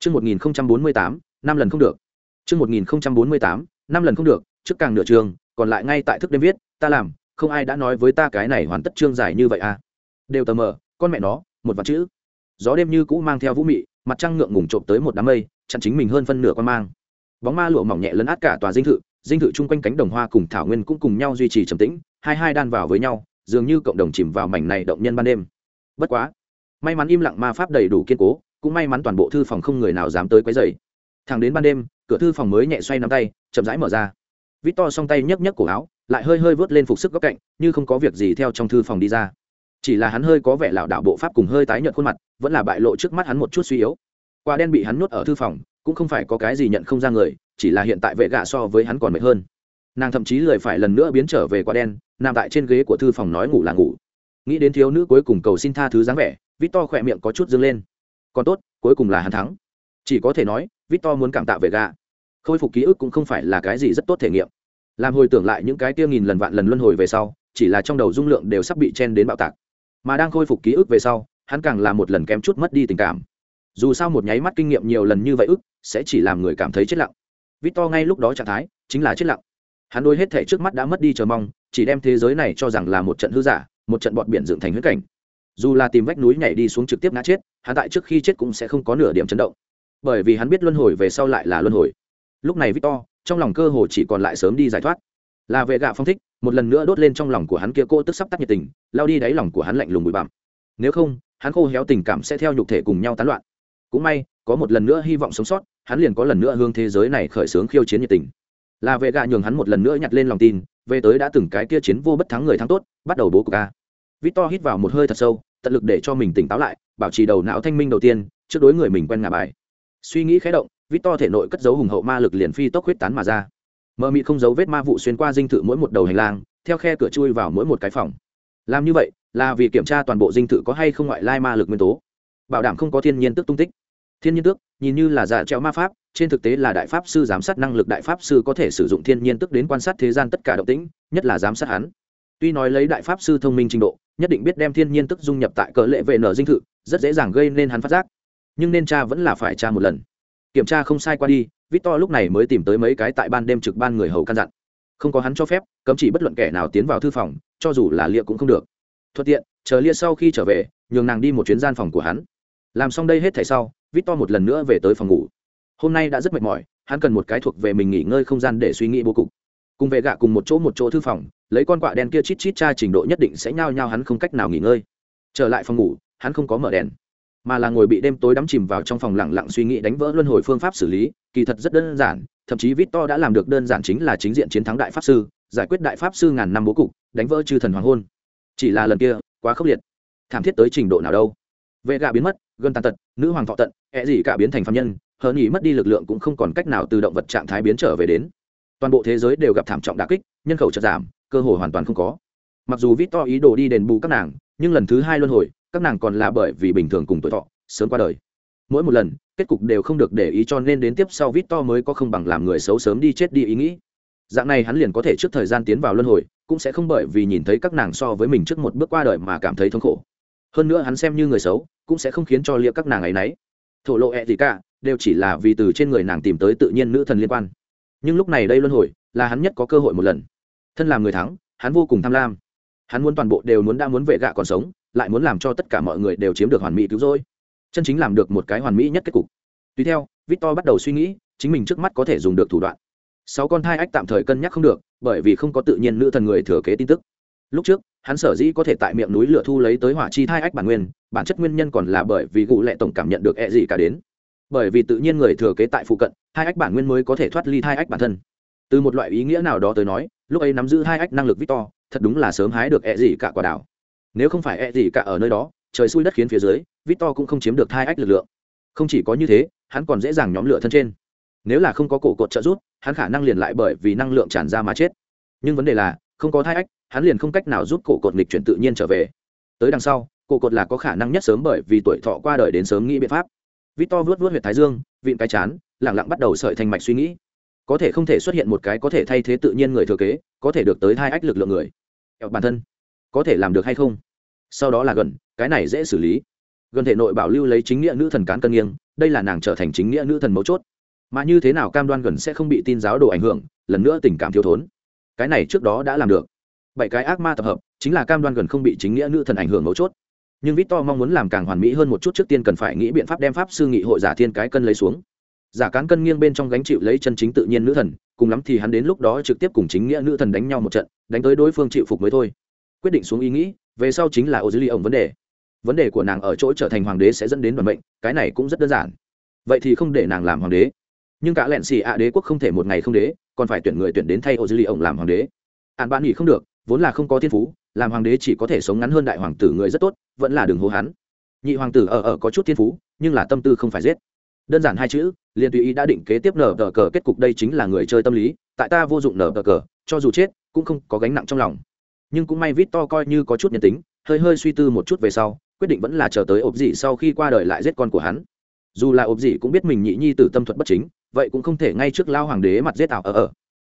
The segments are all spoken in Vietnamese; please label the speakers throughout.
Speaker 1: Trước 1048, năm lần không được. Trước 1048, năm lần không được, trước càng nửa trường, còn lại ngay tại thức đêm viết, ta làm, không ai đã nói với ta cái này hoàn tất chương dài như vậy à. Đều tờ mờ, con mẹ nó, một vạn chữ. Gió đêm như cũ mang theo vũ mị, mặt trăng ngượng ngùng trộm tới một đám mây, chặn chính mình hơn phân nửa con mang. Bóng ma lụa mỏng nhẹ lấn át cả tòa dinh thự, dinh thự chung quanh cánh đồng hoa cùng thảo nguyên cũng cùng nhau duy trì trầm tĩnh, hai hai đan vào với nhau, dường như cộng đồng chìm vào mảnh này động nhân ban đêm. Bất quá, may mắn im lặng ma pháp đầy đủ kiên cố, cũng may mắn toàn bộ thư phòng không người nào dám tới quấy rầy. Thẳng đến ban đêm, cửa thư phòng mới nhẹ xoay nắm tay, chậm rãi mở ra. Victor song tay nhấc nhấc cổ áo, lại hơi hơi vớt lên phục sức góc cạnh, như không có việc gì theo trong thư phòng đi ra. Chỉ là hắn hơi có vẻ lão đạo bộ pháp cùng hơi tái nhợt khuôn mặt, vẫn là bại lộ trước mắt hắn một chút suy yếu. Quả đen bị hắn nuốt ở thư phòng, cũng không phải có cái gì nhận không ra người, chỉ là hiện tại vệ gạ so với hắn còn mệt hơn. Nàng thậm chí lười phải lần nữa biến trở về quả đen, nằm tại trên ghế của thư phòng nói ngủ là ngủ. Nghĩ đến thiếu nữ cuối cùng cầu xin tha thứ dáng vẻ, Victor khỏe miệng có chút dương lên. Còn tốt, cuối cùng là hắn thắng. Chỉ có thể nói, Victor muốn cảm tạ về gà Khôi phục ký ức cũng không phải là cái gì rất tốt thể nghiệm. Làm hồi tưởng lại những cái kia nghìn lần vạn lần luân hồi về sau, chỉ là trong đầu dung lượng đều sắp bị chen đến bạo tạc. Mà đang khôi phục ký ức về sau, hắn càng là một lần kém chút mất đi tình cảm. Dù sao một nháy mắt kinh nghiệm nhiều lần như vậy ức, sẽ chỉ làm người cảm thấy chết lặng. Victor ngay lúc đó trạng thái chính là chết lặng. Hắn đôi hết thể trước mắt đã mất đi chờ mong, chỉ đem thế giới này cho rằng là một trận hư giả, một trận bọt biển dựng thành huyễn cảnh dù là tìm vách núi nhảy đi xuống trực tiếp ngã chết, hắn tại trước khi chết cũng sẽ không có nửa điểm chấn động. Bởi vì hắn biết luân hồi về sau lại là luân hồi. Lúc này victor, trong lòng cơ hồ chỉ còn lại sớm đi giải thoát. Là vệ gạ phong thích, một lần nữa đốt lên trong lòng của hắn kia cô tức sắp tắt nhiệt tình lao đi đáy lòng của hắn lạnh lùng bụi bặm. Nếu không, hắn khô héo tình cảm sẽ theo nhục thể cùng nhau tán loạn. Cũng may, có một lần nữa hy vọng sống sót, hắn liền có lần nữa hướng thế giới này khởi xướng khiêu chiến nhiệt tình. Là vệ gạ nhường hắn một lần nữa nhặt lên lòng tin, về tới đã từng cái kia chiến vô bất thắng người thắng tốt, bắt đầu bố của ca victor hít vào một hơi thật sâu tận lực để cho mình tỉnh táo lại, bảo trì đầu não thanh minh đầu tiên, trước đối người mình quen ngả bài. Suy nghĩ khé động, victor thể nội cất dấu hùng hậu ma lực liền phi tốc huyết tán mà ra. Mờ mị không dấu vết ma vụ xuyên qua dinh thự mỗi một đầu hành lang, theo khe cửa chui vào mỗi một cái phòng. Làm như vậy, là vì kiểm tra toàn bộ dinh thự có hay không ngoại lai ma lực nguyên tố. Bảo đảm không có thiên nhiên tức tung tích. Thiên nhiên tức, nhìn như là giả treo ma pháp, trên thực tế là đại pháp sư giám sát năng lực đại pháp sư có thể sử dụng thiên nhiên tức đến quan sát thế gian tất cả động tĩnh, nhất là giám sát hắn. Tuy nói lấy đại pháp sư thông minh trình độ nhất định biết đem thiên nhiên tức dung nhập tại cỡ lệ vệ nở dinh thự, rất dễ dàng gây nên hắn phát giác. Nhưng nên cha vẫn là phải tra một lần. Kiểm tra không sai qua đi, victor lúc này mới tìm tới mấy cái tại ban đêm trực ban người hầu căn dặn. Không có hắn cho phép, cấm chỉ bất luận kẻ nào tiến vào thư phòng, cho dù là lia cũng không được. Thuận tiện, chờ lia sau khi trở về, nhường nàng đi một chuyến gian phòng của hắn. Làm xong đây hết thảy sau, victor một lần nữa về tới phòng ngủ. Hôm nay đã rất mệt mỏi, hắn cần một cái thuộc về mình nghỉ ngơi không gian để suy nghĩ bố cục. Cùng về gạ cùng một chỗ một chỗ thư phòng lấy con quạ đen kia chít chít cha trình độ nhất định sẽ nhao nhao hắn không cách nào nghỉ ngơi. Trở lại phòng ngủ, hắn không có mở đèn, mà là ngồi bị đêm tối đắm chìm vào trong phòng lặng lặng suy nghĩ đánh vỡ luân hồi phương pháp xử lý, kỳ thật rất đơn giản, thậm chí victor đã làm được đơn giản chính là chính diện chiến thắng đại pháp sư, giải quyết đại pháp sư ngàn năm bố cục, đánh vỡ chư thần hoàng hôn. Chỉ là lần kia, quá khốc liệt. Thảm thiết tới trình độ nào đâu. Vệ gạ biến mất, gần tàn tật, nữ hoàng thọ tận ẹ gì cả biến thành phạm nhân hờ nghỉ mất đi lực lượng cũng không còn cách nào từ động vật trạng thái biến trở về đến. Toàn bộ thế giới đều gặp thảm trọng đà kích, nhân khẩu chật giảm cơ hội hoàn toàn không có. Mặc dù vít to ý đồ đi đền bù các nàng, nhưng lần thứ hai luân hồi, các nàng còn là bởi vì bình thường cùng tuổi thọ, sớm qua đời. Mỗi một lần, kết cục đều không được để ý cho nên đến tiếp sau vít to mới có không bằng làm người xấu sớm đi chết đi ý nghĩ. Dạng này hắn liền có thể trước thời gian tiến vào luân hồi, cũng sẽ không bởi vì nhìn thấy các nàng so với mình trước một bước qua đời mà cảm thấy thống khổ. Hơn nữa hắn xem như người xấu, cũng sẽ không khiến cho lia các nàng ấy nấy thổ lộ ẹ gì cả, đều chỉ là vì từ trên người nàng tìm tới tự nhiên nữ thần liên quan. Nhưng lúc này đây luân hồi, là hắn nhất có cơ hội một lần thân làm người thắng, hắn vô cùng tham lam. Hắn muốn toàn bộ đều muốn đã muốn vệ gạ còn sống, lại muốn làm cho tất cả mọi người đều chiếm được hoàn mỹ cứu rỗi. Chân chính làm được một cái hoàn mỹ nhất kết cục. Tùy theo, victor bắt đầu suy nghĩ, chính mình trước mắt có thể dùng được thủ đoạn. Sáu con thai ách tạm thời cân nhắc không được, bởi vì không có tự nhiên nữ thần người thừa kế tin tức. Lúc trước, hắn sở dĩ có thể tại miệng núi lửa thu lấy tới hỏa chi thai ách bản nguyên, bản chất nguyên nhân còn là bởi vì gụ lệ tổng cảm nhận được e gì cả đến. Bởi vì tự nhiên người thừa kế tại phụ cận, hai ách bản nguyên mới có thể thoát ly hai ách bản thân. Từ một loại ý nghĩa nào đó tới nói lúc ấy nắm giữ hai ách năng lực victor, thật đúng là sớm hái được e gì cả quả đảo. Nếu không phải e gì cả ở nơi đó, trời xui đất khiến phía dưới, victor cũng không chiếm được hai ách lực lượng. Không chỉ có như thế, hắn còn dễ dàng nhóm lửa thân trên. Nếu là không có cổ cột trợ rút hắn khả năng liền lại bởi vì năng lượng tràn ra mà chết. Nhưng vấn đề là, không có thai ách, hắn liền không cách nào rút cổ cột nghịch chuyển tự nhiên trở về. Tới đằng sau, cổ cột là có khả năng nhất sớm bởi vì tuổi thọ qua đời đến sớm nghĩ biện pháp. Victor vuốt vuốt huyệt thái dương, vịn cái chán lẳng lặng bắt đầu sợi thành mạch suy nghĩ có thể không thể xuất hiện một cái có thể thay thế tự nhiên người thừa kế, có thể được tới hai ách lực lượng người. Bản thân, có thể làm được hay không? Sau đó là gần, cái này dễ xử lý. Gần thể nội bảo lưu lấy chính nghĩa nữ thần cán cân nghiêng, đây là nàng trở thành chính nghĩa nữ thần mấu chốt. Mà như thế nào cam đoan gần sẽ không bị tin giáo đồ ảnh hưởng, lần nữa tình cảm thiếu thốn. Cái này trước đó đã làm được. Bảy cái ác ma tập hợp, chính là cam đoan gần không bị chính nghĩa nữ thần ảnh hưởng mấu chốt. Nhưng victor mong muốn làm càng hoàn mỹ hơn một chút trước tiên cần phải nghĩ biện pháp đem pháp sư nghị hội giả thiên cái cân lấy xuống giả cán cân nghiêng bên trong gánh chịu lấy chân chính tự nhiên nữ thần, cùng lắm thì hắn đến lúc đó trực tiếp cùng chính nghĩa nữ thần đánh nhau một trận, đánh tới đối phương chịu phục mới thôi. Quyết định xuống ý nghĩ, về sau chính là ô dư ly ổng vấn đề. Vấn đề của nàng ở chỗ trở thành hoàng đế sẽ dẫn đến đoàn mệnh, cái này cũng rất đơn giản. Vậy thì không để nàng làm hoàng đế. Nhưng cả lẹn xì ạ đế quốc không thể một ngày không đế, còn phải tuyển người tuyển đến thay ô dư ly ổng làm hoàng đế. Ạn bạn nghỉ không được, vốn là không có thiên phú, làm hoàng đế chỉ có thể sống ngắn hơn đại hoàng tử người rất tốt, vẫn là đường hô hắn. Nhị hoàng tử ở ở có chút thiên phú, nhưng là tâm tư không phải giết. Đơn giản hai chữ liền tùy ý đã định kế tiếp nở tờ cờ, kết cục đây chính là người chơi tâm lý, tại ta vô dụng nở tờ cờ, cho dù chết, cũng không có gánh nặng trong lòng. Nhưng cũng may vít to coi như có chút nhân tính, hơi hơi suy tư một chút về sau, quyết định vẫn là chờ tới ộp dị sau khi qua đời lại giết con của hắn. Dù là ộp dị cũng biết mình nhị nhi tử tâm thuật bất chính, vậy cũng không thể ngay trước lao hoàng đế mặt giết ảo ở ở.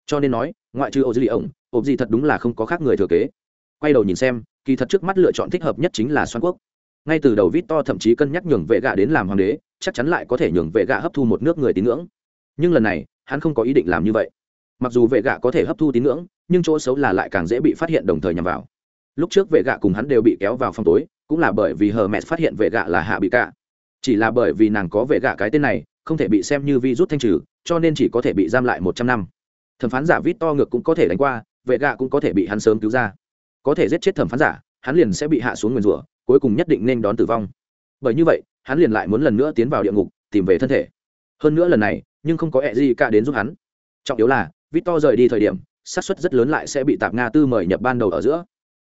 Speaker 1: Cho nên nói, ngoại trừ ộp dị ổng, ộp dị thật đúng là không có khác người thừa kế. Quay đầu nhìn xem, kỳ thật trước mắt lựa chọn thích hợp nhất chính là xoan quốc. Ngay từ đầu vít to thậm chí cân nhắc nhường vệ gạ đến làm hoàng đế chắc chắn lại có thể nhường vệ gạ hấp thu một nước người tín ngưỡng. Nhưng lần này, hắn không có ý định làm như vậy. Mặc dù vệ gạ có thể hấp thu tín ngưỡng, nhưng chỗ xấu là lại càng dễ bị phát hiện đồng thời nhằm vào. Lúc trước vệ gạ cùng hắn đều bị kéo vào phòng tối, cũng là bởi vì hờ mẹ phát hiện vệ gạ là hạ bị cả chỉ là bởi vì nàng có vệ gạ cái tên này, không thể bị xem như vi rút thanh trừ, cho nên chỉ có thể bị giam lại một trăm năm. Thẩm phán giả vít to ngược cũng có thể đánh qua, vệ gạ cũng có thể bị hắn sớm cứu ra. Có thể giết chết thẩm phán giả, hắn liền sẽ bị hạ xuống nguyền rủa, cuối cùng nhất định nên đón tử vong. Bởi như vậy hắn liền lại muốn lần nữa tiến vào địa ngục, tìm về thân thể. Hơn nữa lần này, nhưng không có ẹ gì cả đến giúp hắn. Trọng yếu là, victor rời đi thời điểm, xác suất rất lớn lại sẽ bị tạp nga tư mời nhập ban đầu ở giữa.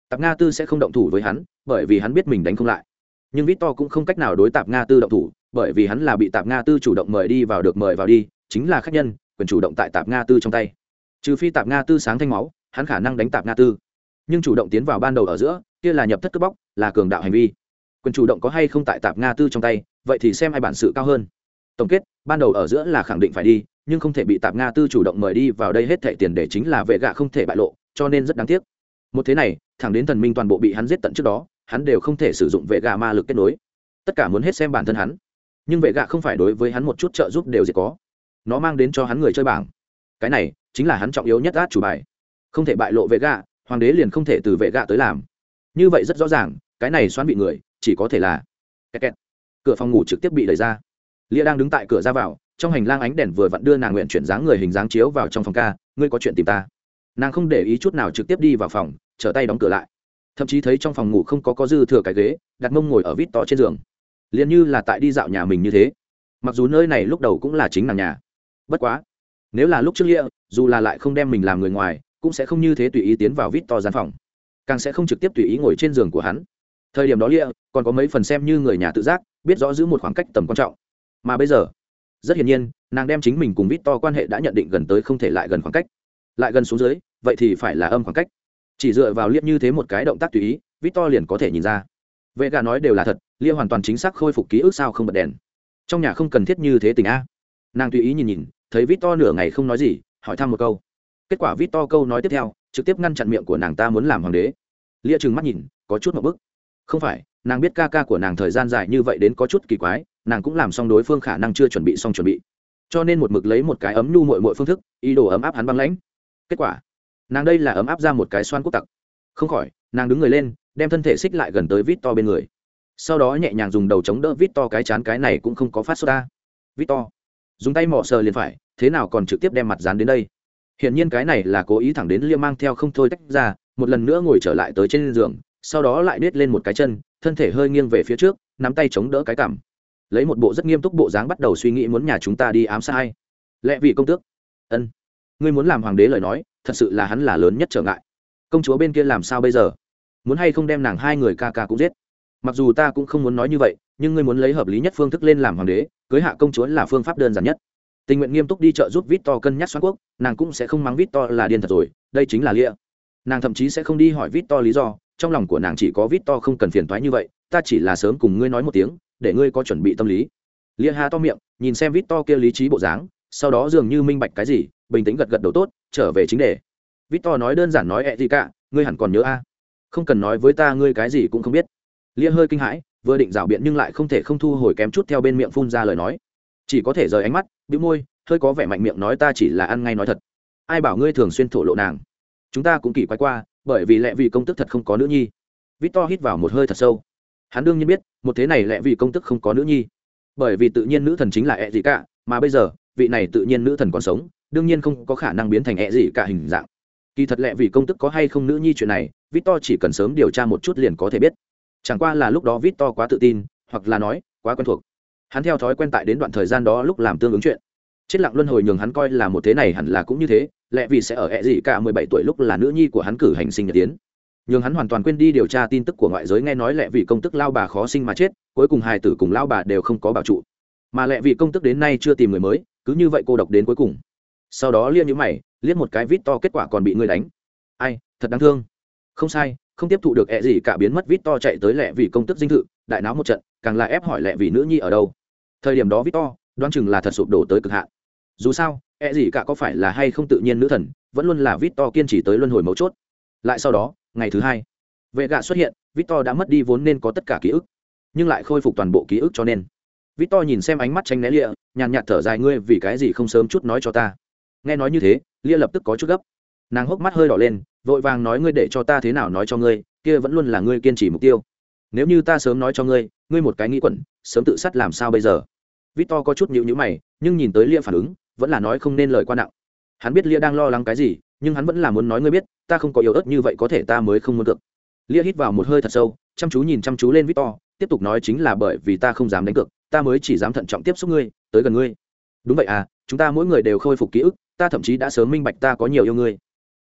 Speaker 1: Tạp nga tư sẽ không động thủ với hắn, bởi vì hắn biết mình đánh không lại. Nhưng victor cũng không cách nào đối tạp nga tư động thủ, bởi vì hắn là bị tạp nga tư chủ động mời đi vào được mời vào đi, chính là khách nhân, quyền chủ động tại tạp nga tư trong tay. Trừ phi tạp nga tư sáng thanh máu, hắn khả năng đánh tạp nga tư. Nhưng chủ động tiến vào ban đầu ở giữa, kia là nhập thất cướp bóc, là cường đạo hành vi quyền chủ động có hay không tại tạp nga tư trong tay, vậy thì xem ai bản sự cao hơn. Tổng kết, ban đầu ở giữa là khẳng định phải đi, nhưng không thể bị tạp nga tư chủ động mời đi vào đây hết thệ tiền để chính là vệ gạ không thể bại lộ, cho nên rất đáng tiếc. Một thế này, thẳng đến thần minh toàn bộ bị hắn giết tận trước đó, hắn đều không thể sử dụng vệ gạ ma lực kết nối. Tất cả muốn hết xem bản thân hắn. Nhưng vệ gạ không phải đối với hắn một chút trợ giúp đều gì có. Nó mang đến cho hắn người chơi bảng. Cái này, chính là hắn trọng yếu nhất át chủ bài. Không thể bại lộ vệ gạ, hoàng đế liền không thể từ vệ gạ tới làm. Như vậy rất rõ ràng, cái này xoắn bị người chỉ có thể là kẹt kẹt. cửa phòng ngủ trực tiếp bị đẩy ra. Lia đang đứng tại cửa ra vào, trong hành lang ánh đèn vừa vặn đưa nàng nguyện chuyển dáng người hình dáng chiếu vào trong phòng ca, ngươi có chuyện tìm ta. Nàng không để ý chút nào trực tiếp đi vào phòng, trở tay đóng cửa lại. Thậm chí thấy trong phòng ngủ không có có dư thừa cái ghế, đặt mông ngồi ở vít to trên giường. Liền như là tại đi dạo nhà mình như thế. Mặc dù nơi này lúc đầu cũng là chính nàng nhà. Bất quá, nếu là lúc trước lia, dù là lại không đem mình làm người ngoài, cũng sẽ không như thế tùy ý tiến vào vít to gian phòng. Càng sẽ không trực tiếp tùy ý ngồi trên giường của hắn thời điểm đó lia còn có mấy phần xem như người nhà tự giác, biết rõ giữ một khoảng cách tầm quan trọng. Mà bây giờ, rất hiển nhiên, nàng đem chính mình cùng vít to quan hệ đã nhận định gần tới không thể lại gần khoảng cách. Lại gần xuống dưới, vậy thì phải là âm khoảng cách. Chỉ dựa vào liếc như thế một cái động tác tùy ý vít to liền có thể nhìn ra. Vệ gà nói đều là thật lia hoàn toàn chính xác khôi phục ký ức sao không bật đèn. Trong nhà không cần thiết như thế tình a. Nàng tùy ý nhìn nhìn, thấy vít to nửa ngày không nói gì, hỏi thăm một câu. Kết quả vít to câu nói tiếp theo, trực tiếp ngăn chặn miệng của nàng ta muốn làm hoàng đế. Lia trừng mắt nhìn, có chút một bức không phải, nàng biết ca ca của nàng thời gian dài như vậy đến có chút kỳ quái, nàng cũng làm xong đối phương khả năng chưa chuẩn bị xong chuẩn bị. Cho nên một mực lấy một cái ấm nhu mội mội phương thức, ý đồ ấm áp hắn băng lãnh. Kết quả, nàng đây là ấm áp ra một cái xoan quốc tặc. Không khỏi, nàng đứng người lên, đem thân thể xích lại gần tới vít to bên người. Sau đó nhẹ nhàng dùng đầu chống đỡ vít to cái chán cái này cũng không có phát xuất ta. Vít to. Dùng tay mỏ sờ liền phải, thế nào còn trực tiếp đem mặt dán đến đây? Hiển nhiên cái này là cố ý thẳng đến lia mang theo không thôi tách ra, một lần nữa ngồi trở lại tới trên giường sau đó lại nết lên một cái chân, thân thể hơi nghiêng về phía trước, nắm tay chống đỡ cái cảm lấy một bộ rất nghiêm túc bộ dáng bắt đầu suy nghĩ muốn nhà chúng ta đi ám sát hay lẽ vì công tước. Ân. Ngươi muốn làm hoàng đế lời nói, thật sự là hắn là lớn nhất trở ngại. Công chúa bên kia làm sao bây giờ? Muốn hay không đem nàng hai người ca ca cũng giết? Mặc dù ta cũng không muốn nói như vậy, nhưng ngươi muốn lấy hợp lý nhất phương thức lên làm hoàng đế, cưới hạ công chúa là phương pháp đơn giản nhất. Tình nguyện nghiêm túc đi chợ giúp vít to cân nhắc xoan quốc, nàng cũng sẽ không mắng vít to là điên thật rồi, đây chính là lia nàng thậm chí sẽ không đi hỏi vít to lý do trong lòng của nàng chỉ có vít to không cần phiền thoái như vậy, ta chỉ là sớm cùng ngươi nói một tiếng, để ngươi có chuẩn bị tâm lý. Lia ha to miệng, nhìn xem vít to kia lý trí bộ dáng, sau đó dường như minh bạch cái gì, bình tĩnh gật gật đầu tốt, trở về chính đề. Vít to nói đơn giản nói ẹ gì cả, ngươi hẳn còn nhớ a. Không cần nói với ta ngươi cái gì cũng không biết. Lia hơi kinh hãi, vừa định rảo biện nhưng lại không thể không thu hồi kém chút theo bên miệng phun ra lời nói. Chỉ có thể rời ánh mắt, bĩu môi, hơi có vẻ mạnh miệng nói ta chỉ là ăn ngay nói thật. Ai bảo ngươi thường xuyên thổ lộ nàng? Chúng ta cũng kỳ quái qua bởi vì lẽ vì công tức thật không có nữ nhi. Victor hít vào một hơi thật sâu. Hắn đương nhiên biết, một thế này lẽ vì công tức không có nữ nhi. Bởi vì tự nhiên nữ thần chính là ẹ gì cả, mà bây giờ, vị này tự nhiên nữ thần còn sống, đương nhiên không có khả năng biến thành ẹ gì cả hình dạng. Kỳ thật lẽ vì công tức có hay không nữ nhi chuyện này, victor chỉ cần sớm điều tra một chút liền có thể biết. Chẳng qua là lúc đó victor quá tự tin, hoặc là nói, quá quen thuộc. Hắn theo thói quen tại đến đoạn thời gian đó lúc làm tương ứng chuyện. Chết lặng luân hồi nhường hắn coi là một thế này hẳn là cũng như thế lẽ vì sẽ ở ẹ gì cả mười bảy tuổi lúc là nữ nhi của hắn cử hành sinh nhật tiến. Nhưng hắn hoàn toàn quên đi điều tra tin tức của ngoại giới nghe nói lẽ vì công tức lao bà khó sinh mà chết, cuối cùng hài tử cùng lao bà đều không có bảo trụ. Mà lẽ vì công tức đến nay chưa tìm người mới, cứ như vậy cô độc đến cuối cùng. Sau đó liên nhữ mày, liếc một cái vít to kết quả còn bị người đánh. Ai, thật đáng thương. Không sai, không tiếp thụ được ẹ gì cả biến mất vít to chạy tới lẹ vì công tức dinh thự, đại náo một trận, càng là ép hỏi lẹ vì nữ nhi ở đâu. Thời điểm đó vít to, đoán chừng là thật sụp đổ tới cực hạn dù sao ẹ gì cả có phải là hay không tự nhiên nữ thần, vẫn luôn là vít to kiên trì tới luân hồi mấu chốt. Lại sau đó, ngày thứ hai, vệ gạ xuất hiện, victor đã mất đi vốn nên có tất cả ký ức, nhưng lại khôi phục toàn bộ ký ức cho nên. Victor nhìn xem ánh mắt tranh né lịa nhàn nhạt thở dài, ngươi vì cái gì không sớm chút nói cho ta? Nghe nói như thế, lia lập tức có chút gấp. Nàng hốc mắt hơi đỏ lên, vội vàng nói, ngươi để cho ta thế nào nói cho ngươi, kia vẫn luôn là ngươi kiên trì mục tiêu. Nếu như ta sớm nói cho ngươi ngươi một cái nghĩ quẩn, sớm tự sát làm sao bây giờ? Victor có chút nhịu nhữ mày, nhưng nhìn tới lia phản ứng vẫn là nói không nên lời quan nặng. Hắn biết lia đang lo lắng cái gì, nhưng hắn vẫn là muốn nói ngươi biết, ta không có yếu ớt như vậy có thể ta mới không muốn được. Lia hít vào một hơi thật sâu, chăm chú nhìn chăm chú lên victor, tiếp tục nói chính là bởi vì ta không dám đánh cược, ta mới chỉ dám thận trọng tiếp xúc ngươi, tới gần ngươi. Đúng vậy à chúng ta mỗi người đều khôi phục ký ức, ta thậm chí đã sớm minh bạch ta có nhiều yêu ngươi.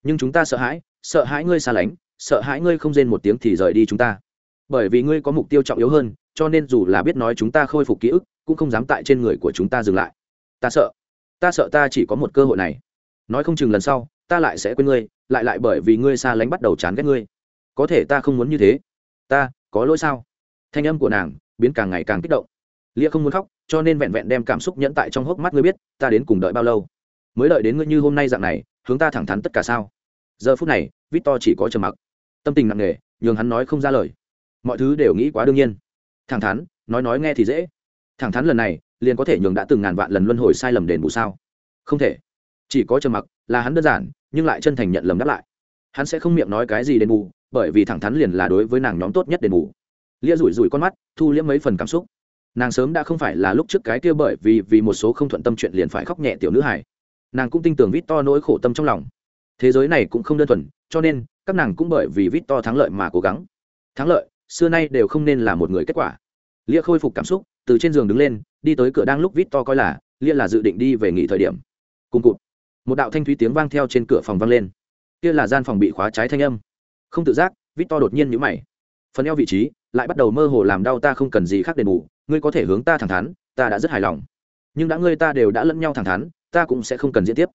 Speaker 1: Nhưng chúng ta sợ hãi sợ hãi ngươi xa lánh, sợ hãi ngươi không rên một tiếng thì rời đi chúng ta. Bởi vì ngươi có mục tiêu trọng yếu hơn, cho nên dù là biết nói chúng ta khôi phục ký ức, cũng không dám tại trên người của chúng ta dừng lại. Ta sợ ta sợ ta chỉ có một cơ hội này. Nói không chừng lần sau, ta lại sẽ quên ngươi, lại lại bởi vì ngươi xa lánh bắt đầu chán ghét ngươi. Có thể ta không muốn như thế. Ta, có lỗi sao? Thanh âm của nàng biến càng ngày càng kích động. Lia không muốn khóc, cho nên vẹn vẹn đem cảm xúc nhẫn tại trong hốc mắt ngươi biết, ta đến cùng đợi bao lâu? Mới đợi đến ngươi như hôm nay dạng này, hướng ta thẳng thắn tất cả sao? Giờ phút này, victor chỉ có trầm mặc. Tâm tình nặng nề, nhường hắn nói không ra lời. Mọi thứ đều nghĩ quá đương nhiên. Thẳng thắn, nói nói nghe thì dễ. Thẳng thắn lần này liền có thể nhường đã từng ngàn vạn lần luân hồi sai lầm đền bù sao? Không thể. Chỉ có trầm mặc là hắn đơn giản, nhưng lại chân thành nhận lầm đáp lại. Hắn sẽ không miệng nói cái gì đền bù, bởi vì thẳng thắn liền là đối với nàng nhóm tốt nhất đền bù. Lia rủi rủi con mắt, thu liễm mấy phần cảm xúc. Nàng sớm đã không phải là lúc trước cái kia bởi vì vì một số không thuận tâm chuyện liền phải khóc nhẹ tiểu nữ hải nàng cũng tin tưởng vít to nỗi khổ tâm trong lòng. Thế giới này cũng không đơn thuần, cho nên các nàng cũng bởi vì vít to thắng lợi mà cố gắng. Thắng lợi, xưa nay đều không nên là một người kết quả. Lia khôi phục cảm xúc, từ trên giường đứng lên đi tới cửa đang lúc vít to coi là, lia là dự định đi về nghỉ thời điểm. Cùng cụt, một đạo thanh thúy tiếng vang theo trên cửa phòng vang lên. Kia là gian phòng bị khóa trái thanh âm. Không tự giác, vít to đột nhiên nhíu mày. Phần eo vị trí, lại bắt đầu mơ hồ làm đau ta không cần gì khác đền bù, ngươi có thể hướng ta thẳng thắn, ta đã rất hài lòng. Nhưng đã ngươi ta đều đã lẫn nhau thẳng thắn, ta cũng sẽ không cần diễn tiếp.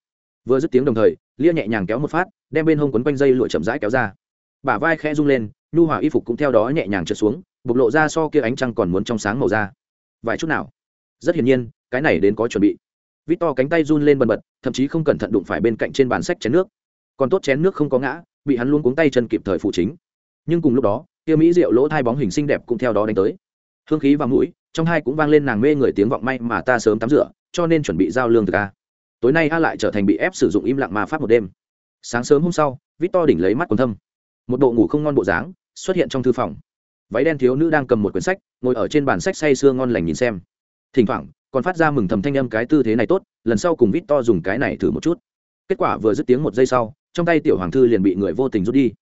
Speaker 1: Vừa dứt tiếng đồng thời, lia nhẹ nhàng kéo một phát, đem bên hông quấn quanh dây lụa chậm rãi kéo ra. Bả vai khẽ rung lên, nhu hòa y phục cũng theo đó nhẹ nhàng trượt xuống, bộc lộ ra so kia ánh trăng còn muốn trong sáng màu da. Vài chút nào? Rất hiển nhiên, cái này đến có chuẩn bị. Vít to cánh tay run lên bần bật, thậm chí không cẩn thận đụng phải bên cạnh trên bàn sách chén nước. Còn tốt chén nước không có ngã, bị hắn luôn cuống tay chân kịp thời phụ chính. Nhưng cùng lúc đó tiêu mỹ rượu lỗ thai bóng hình xinh đẹp cũng theo đó đánh tới. Hương khí và mũi, trong hai cũng vang lên nàng mê người tiếng vọng may mà ta sớm tắm rửa, cho nên chuẩn bị giao lương từ ca tối nay a lại trở thành bị ép sử dụng im lặng mà phát một đêm. Sáng sớm hôm sau vít to đỉnh lấy mắt còn thâm. Một bộ ngủ không ngon bộ dáng, xuất hiện trong thư phòng. Váy đen thiếu nữ đang cầm một quyển sách, ngồi ở trên bàn sách say sưa ngon lành nhìn xem thỉnh thoảng, còn phát ra mừng thầm thanh âm cái tư thế này tốt, lần sau cùng vít to dùng cái này thử một chút. Kết quả vừa dứt tiếng một giây sau, trong tay tiểu hoàng thư liền bị người vô tình rút đi.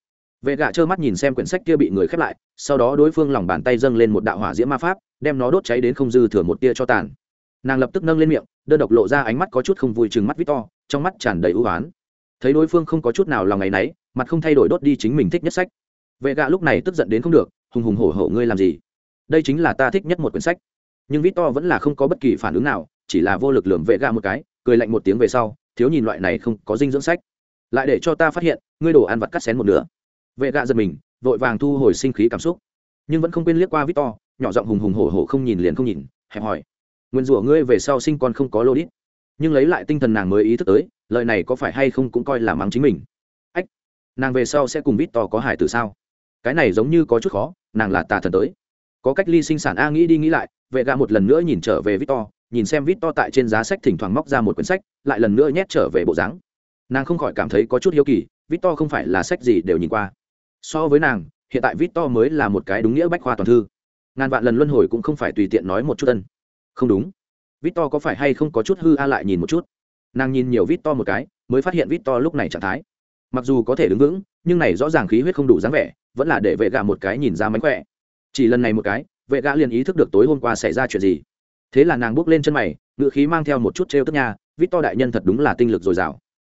Speaker 1: Vệ gạ trơ mắt nhìn xem quyển sách kia bị người khép lại, sau đó đối phương lòng bàn tay dâng lên một đạo hỏa diễm ma pháp, đem nó đốt cháy đến không dư thừa một tia cho tàn. Nàng lập tức nâng lên miệng, đơn độc lộ ra ánh mắt có chút không vui chừng mắt victor trong mắt tràn đầy ưu oán. Thấy đối phương không có chút nào lòng ngày nấy, mặt không thay đổi đốt đi chính mình thích nhất sách. Vệ gạ lúc này tức giận đến không được, hùng hùng hổ hổ ngươi làm gì? Đây chính là ta thích nhất một quyển sách nhưng victor vẫn là không có bất kỳ phản ứng nào, chỉ là vô lực lườm vệ gạ một cái, cười lạnh một tiếng về sau, thiếu nhìn loại này không có dinh dưỡng sách. Lại để cho ta phát hiện, ngươi đồ ăn vặt cắt xén một nửa. Vệ gạ giật mình, vội vàng thu hồi sinh khí cảm xúc. Nhưng vẫn không quên liếc qua victor, nhỏ giọng hùng hùng hổ hổ không nhìn liền không nhìn, hẹp hỏi. Nguyên rủa ngươi về sau sinh con không có lô đít. Nhưng lấy lại tinh thần nàng mới ý thức tới, lời này có phải hay không cũng coi là mắng chính mình. Ách, nàng về sau sẽ cùng Victor có hải từ sao? Cái này giống như có chút khó, nàng là tà thần tới. Có cách ly sinh sản a nghĩ đi nghĩ lại vệ gạ một lần nữa nhìn trở về victor, nhìn xem victor tại trên giá sách thỉnh thoảng móc ra một quyển sách, lại lần nữa nhét trở về bộ dáng. Nàng không khỏi cảm thấy có chút hiếu kỳ, victor không phải là sách gì đều nhìn qua. So với nàng, hiện tại victor mới là một cái đúng nghĩa bách khoa toàn thư. Ngàn vạn lần luân hồi cũng không phải tùy tiện nói một chút tân không đúng. Victor có phải hay không có chút hư a lại nhìn một chút. Nàng nhìn nhiều victor một cái, mới phát hiện victor lúc này trạng thái. Mặc dù có thể đứng vững, nhưng này rõ ràng khí huyết không đủ dáng vẻ, vẫn là để vệ gạ một cái nhìn ra mánh khỏe. Chỉ lần này một cái vệ Gã liền ý thức được tối hôm qua xảy ra chuyện gì. Thế là nàng bước lên chân mày ngự khí mang theo một chút t r tức nha vít to đại nhân thật đúng là tinh lực dồi dào.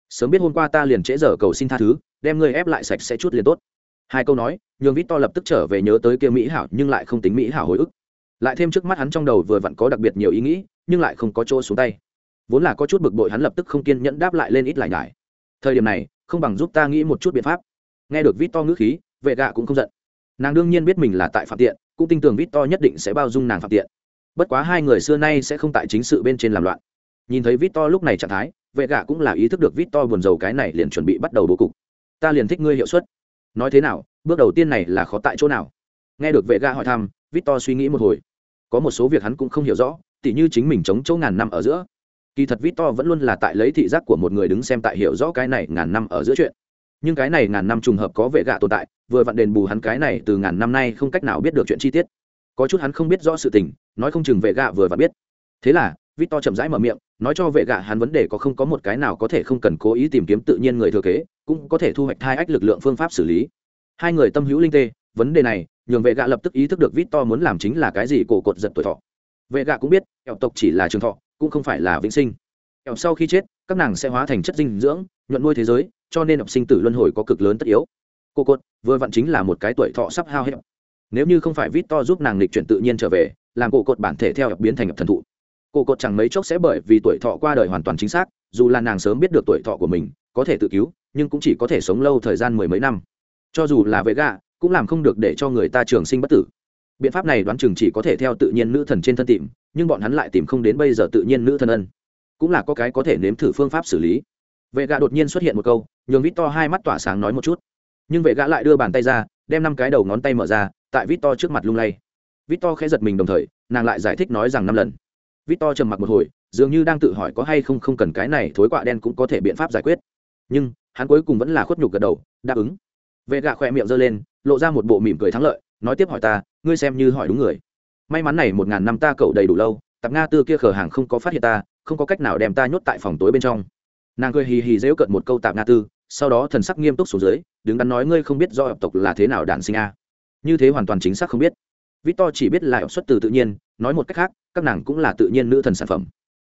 Speaker 1: Sớm biết hôm qua ta liền trễ giờ cầu xin tha thứ, đem ngươi ép lại sạch sẽ chút liền tốt. Hai câu nói, nhường vít to lập tức trở về nhớ tới kia mỹ hảo nhưng lại không tính mỹ hảo hồi ức. Lại thêm trước mắt hắn trong đầu vừa vặn có đặc biệt nhiều ý nghĩ, nhưng lại không có chỗ xuống tay. Vốn là có chút bực bội hắn lập tức không kiên nhẫn đáp lại lên ít lại nhải. Thời điểm này, không bằng giúp ta nghĩ một chút biện pháp. Nghe được vít to ngữ khí, vệ gạ cũng không giận. Nàng đương nhiên biết mình là tại phạm tiện cũng tin tưởng vít to nhất định sẽ bao dung nàng phạm tiện. Bất quá hai người xưa nay sẽ không tại chính sự bên trên làm loạn. Nhìn thấy vít to lúc này trạng thái, vệ gạ cũng là ý thức được vít to buồn rầu cái này liền chuẩn bị bắt đầu bố cục. Ta liền thích ngươi hiệu suất. Nói thế nào, bước đầu tiên này là khó tại chỗ nào? Nghe được vệ gạ hỏi thăm, vít to suy nghĩ một hồi. Có một số việc hắn cũng không hiểu rõ, tỉ như chính mình chống chỗ ngàn năm ở giữa. Kỳ thật vít to vẫn luôn là tại lấy thị giác của một người đứng xem tại hiểu rõ cái này ngàn năm ở giữa chuyện nhưng cái này ngàn năm trùng hợp có vệ gạ tồn tại, vừa vặn đền bù hắn cái này từ ngàn năm nay không cách nào biết được chuyện chi tiết. Có chút hắn không biết rõ sự tình, nói không chừng vệ gạ vừa vặn biết. Thế là vít to chậm rãi mở miệng, nói cho vệ gạ hắn vấn đề có không có một cái nào có thể không cần cố ý tìm kiếm tự nhiên người thừa kế, cũng có thể thu hoạch thai ách lực lượng phương pháp xử lý. Hai người tâm hữu linh tê, vấn đề này, nhường vệ gạ lập tức ý thức được vít to muốn làm chính là cái gì cổ cột giật tuổi thọ. Vệ gạ cũng biết, kẹo tộc chỉ là trường thọ, cũng không phải là vĩnh sinh ẻo sau khi chết, các nàng sẽ hóa thành chất dinh dưỡng, nhuận nuôi thế giới, cho nên học sinh tử luân hồi có cực lớn tất yếu. Cô cột, vừa vặn chính là một cái tuổi thọ sắp hao hết. Nếu như không phải vít to giúp nàng lịch chuyển tự nhiên trở về, làm cổ cột bản thể theo biến thành thần thụ. Cổ cột chẳng mấy chốc sẽ bởi vì tuổi thọ qua đời hoàn toàn chính xác, dù là nàng sớm biết được tuổi thọ của mình, có thể tự cứu, nhưng cũng chỉ có thể sống lâu thời gian mười mấy năm. Cho dù là vệ gạ cũng làm không được để cho người ta trường sinh bất tử. Biện pháp này đoán chừng chỉ có thể theo tự nhiên nữ thần trên thân tìm, nhưng bọn hắn lại tìm không đến bây giờ tự nhiên nữ thần ân cũng là có cái có thể nếm thử phương pháp xử lý. Vệ gạ đột nhiên xuất hiện một câu, nhường vít to hai mắt tỏa sáng nói một chút. Nhưng vệ gã lại đưa bàn tay ra, đem năm cái đầu ngón tay mở ra, tại vít to trước mặt lung lay. Vít to khẽ giật mình đồng thời, nàng lại giải thích nói rằng năm lần. Vít to trầm mặc một hồi, dường như đang tự hỏi có hay không không cần cái này thối quạ đen cũng có thể biện pháp giải quyết. Nhưng, hắn cuối cùng vẫn là khuất nhục gật đầu, đáp ứng. Vệ gạ khỏe miệng giơ lên, lộ ra một bộ mỉm cười thắng lợi, nói tiếp hỏi ta, ngươi xem như hỏi đúng người. May mắn này một ngàn năm ta cậu đầy đủ lâu, tạp nga tư kia khở hàng không có phát hiện ta không có cách nào đem ta nhốt tại phòng tối bên trong. Nàng cười hì hì dễu cận một câu tạp nga tư, sau đó thần sắc nghiêm túc xuống dưới, đứng đắn nói, ngươi không biết do ập tộc là thế nào đản sinh a. Như thế hoàn toàn chính xác không biết. Victor chỉ biết là ập xuất từ tự nhiên, nói một cách khác, các nàng cũng là tự nhiên nữ thần sản phẩm.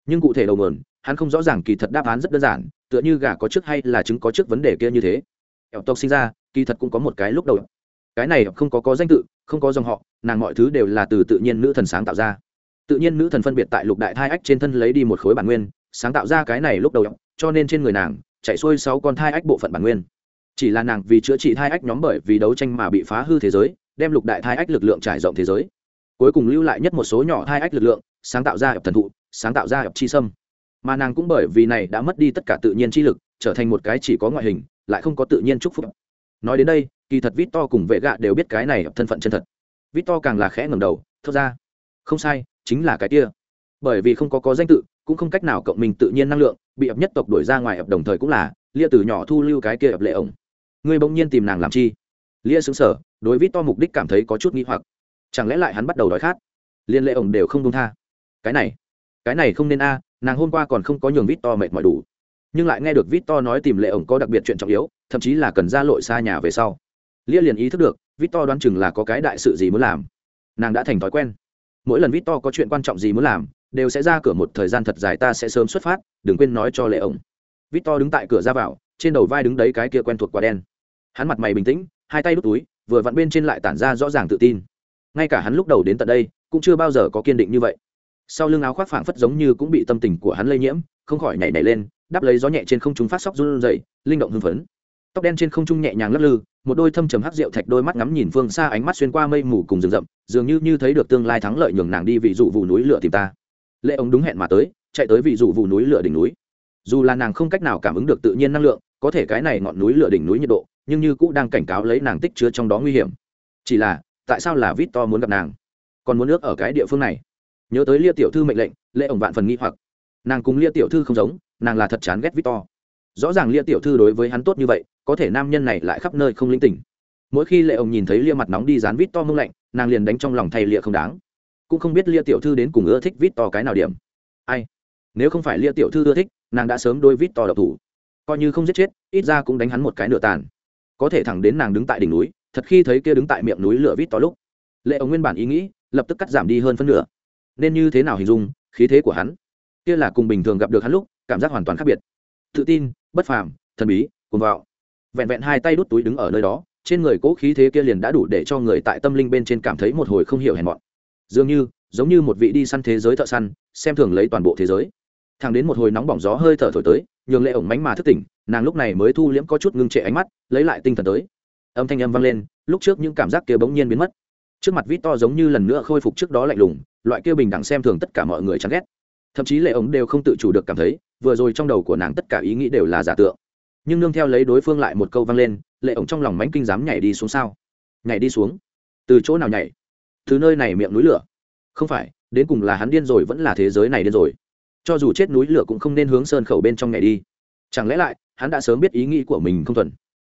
Speaker 1: Nhưng cụ thể đầu nguồn, hắn không rõ ràng kỳ thật đáp án rất đơn giản, tựa như gà có trước hay là trứng có trước vấn đề kia như thế. Ập tộc sinh ra, kỳ thật cũng có một cái lúc đầu. Cái này không có có danh tự, không có dòng họ, nàng mọi thứ đều là từ tự nhiên nữ thần sáng tạo ra tự nhiên nữ thần phân biệt tại lục đại thai ách trên thân lấy đi một khối bản nguyên, sáng tạo ra cái này lúc đầu, cho nên trên người nàng chạy xuôi sáu con thai ách bộ phận bản nguyên. Chỉ là nàng vì chữa trị thai ách nhóm bởi vì đấu tranh mà bị phá hư thế giới, đem lục đại thai ách lực lượng trải rộng thế giới. Cuối cùng lưu lại nhất một số nhỏ thai ách lực lượng, sáng tạo ra hợp thần thụ, sáng tạo ra hợp chi sâm. Mà nàng cũng bởi vì này đã mất đi tất cả tự nhiên chi lực, trở thành một cái chỉ có ngoại hình, lại không có tự nhiên chúc phúc. Nói đến đây, kỳ thật vít to cùng vệ gạ đều biết cái này thân phận chân thật. Vít to càng là khẽ ngầm đầu, thốt ra, không sai chính là cái kia. Bởi vì không có có danh tự, cũng không cách nào cộng mình tự nhiên năng lượng, bị ập nhất tộc đuổi ra ngoài ập đồng thời cũng là, lia từ nhỏ thu lưu cái kia ập lệ ổng. Ngươi bỗng nhiên tìm nàng làm chi? Lia xứng sở đối với to mục đích cảm thấy có chút nghĩ hoặc. Chẳng lẽ lại hắn bắt đầu đói khát? Liên lệ ổng đều không công tha. Cái này cái này không nên a, nàng hôm qua còn không có nhường vít to mệt mỏi đủ. Nhưng lại nghe được vít to nói tìm lệ ổng có đặc biệt chuyện trọng yếu, thậm chí là cần ra lội xa nhà về sau. Lia liền ý thức được, vít to đoán chừng là có cái đại sự gì muốn làm. Nàng đã thành thói quen mỗi lần Victor có chuyện quan trọng gì muốn làm, đều sẽ ra cửa một thời gian thật dài, ta sẽ sớm xuất phát, đừng quên nói cho lệ ổng victor đứng tại cửa ra vào, trên đầu vai đứng đấy cái kia quen thuộc quả đen. Hắn mặt mày bình tĩnh, hai tay đút túi, vừa vặn bên trên lại tản ra rõ ràng tự tin. Ngay cả hắn lúc đầu đến tận đây, cũng chưa bao giờ có kiên định như vậy. Sau lưng áo khoác phảng phất giống như cũng bị tâm tình của hắn lây nhiễm, không khỏi nhảy nhảy lên đáp lấy gió nhẹ trên không trung phát sóc run rẩy, linh động hưng phấn tóc đen trên không trung nhẹ nhàng lắc lư, một đôi thâm trầm hắc rượu thạch đôi mắt ngắm nhìn phương xa ánh mắt xuyên qua mây mù cùng rừng rậm, dường như như thấy được tương lai thắng lợi nhường nàng đi vị dụ vụ núi lửa tìm ta. Lệ ông đúng hẹn mà tới, chạy tới vị dụ vụ núi lửa đỉnh núi. Dù là nàng không cách nào cảm ứng được tự nhiên năng lượng, có thể cái này ngọn núi lửa đỉnh núi nhiệt độ, nhưng như cũ đang cảnh cáo lấy nàng tích chứa trong đó nguy hiểm. Chỉ là, tại sao là vít to muốn gặp nàng? Còn muốn nước ở cái địa phương này? Nhớ tới lia tiểu thư mệnh lệnh, lệ ổng vạn phần nghi hoặc. Nàng cùng lia tiểu thư không giống, nàng là thật chán ghét victor rõ ràng lia tiểu thư đối với hắn tốt như vậy, có thể nam nhân này lại khắp nơi không linh tỉnh mỗi khi lệ ông nhìn thấy lia mặt nóng đi dán vít to mông lạnh, nàng liền đánh trong lòng thay lia không đáng. Cũng không biết lia tiểu thư đến cùng ưa thích vít to cái nào điểm. Ai? Nếu không phải lia tiểu thư ưa thích, nàng đã sớm đôi vít to độc thủ. Coi như không giết chết, ít ra cũng đánh hắn một cái nửa tàn. Có thể thẳng đến nàng đứng tại đỉnh núi, thật khi thấy kia đứng tại miệng núi lửa vít to lúc, lệ ông nguyên bản ý nghĩ, lập tức cắt giảm đi hơn phân nửa. Nên như thế nào hình dung khí thế của hắn? Kia là cùng bình thường gặp được hắn lúc, cảm giác hoàn toàn khác biệt tự tin, bất phàm, thần bí, cuồng vọng. Vẹn vẹn hai tay đút túi đứng ở nơi đó, trên người cố khí thế kia liền đã đủ để cho người tại tâm linh bên trên cảm thấy một hồi không hiểu hèn mọn. Dường như, giống như một vị đi săn thế giới thợ săn, xem thường lấy toàn bộ thế giới. Thẳng đến một hồi nóng bỏng gió hơi thở thổi tới, nhường lệ ổng mánh mà thức tỉnh, nàng lúc này mới thu liễm có chút ngưng trệ ánh mắt, lấy lại tinh thần tới. Âm thanh âm vang lên, lúc trước những cảm giác kia bỗng nhiên biến mất. Trước mặt vít to giống như lần nữa khôi phục trước đó lạnh lùng, loại kia bình đẳng xem thường tất cả mọi người chán ghét. Thậm chí lệ ổng đều không tự chủ được cảm thấy vừa rồi trong đầu của nàng tất cả ý nghĩ đều là giả tượng. Nhưng nương theo lấy đối phương lại một câu vang lên, lệ ổng trong lòng mánh kinh dám nhảy đi xuống sao? Nhảy đi xuống? Từ chỗ nào nhảy? Từ nơi này miệng núi lửa? Không phải, đến cùng là hắn điên rồi vẫn là thế giới này điên rồi. Cho dù chết núi lửa cũng không nên hướng sơn khẩu bên trong nhảy đi. Chẳng lẽ lại, hắn đã sớm biết ý nghĩ của mình không thuần?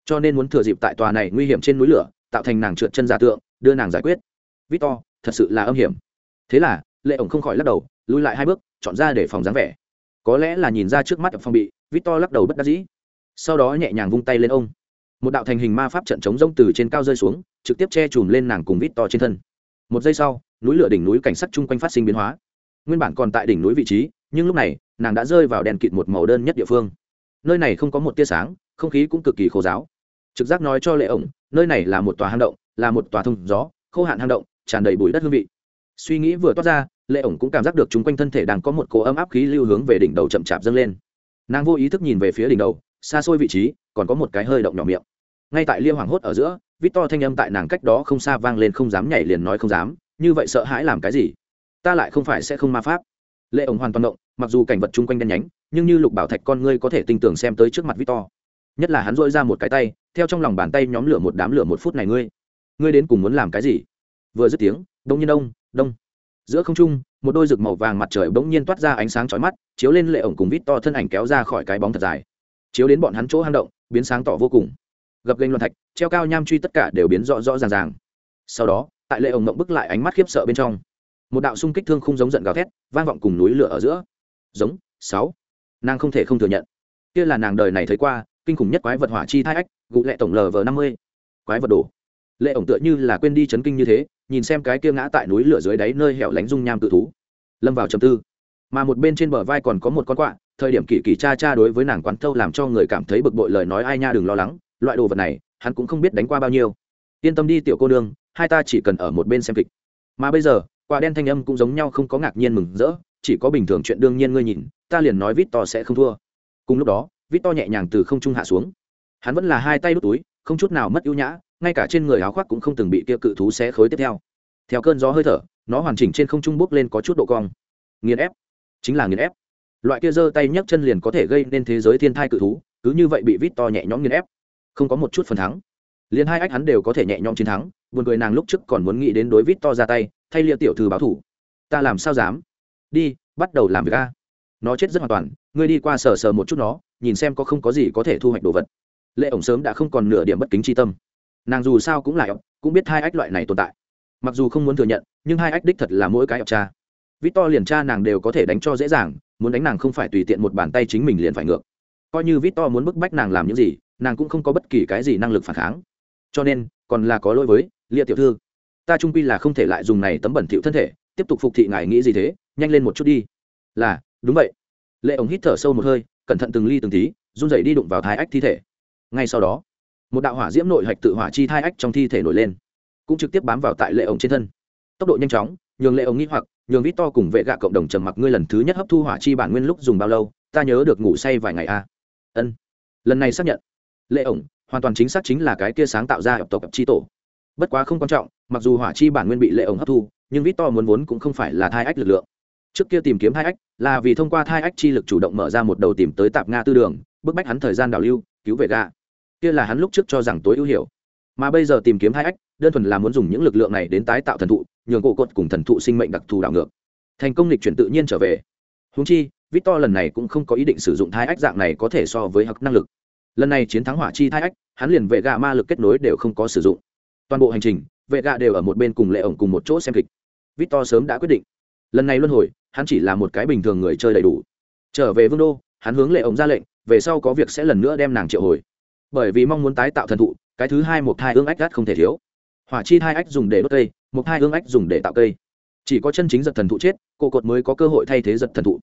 Speaker 1: Cho nên muốn thừa dịp tại tòa này nguy hiểm trên núi lửa, tạo thành nàng trượt chân giả tượng, đưa nàng giải quyết. Victor, thật sự là âm hiểm. Thế là, lệ ổng không khỏi lắc đầu, lùi lại hai bước, chọn ra để phòng dáng vẻ có lẽ là nhìn ra trước mắt phong bị, victor lắc đầu bất đắc dĩ. Sau đó nhẹ nhàng vung tay lên ông. Một đạo thành hình ma pháp trận chống rông từ trên cao rơi xuống, trực tiếp che chùm lên nàng cùng victor trên thân. Một giây sau, núi lửa đỉnh núi cảnh sắc chung quanh phát sinh biến hóa. Nguyên bản còn tại đỉnh núi vị trí, nhưng lúc này, nàng đã rơi vào đèn kịt một màu đơn nhất địa phương. Nơi này không có một tia sáng, không khí cũng cực kỳ khô giáo trực giác nói cho lệ ổng, nơi này là một tòa hang động, là một tòa thông gió, khô hạn hang động, tràn đầy bụi đất hương vị. Suy nghĩ vừa toát ra lệ ổng cũng cảm giác được chung quanh thân thể đang có một cỗ ấm áp khí lưu hướng về đỉnh đầu chậm chạp dâng lên. Nàng vô ý thức nhìn về phía đỉnh đầu, xa xôi vị trí, còn có một cái hơi động nhỏ miệng. Ngay tại liêu hoàng hốt ở giữa vít to thanh âm tại nàng cách đó không xa vang lên không dám nhảy liền nói không dám, như vậy sợ hãi làm cái gì? Ta lại không phải sẽ không ma pháp. Lệ ổng hoàn toàn động, mặc dù cảnh vật chung quanh đen nhánh, nhưng như lục bảo thạch con ngươi có thể tinh tường xem tới trước mặt vít to nhất là hắn dội ra một cái tay, theo trong lòng bàn tay nhóm lửa một đám lửa một phút này ngươi. Ngươi đến cùng muốn làm cái gì? Vừa dứt tiếng, đông nhiên, đông đông giữa không trung, một đôi rực màu vàng mặt trời bỗng nhiên toát ra ánh sáng chói mắt, chiếu lên lệ ổng cùng vít to thân ảnh kéo ra khỏi cái bóng thật dài. Chiếu đến bọn hắn chỗ hang động, biến sáng tỏ vô cùng. Gập gành loạn thạch, treo cao nham truy tất cả đều biến rõ rõ ràng ràng. Sau đó, tại lệ ổng mộng bức lại ánh mắt khiếp sợ bên trong, một đạo xung kích thương không giống giận gào thét, vang vọng cùng núi lửa ở giữa. Giống, sáu. Nàng không thể không thừa nhận, kia là nàng đời này thấy qua, kinh khủng nhất quái vật hỏa chi thai ách, gụ lệ tổng lv năm mươi. Quái vật đổ. Lệ ổng tựa như là quên đi chấn kinh như thế nhìn xem cái kia ngã tại núi lửa dưới đáy nơi hẻo lánh dung nham tự thú. Lâm vào trầm tư. Mà một bên trên bờ vai còn có một con quạ, thời điểm kỳ kỳ cha cha đối với nàng quán thâu làm cho người cảm thấy bực bội lời nói ai nha đừng lo lắng, loại đồ vật này, hắn cũng không biết đánh qua bao nhiêu. Yên tâm đi tiểu cô nương, hai ta chỉ cần ở một bên xem kịch. Mà bây giờ quả đen thanh âm cũng giống nhau không có ngạc nhiên mừng rỡ, chỉ có bình thường chuyện đương nhiên ngươi nhìn, ta liền nói vít to sẽ không thua. Cùng lúc đó, vít to nhẹ nhàng từ không trung hạ xuống. Hắn vẫn là hai tay đút túi, không chút nào mất ưu nhã ngay cả trên người áo khoác cũng không từng bị kia cự thú xé khối tiếp theo. Theo cơn gió hơi thở, nó hoàn chỉnh trên không trung bốc lên có chút độ cong. Nghiền ép. Chính là nghiền ép. Loại kia giơ tay nhấc chân liền có thể gây nên thế giới thiên thai cự thú, cứ như vậy bị vít to nhẹ nhõm nghiền ép. Không có một chút phần thắng. Liền hai ách hắn đều có thể nhẹ nhõm chiến thắng, buồn cười nàng lúc trước còn muốn nghĩ đến đối vít to ra tay, thay lia tiểu thư báo thủ. Ta làm sao dám? Đi, bắt đầu làm việc a. Nó chết rất hoàn toàn, ngươi đi qua sờ sờ một chút nó, nhìn xem có không có gì có thể thu hoạch đồ vật. Lệ ổng sớm đã không còn nửa điểm bất kính tri tâm nàng dù sao cũng là lại cũng biết hai ách loại này tồn tại. Mặc dù không muốn thừa nhận, nhưng hai ách đích thật là mỗi cái ọc cha. Vít to liền cha nàng đều có thể đánh cho dễ dàng, muốn đánh nàng không phải tùy tiện một bàn tay chính mình liền phải ngược. Coi như vít to muốn bức bách nàng làm những gì, nàng cũng không có bất kỳ cái gì năng lực phản kháng. Cho nên, còn là có lỗi với lia tiểu thư. Ta trung quy là không thể lại dùng này tấm bẩn thiệu thân thể, tiếp tục phục thị ngài nghĩ gì thế, nhanh lên một chút đi. Là, đúng vậy. Lệ ổng hít thở sâu một hơi, cẩn thận từng ly từng tí, run rẩy đi đụng vào thái ách thi thể. Ngay sau đó một đạo hỏa diễm nội hạch tự hỏa chi thai ách trong thi thể nổi lên, cũng trực tiếp bám vào tại lệ ổng trên thân. Tốc độ nhanh chóng, nhường lệ ổng nghĩ hoặc, nhường vít to cùng vệ gạ cộng đồng trầm mặc, ngươi lần thứ nhất hấp thu hỏa chi bản nguyên lúc dùng bao lâu? Ta nhớ được ngủ say vài ngày a à? ân. Lần này xác nhận, lệ ổng, hoàn toàn chính xác chính là cái kia sáng tạo ra học tộc chi tổ. Bất quá không quan trọng, mặc dù hỏa chi bản nguyên bị lệ ổng hấp thu, nhưng vít to muốn vốn cũng không phải là thai ách lực lượng. Trước kia tìm kiếm thai ách là vì thông qua thai ách chi lực chủ động mở ra một đầu tìm tới tạp nga tư đường, bức bách hắn thời gian đào lưu, cứu vệ gạ kia là hắn lúc trước cho rằng tối ưu hiểu. Mà bây giờ tìm kiếm hai ách, đơn thuần là muốn dùng những lực lượng này đến tái tạo thần thụ, nhường cổ cột cùng thần thụ sinh mệnh đặc thù đảo ngược. Thành công lịch chuyển tự nhiên trở về. Húng chi, victor lần này cũng không có ý định sử dụng thai ách dạng này có thể so với hặc năng lực. Lần này chiến thắng hỏa chi thai ách, hắn liền vệ gạ ma lực kết nối đều không có sử dụng. Toàn bộ hành trình vệ gạ đều ở một bên cùng lệ ổng cùng một chỗ xem kịch. Victor sớm đã quyết định. Lần này luân hồi, hắn chỉ là một cái bình thường người chơi đầy đủ. Trở về vương đô, hắn hướng lệ ổng ra lệnh, về sau có việc sẽ lần nữa đem nàng triệu hồi bởi vì mong muốn tái tạo thần thụ, cái thứ hai một thai ương ách gắt không thể thiếu. Hỏa chi hai ách dùng để đốt cây, một hai ương ách dùng để tạo cây. Chỉ có chân chính giật thần thụ chết cổ cột mới có cơ hội thay thế giật thần thụ.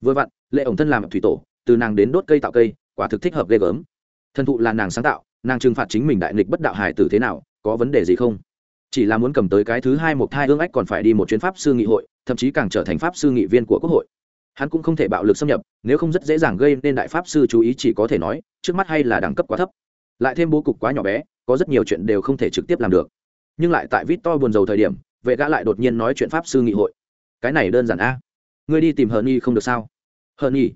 Speaker 1: Vừa vặn, lệ ổng thân làm thủy tổ, từ nàng đến đốt cây tạo cây, quả thực thích hợp ghê gớm. Thần thụ là nàng sáng tạo, nàng trừng phạt chính mình đại nghịch bất đạo hải tử thế nào, có vấn đề gì không? Chỉ là muốn cầm tới cái thứ hai một thai ương ách còn phải đi một chuyến pháp sư nghị hội, thậm chí càng trở thành pháp sư nghị viên của quốc hội hắn cũng không thể bạo lực xâm nhập, nếu không rất dễ dàng gây nên đại pháp sư chú ý chỉ có thể nói, trước mắt hay là đẳng cấp quá thấp. Lại thêm bố cục quá nhỏ bé, có rất nhiều chuyện đều không thể trực tiếp làm được. Nhưng lại tại vít to buồn rầu thời điểm, vệ gã lại đột nhiên nói chuyện pháp sư nghị hội. Cái này đơn giản a. Ngươi đi tìm hờ nhi không được sao? Hờ nhi.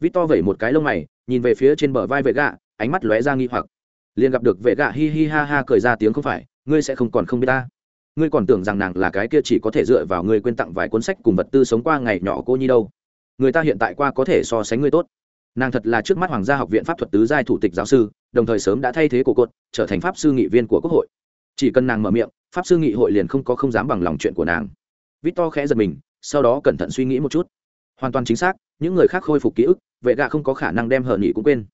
Speaker 1: Vít to vẩy một cái lông mày, nhìn về phía trên bờ vai vệ gã, ánh mắt lóe ra nghi hoặc. Liền gặp được vệ gã hi hi ha ha cười ra tiếng không phải, ngươi sẽ không còn không biết ta. Ngươi còn tưởng rằng nàng là cái kia chỉ có thể dựa vào ngươi quên tặng vài cuốn sách cùng vật tư sống qua ngày nhỏ cô nhi đâu người ta hiện tại qua có thể so sánh ngươi tốt. Nàng thật là trước mắt hoàng gia học viện pháp thuật tứ giai thủ tịch giáo sư, đồng thời sớm đã thay thế cổ cột, trở thành pháp sư nghị viên của quốc hội. Chỉ cần nàng mở miệng, pháp sư nghị hội liền không có không dám bằng lòng chuyện của nàng. Vít to khẽ giật mình, sau đó cẩn thận suy nghĩ một chút. Hoàn toàn chính xác, những người khác khôi phục ký ức, vệ gạ không có khả năng đem hờ nhị cũng quên.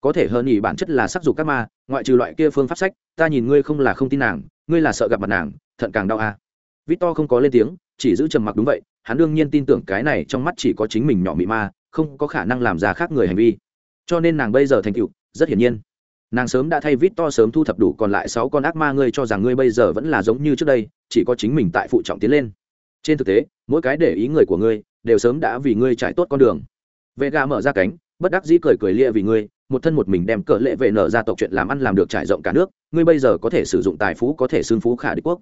Speaker 1: Có thể hờ nhị bản chất là sắc dục các ma, ngoại trừ loại kia phương pháp sách, ta nhìn ngươi không là không tin nàng, ngươi là sợ gặp mặt nàng, thận càng đau à. vít to không có lên tiếng, chỉ giữ trầm mặc đúng vậy hắn đương nhiên tin tưởng cái này trong mắt chỉ có chính mình nhỏ mị ma, không có khả năng làm ra khác người hành vi. Cho nên nàng bây giờ thành tựu, rất hiển nhiên. Nàng sớm đã thay vít to sớm thu thập đủ, còn lại sáu con ác ma ngươi cho rằng ngươi bây giờ vẫn là giống như trước đây, chỉ có chính mình tại phụ trọng tiến lên. Trên thực tế, mỗi cái để ý người của ngươi, đều sớm đã vì ngươi trải tốt con đường. Vệ gà mở ra cánh, bất đắc dĩ cười cười lia vì ngươi, một thân một mình đem cỡ lệ vệ nở ra tộc chuyện làm ăn làm được trải rộng cả nước, ngươi bây giờ có thể sử dụng tài phú, có thể xưng phú khả đế quốc.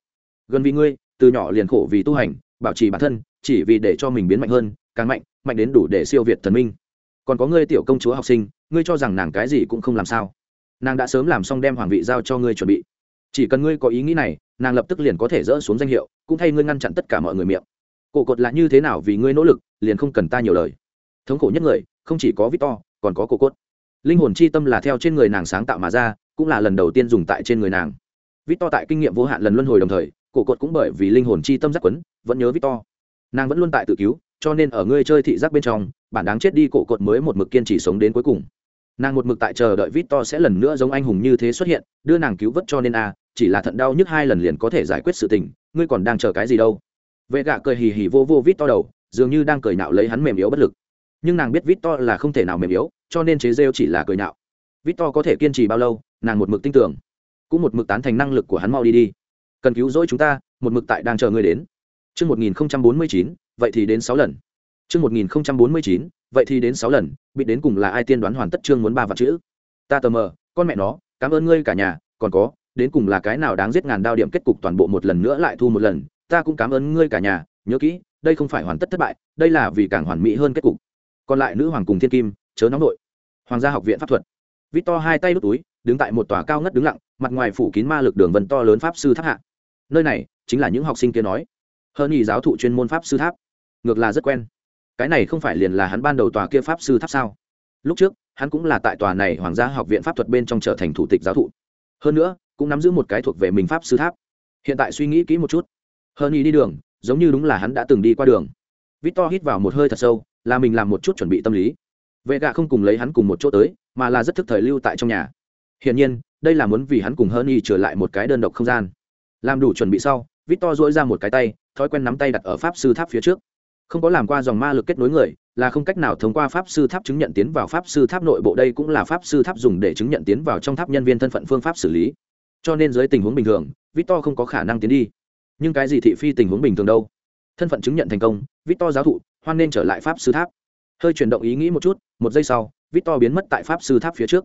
Speaker 1: Gần vì ngươi, từ nhỏ liền khổ vì tu hành, bảo trì bản thân chỉ vì để cho mình biến mạnh hơn, càng mạnh mạnh đến đủ để siêu việt thần minh. Còn có ngươi tiểu công chúa học sinh, ngươi cho rằng nàng cái gì cũng không làm sao. Nàng đã sớm làm xong đem hoàng vị giao cho ngươi chuẩn bị. Chỉ cần ngươi có ý nghĩ này, nàng lập tức liền có thể dỡ xuống danh hiệu, cũng thay ngươi ngăn chặn tất cả mọi người miệng. Cổ cột là như thế nào vì ngươi nỗ lực, liền không cần ta nhiều lời. Thống khổ nhất người, không chỉ có victor, còn có cổ cốt linh hồn chi tâm là theo trên người nàng sáng tạo mà ra, cũng là lần đầu tiên dùng tại trên người nàng. Victor tại kinh nghiệm vô hạn lần luân hồi đồng thời, cổ cột cũng bởi vì linh hồn chi tâm giác quấn, vẫn nhớ victor nàng vẫn luôn tại tự cứu, cho nên ở ngươi chơi thị giác bên trong, bản đáng chết đi cổ cột mới một mực kiên trì sống đến cuối cùng. Nàng một mực tại chờ đợi vít to sẽ lần nữa giống anh hùng như thế xuất hiện, đưa nàng cứu vớt cho nên a chỉ là thận đau nhức hai lần liền có thể giải quyết sự tình, ngươi còn đang chờ cái gì đâu? Vệ gạ cười hì hì vô vô vít to đầu, dường như đang cười nạo lấy hắn mềm yếu bất lực. Nhưng nàng biết vít to là không thể nào mềm yếu, cho nên chế rêu chỉ là cười nạo. Vít to có thể kiên trì bao lâu, nàng một mực tin tưởng. Cũng một mực tán thành năng lực của hắn mau đi đi. Cần cứu rỗi chúng ta, một mực tại đang chờ ngươi đến. Chương 1049, vậy thì đến sáu lần. Chương 1049, vậy thì đến sáu lần, bị đến cùng là ai tiên đoán hoàn tất chương muốn ba vạn chữ. Ta tờ mờ, con mẹ nó, cảm ơn ngươi cả nhà, còn có, đến cùng là cái nào đáng giết ngàn đao điểm kết cục toàn bộ một lần nữa lại thu một lần, ta cũng cảm ơn ngươi cả nhà, nhớ kỹ, đây không phải hoàn tất thất bại, đây là vì càng hoàn mỹ hơn kết cục. Còn lại nữ hoàng cùng thiên kim, chớ nóng nội. Hoàng gia học viện pháp thuật. Victor hai tay đút túi, đứng tại một tòa cao ngất đứng lặng, mặt ngoài phủ kín ma lực đường vân to lớn pháp sư tháp hạ. Nơi này chính là những học sinh kia nói hơn ý giáo thụ chuyên môn pháp sư tháp. Ngược là rất quen. Cái này không phải liền là hắn ban đầu tòa kia pháp sư tháp sao? Lúc trước, hắn cũng là tại tòa này hoàng gia học viện pháp thuật bên trong trở thành thủ tịch giáo thụ. Hơn nữa, cũng nắm giữ một cái thuộc về mình pháp sư tháp. Hiện tại suy nghĩ kỹ một chút. Hơn ý đi đường, giống như đúng là hắn đã từng đi qua đường. Victor hít vào một hơi thật sâu, là mình làm một chút chuẩn bị tâm lý. Vệ gạ không cùng lấy hắn cùng một chỗ tới, mà là rất thức thời lưu tại trong nhà. Hiển nhiên, đây là muốn vì hắn cùng hơn y trở lại một cái đơn độc không gian. Làm đủ chuẩn bị sau, victor dỗi ra một cái tay thói quen nắm tay đặt ở pháp sư tháp phía trước. Không có làm qua dòng ma lực kết nối người, là không cách nào thông qua pháp sư tháp chứng nhận tiến vào pháp sư tháp nội bộ. Đây cũng là pháp sư tháp dùng để chứng nhận tiến vào trong tháp nhân viên thân phận phương pháp xử lý. Cho nên dưới tình huống bình thường, victor không có khả năng tiến đi. Nhưng cái gì thị phi tình huống bình thường đâu? Thân phận chứng nhận thành công, victor giáo thụ, hoan nên trở lại pháp sư tháp. Hơi chuyển động ý nghĩ một chút, một giây sau, victor biến mất tại pháp sư tháp phía trước.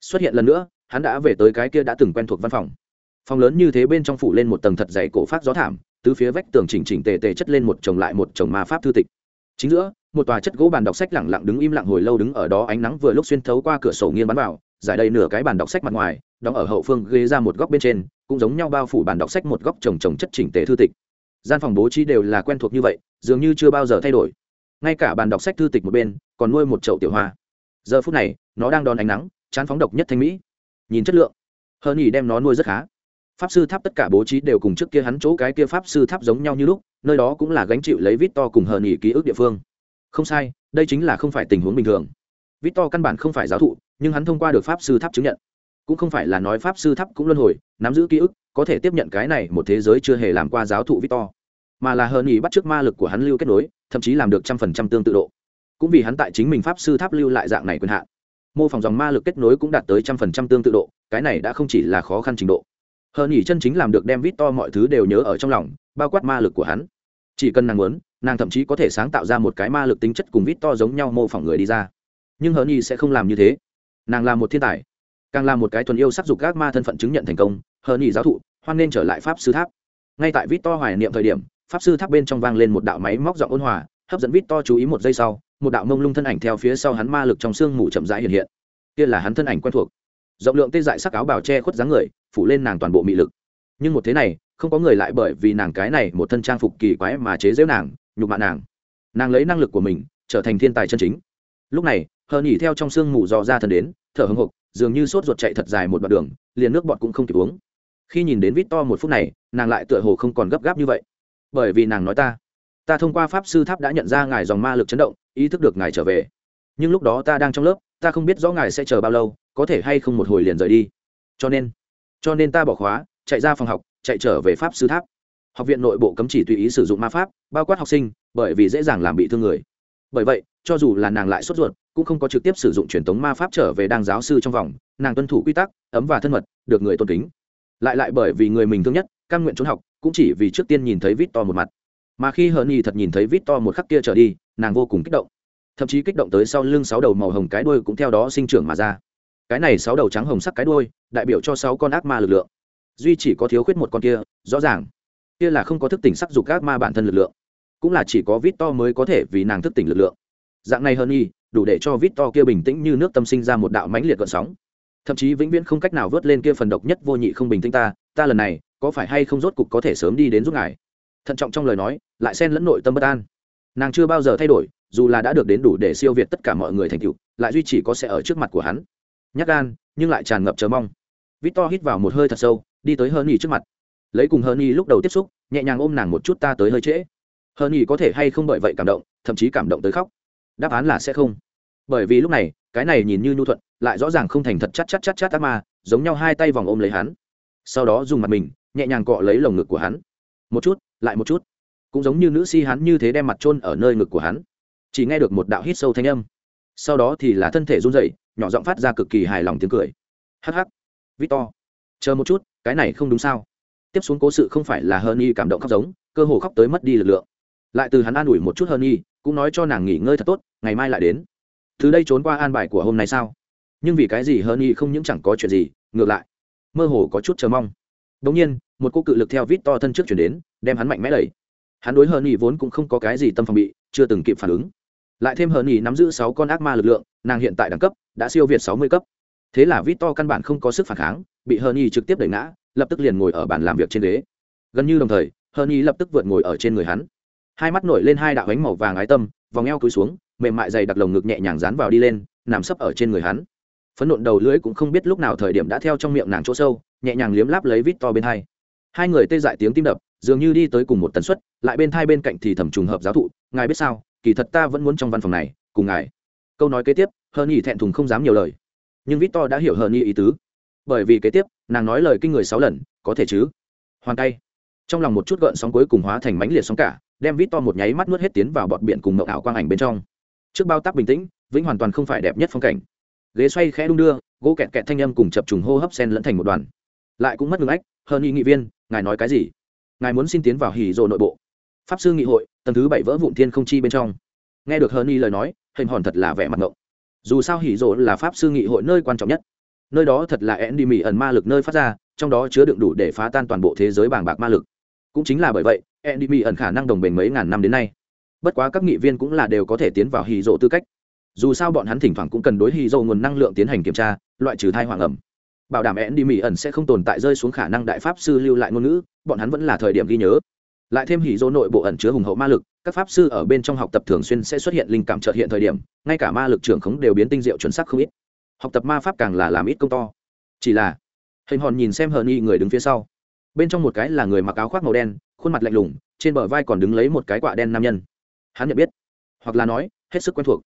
Speaker 1: Xuất hiện lần nữa, hắn đã về tới cái kia đã từng quen thuộc văn phòng. Phòng lớn như thế bên trong phủ lên một tầng thật dày cổ phát gió thảm tứ phía vách tường chỉnh chỉnh tề tề chất lên một chồng lại một chồng ma pháp thư tịch. Chính giữa, một tòa chất gỗ bàn đọc sách lẳng lặng đứng im lặng hồi lâu đứng ở đó ánh nắng vừa lúc xuyên thấu qua cửa sổ nghiêng bắn vào, giải đầy nửa cái bàn đọc sách mặt ngoài, đóng ở hậu phương ghế ra một góc bên trên, cũng giống nhau bao phủ bàn đọc sách một góc chồng chồng chất chỉnh tề thư tịch. Gian phòng bố trí đều là quen thuộc như vậy, dường như chưa bao giờ thay đổi. Ngay cả bàn đọc sách thư tịch một bên, còn nuôi một chậu tiểu hoa. Giờ phút này, nó đang đón ánh nắng, chán phóng độc nhất thanh mỹ. Nhìn chất lượng hơn nhỉ đem nó nuôi rất khá pháp sư tháp tất cả bố trí đều cùng trước kia hắn chỗ cái kia pháp sư tháp giống nhau như lúc, nơi đó cũng là gánh chịu lấy vít to cùng hờ nghỉ ký ức địa phương. Không sai, đây chính là không phải tình huống bình thường. Vít to căn bản không phải giáo thụ, nhưng hắn thông qua được pháp sư tháp chứng nhận. Cũng không phải là nói pháp sư tháp cũng luân hồi, nắm giữ ký ức, có thể tiếp nhận cái này một thế giới chưa hề làm qua giáo thụ vít to mà là hờ nhỉ bắt trước ma lực của hắn lưu kết nối, thậm chí làm được trăm phần trăm tương tự độ. Cũng vì hắn tại chính mình pháp sư tháp lưu lại dạng này quyền hạn. Mô phỏng dòng ma lực kết nối cũng đạt tới trăm phần trăm tương tự độ, cái này đã không chỉ là khó khăn trình độ hờ nhỉ chân chính làm được đem vít to mọi thứ đều nhớ ở trong lòng, bao quát ma lực của hắn. Chỉ cần nàng muốn, nàng thậm chí có thể sáng tạo ra một cái ma lực tính chất cùng vít to giống nhau mô phỏng người đi ra. Nhưng hờ nhỉ sẽ không làm như thế. Nàng là một thiên tài, càng là một cái thuần yêu sắc dục các ma thân phận chứng nhận thành công, hờ nhỉ giáo thụ, hoan nên trở lại pháp sư tháp. Ngay tại vít to hoài niệm thời điểm, pháp sư tháp bên trong vang lên một đạo máy móc giọng ôn hòa, hấp dẫn vít to chú ý một giây sau, một đạo mông lung thân ảnh theo phía sau hắn ma lực trong xương mù chậm rãi hiện hiện. Kia là hắn thân ảnh quen thuộc rộng lượng tê dại sắc áo bào che khuất dáng người, phủ lên nàng toàn bộ mị lực. Nhưng một thế này, không có người lại bởi vì nàng cái này một thân trang phục kỳ quái mà chế giễu nàng, nhục mạ nàng. Nàng lấy năng lực của mình, trở thành thiên tài chân chính. Lúc này, hờ nhỉ theo trong sương mù dò ra thần đến, thở hưng hục dường như sốt ruột chạy thật dài một đoạn đường, liền nước bọt cũng không kịp uống. Khi nhìn đến vít to một phút này, nàng lại tựa hồ không còn gấp gáp như vậy. Bởi vì nàng nói ta ta thông qua pháp sư tháp đã nhận ra ngài dòng ma lực chấn động, ý thức được ngài trở về. Nhưng lúc đó ta đang trong lớp ta không biết rõ ngài sẽ chờ bao lâu, có thể hay không một hồi liền rời đi. Cho nên cho nên ta bỏ khóa, chạy ra phòng học, chạy trở về pháp sư tháp. Học viện nội bộ cấm chỉ tùy ý sử dụng ma pháp, bao quát học sinh, bởi vì dễ dàng làm bị thương người. Bởi vậy, cho dù là nàng lại sốt ruột, cũng không có trực tiếp sử dụng truyền thống ma pháp trở về đang giáo sư trong vòng, nàng tuân thủ quy tắc, ấm và thân mật, được người tôn kính. Lại lại bởi vì người mình thương nhất, căn nguyện trốn học, cũng chỉ vì trước tiên nhìn thấy vít to một mặt. Mà khi hờn nhì thật nhìn thấy vít to một khắc kia trở đi, nàng vô cùng kích động thậm chí kích động tới sau lưng sáu đầu màu hồng cái đuôi cũng theo đó sinh trưởng mà ra. Cái này sáu đầu trắng hồng sắc cái đuôi, đại biểu cho sáu con ác ma lực lượng. Duy chỉ có thiếu khuyết một con kia, rõ ràng. Kia là không có thức tỉnh sắc dục ác ma bản thân lực lượng. Cũng là chỉ có vít to mới có thể vì nàng thức tỉnh lực lượng. Dạng này hơn y, đủ để cho vít to kia bình tĩnh như nước tâm sinh ra một đạo mãnh liệt gợn sóng. Thậm chí vĩnh viễn không cách nào vớt lên kia phần độc nhất vô nhị không bình tĩnh ta ta lần này, có phải hay không rốt cục có thể sớm đi đến giúp ngài? Thận trọng trong lời nói, lại xen lẫn nội tâm bất an. Nàng chưa bao giờ thay đổi dù là đã được đến đủ để siêu việt tất cả mọi người thành tựu, lại duy chỉ có sẽ ở trước mặt của hắn. Nhắc gan, nhưng lại tràn ngập chờ mong. Victor hít vào một hơi thật sâu, đi tới hơn nhì trước mặt. Lấy cùng hơn nhì lúc đầu tiếp xúc, nhẹ nhàng ôm nàng một chút ta tới hơi trễ. Hơn nhì có thể hay không bởi vậy cảm động, thậm chí cảm động tới khóc. Đáp án là sẽ không. Bởi vì lúc này, cái này nhìn như nhu thuận, lại rõ ràng không thành thật chắc chắc chắc chắc ác ma, giống nhau hai tay vòng ôm lấy hắn. Sau đó dùng mặt mình, nhẹ nhàng cọ lấy lồng ngực của hắn. Một chút, lại một chút. Cũng giống như nữ si hắn như thế đem mặt chôn ở nơi ngực của hắn chỉ nghe được một đạo hít sâu thanh âm. Sau đó thì là thân thể run rẩy, nhỏ giọng phát ra cực kỳ hài lòng tiếng cười. Hh victor, chờ một chút, cái này không đúng sao? Tiếp xuống cố sự không phải là hơn y cảm động khóc giống, cơ hồ khóc tới mất đi lực lượng. Lại từ hắn an ủi một chút hơn y cũng nói cho nàng nghỉ ngơi thật tốt, ngày mai lại đến. Từ đây trốn qua an bài của hôm nay sao? Nhưng vì cái gì hơn y không những chẳng có chuyện gì, ngược lại, mơ hồ có chút chờ mong. Đ nhiên, một cô cự lực theo vít to thân trước chuyển đến, đem hắn mạnh mẽ đẩy. Hắn đối hơn y vốn cũng không có cái gì tâm phòng bị, chưa từng kịp phản ứng lại thêm hờn nhì nắm giữ sáu con ác ma lực lượng, nàng hiện tại đẳng cấp đã siêu việt sáu mươi cấp. Thế là vít to căn bản không có sức phản kháng, bị hờn nhì trực tiếp đẩy ngã, lập tức liền ngồi ở bàn làm việc trên ghế. Gần như đồng thời hờn nhì lập tức vượt ngồi ở trên người hắn. Hai mắt nổi lên hai đạo ánh màu vàng ái tâm, vòng eo cúi xuống, mềm mại dày đặc lồng ngực nhẹ nhàng dán vào đi lên, nằm sấp ở trên người hắn. Phấn nộn đầu lưỡi cũng không biết lúc nào thời điểm đã theo trong miệng nàng chỗ sâu, nhẹ nhàng liếm láp lấy vít to bên hai. Hai người tê dại tiếng tim đập, dường như đi tới cùng một tần suất, lại bên thai bên cạnh thì thầm trùng hợp giáo thụ, ngài biết sao? Kỳ thật ta vẫn muốn trong văn phòng này, cùng ngài. Câu nói kế tiếp, hờ nhi thẹn thùng không dám nhiều lời. Nhưng victor đã hiểu hờ nhi ý tứ. Bởi vì kế tiếp, nàng nói lời kinh người sáu lần, có thể chứ? Hoàn tay. Trong lòng một chút gợn sóng cuối cùng hóa thành mãnh liệt sóng cả, đem victor một nháy mắt nuốt hết tiến vào bọt biển cùng mậu ảo quang ảnh bên trong. Trước bao tác bình tĩnh, vĩnh hoàn toàn không phải đẹp nhất phong cảnh. Ghế xoay khẽ đung đưa, gỗ kẹt kẹt thanh âm cùng chập trùng hô hấp sen lẫn thành một đoàn. Lại cũng mất ngừng ách hơn y nghị viên, ngài nói cái gì? Ngài muốn xin tiến vào hỉ rộ nội bộ pháp sư nghị hội, tầng thứ bảy vỡ vụn thiên không chi bên trong. Nghe được hơn y lời nói, hình hòn thật là vẻ mặt ngộng. Dù sao hỉ rỗ là pháp sư nghị hội nơi quan trọng nhất. Nơi đó thật là én đi mỹ ẩn ma lực nơi phát ra, trong đó chứa đựng đủ để phá tan toàn bộ thế giới bàng bạc ma lực. Cũng chính là bởi vậy én đi mỹ ẩn khả năng đồng bền mấy ngàn năm đến nay. Bất quá các nghị viên cũng là đều có thể tiến vào hỉ rỗ tư cách. Dù sao bọn hắn thỉnh thoảng cũng cần đối hỉ rỗ nguồn năng lượng tiến hành kiểm tra, loại trừ thai hoàng ẩm. Bảo đảm én đi mỹ ẩn sẽ không tồn tại rơi xuống khả năng đại pháp sư lưu lại ngôn ngữ, bọn hắn vẫn là thời điểm ghi nhớ lại thêm hỉ dỗ nội bộ ẩn chứa hùng hậu ma lực, các pháp sư ở bên trong học tập thường xuyên sẽ xuất hiện linh cảm trợt hiện thời điểm, ngay cả ma lực trưởng khống đều biến tinh diệu chuẩn xác không ít. Học tập ma pháp càng là làm ít công to. Chỉ là, hình hòn nhìn xem hờn y người đứng phía sau. Bên trong một cái là người mặc áo khoác màu đen, khuôn mặt lạnh lùng, trên bờ vai còn đứng lấy một cái quạ đen nam nhân. Hắn nhận biết, hoặc là nói, hết sức quen thuộc.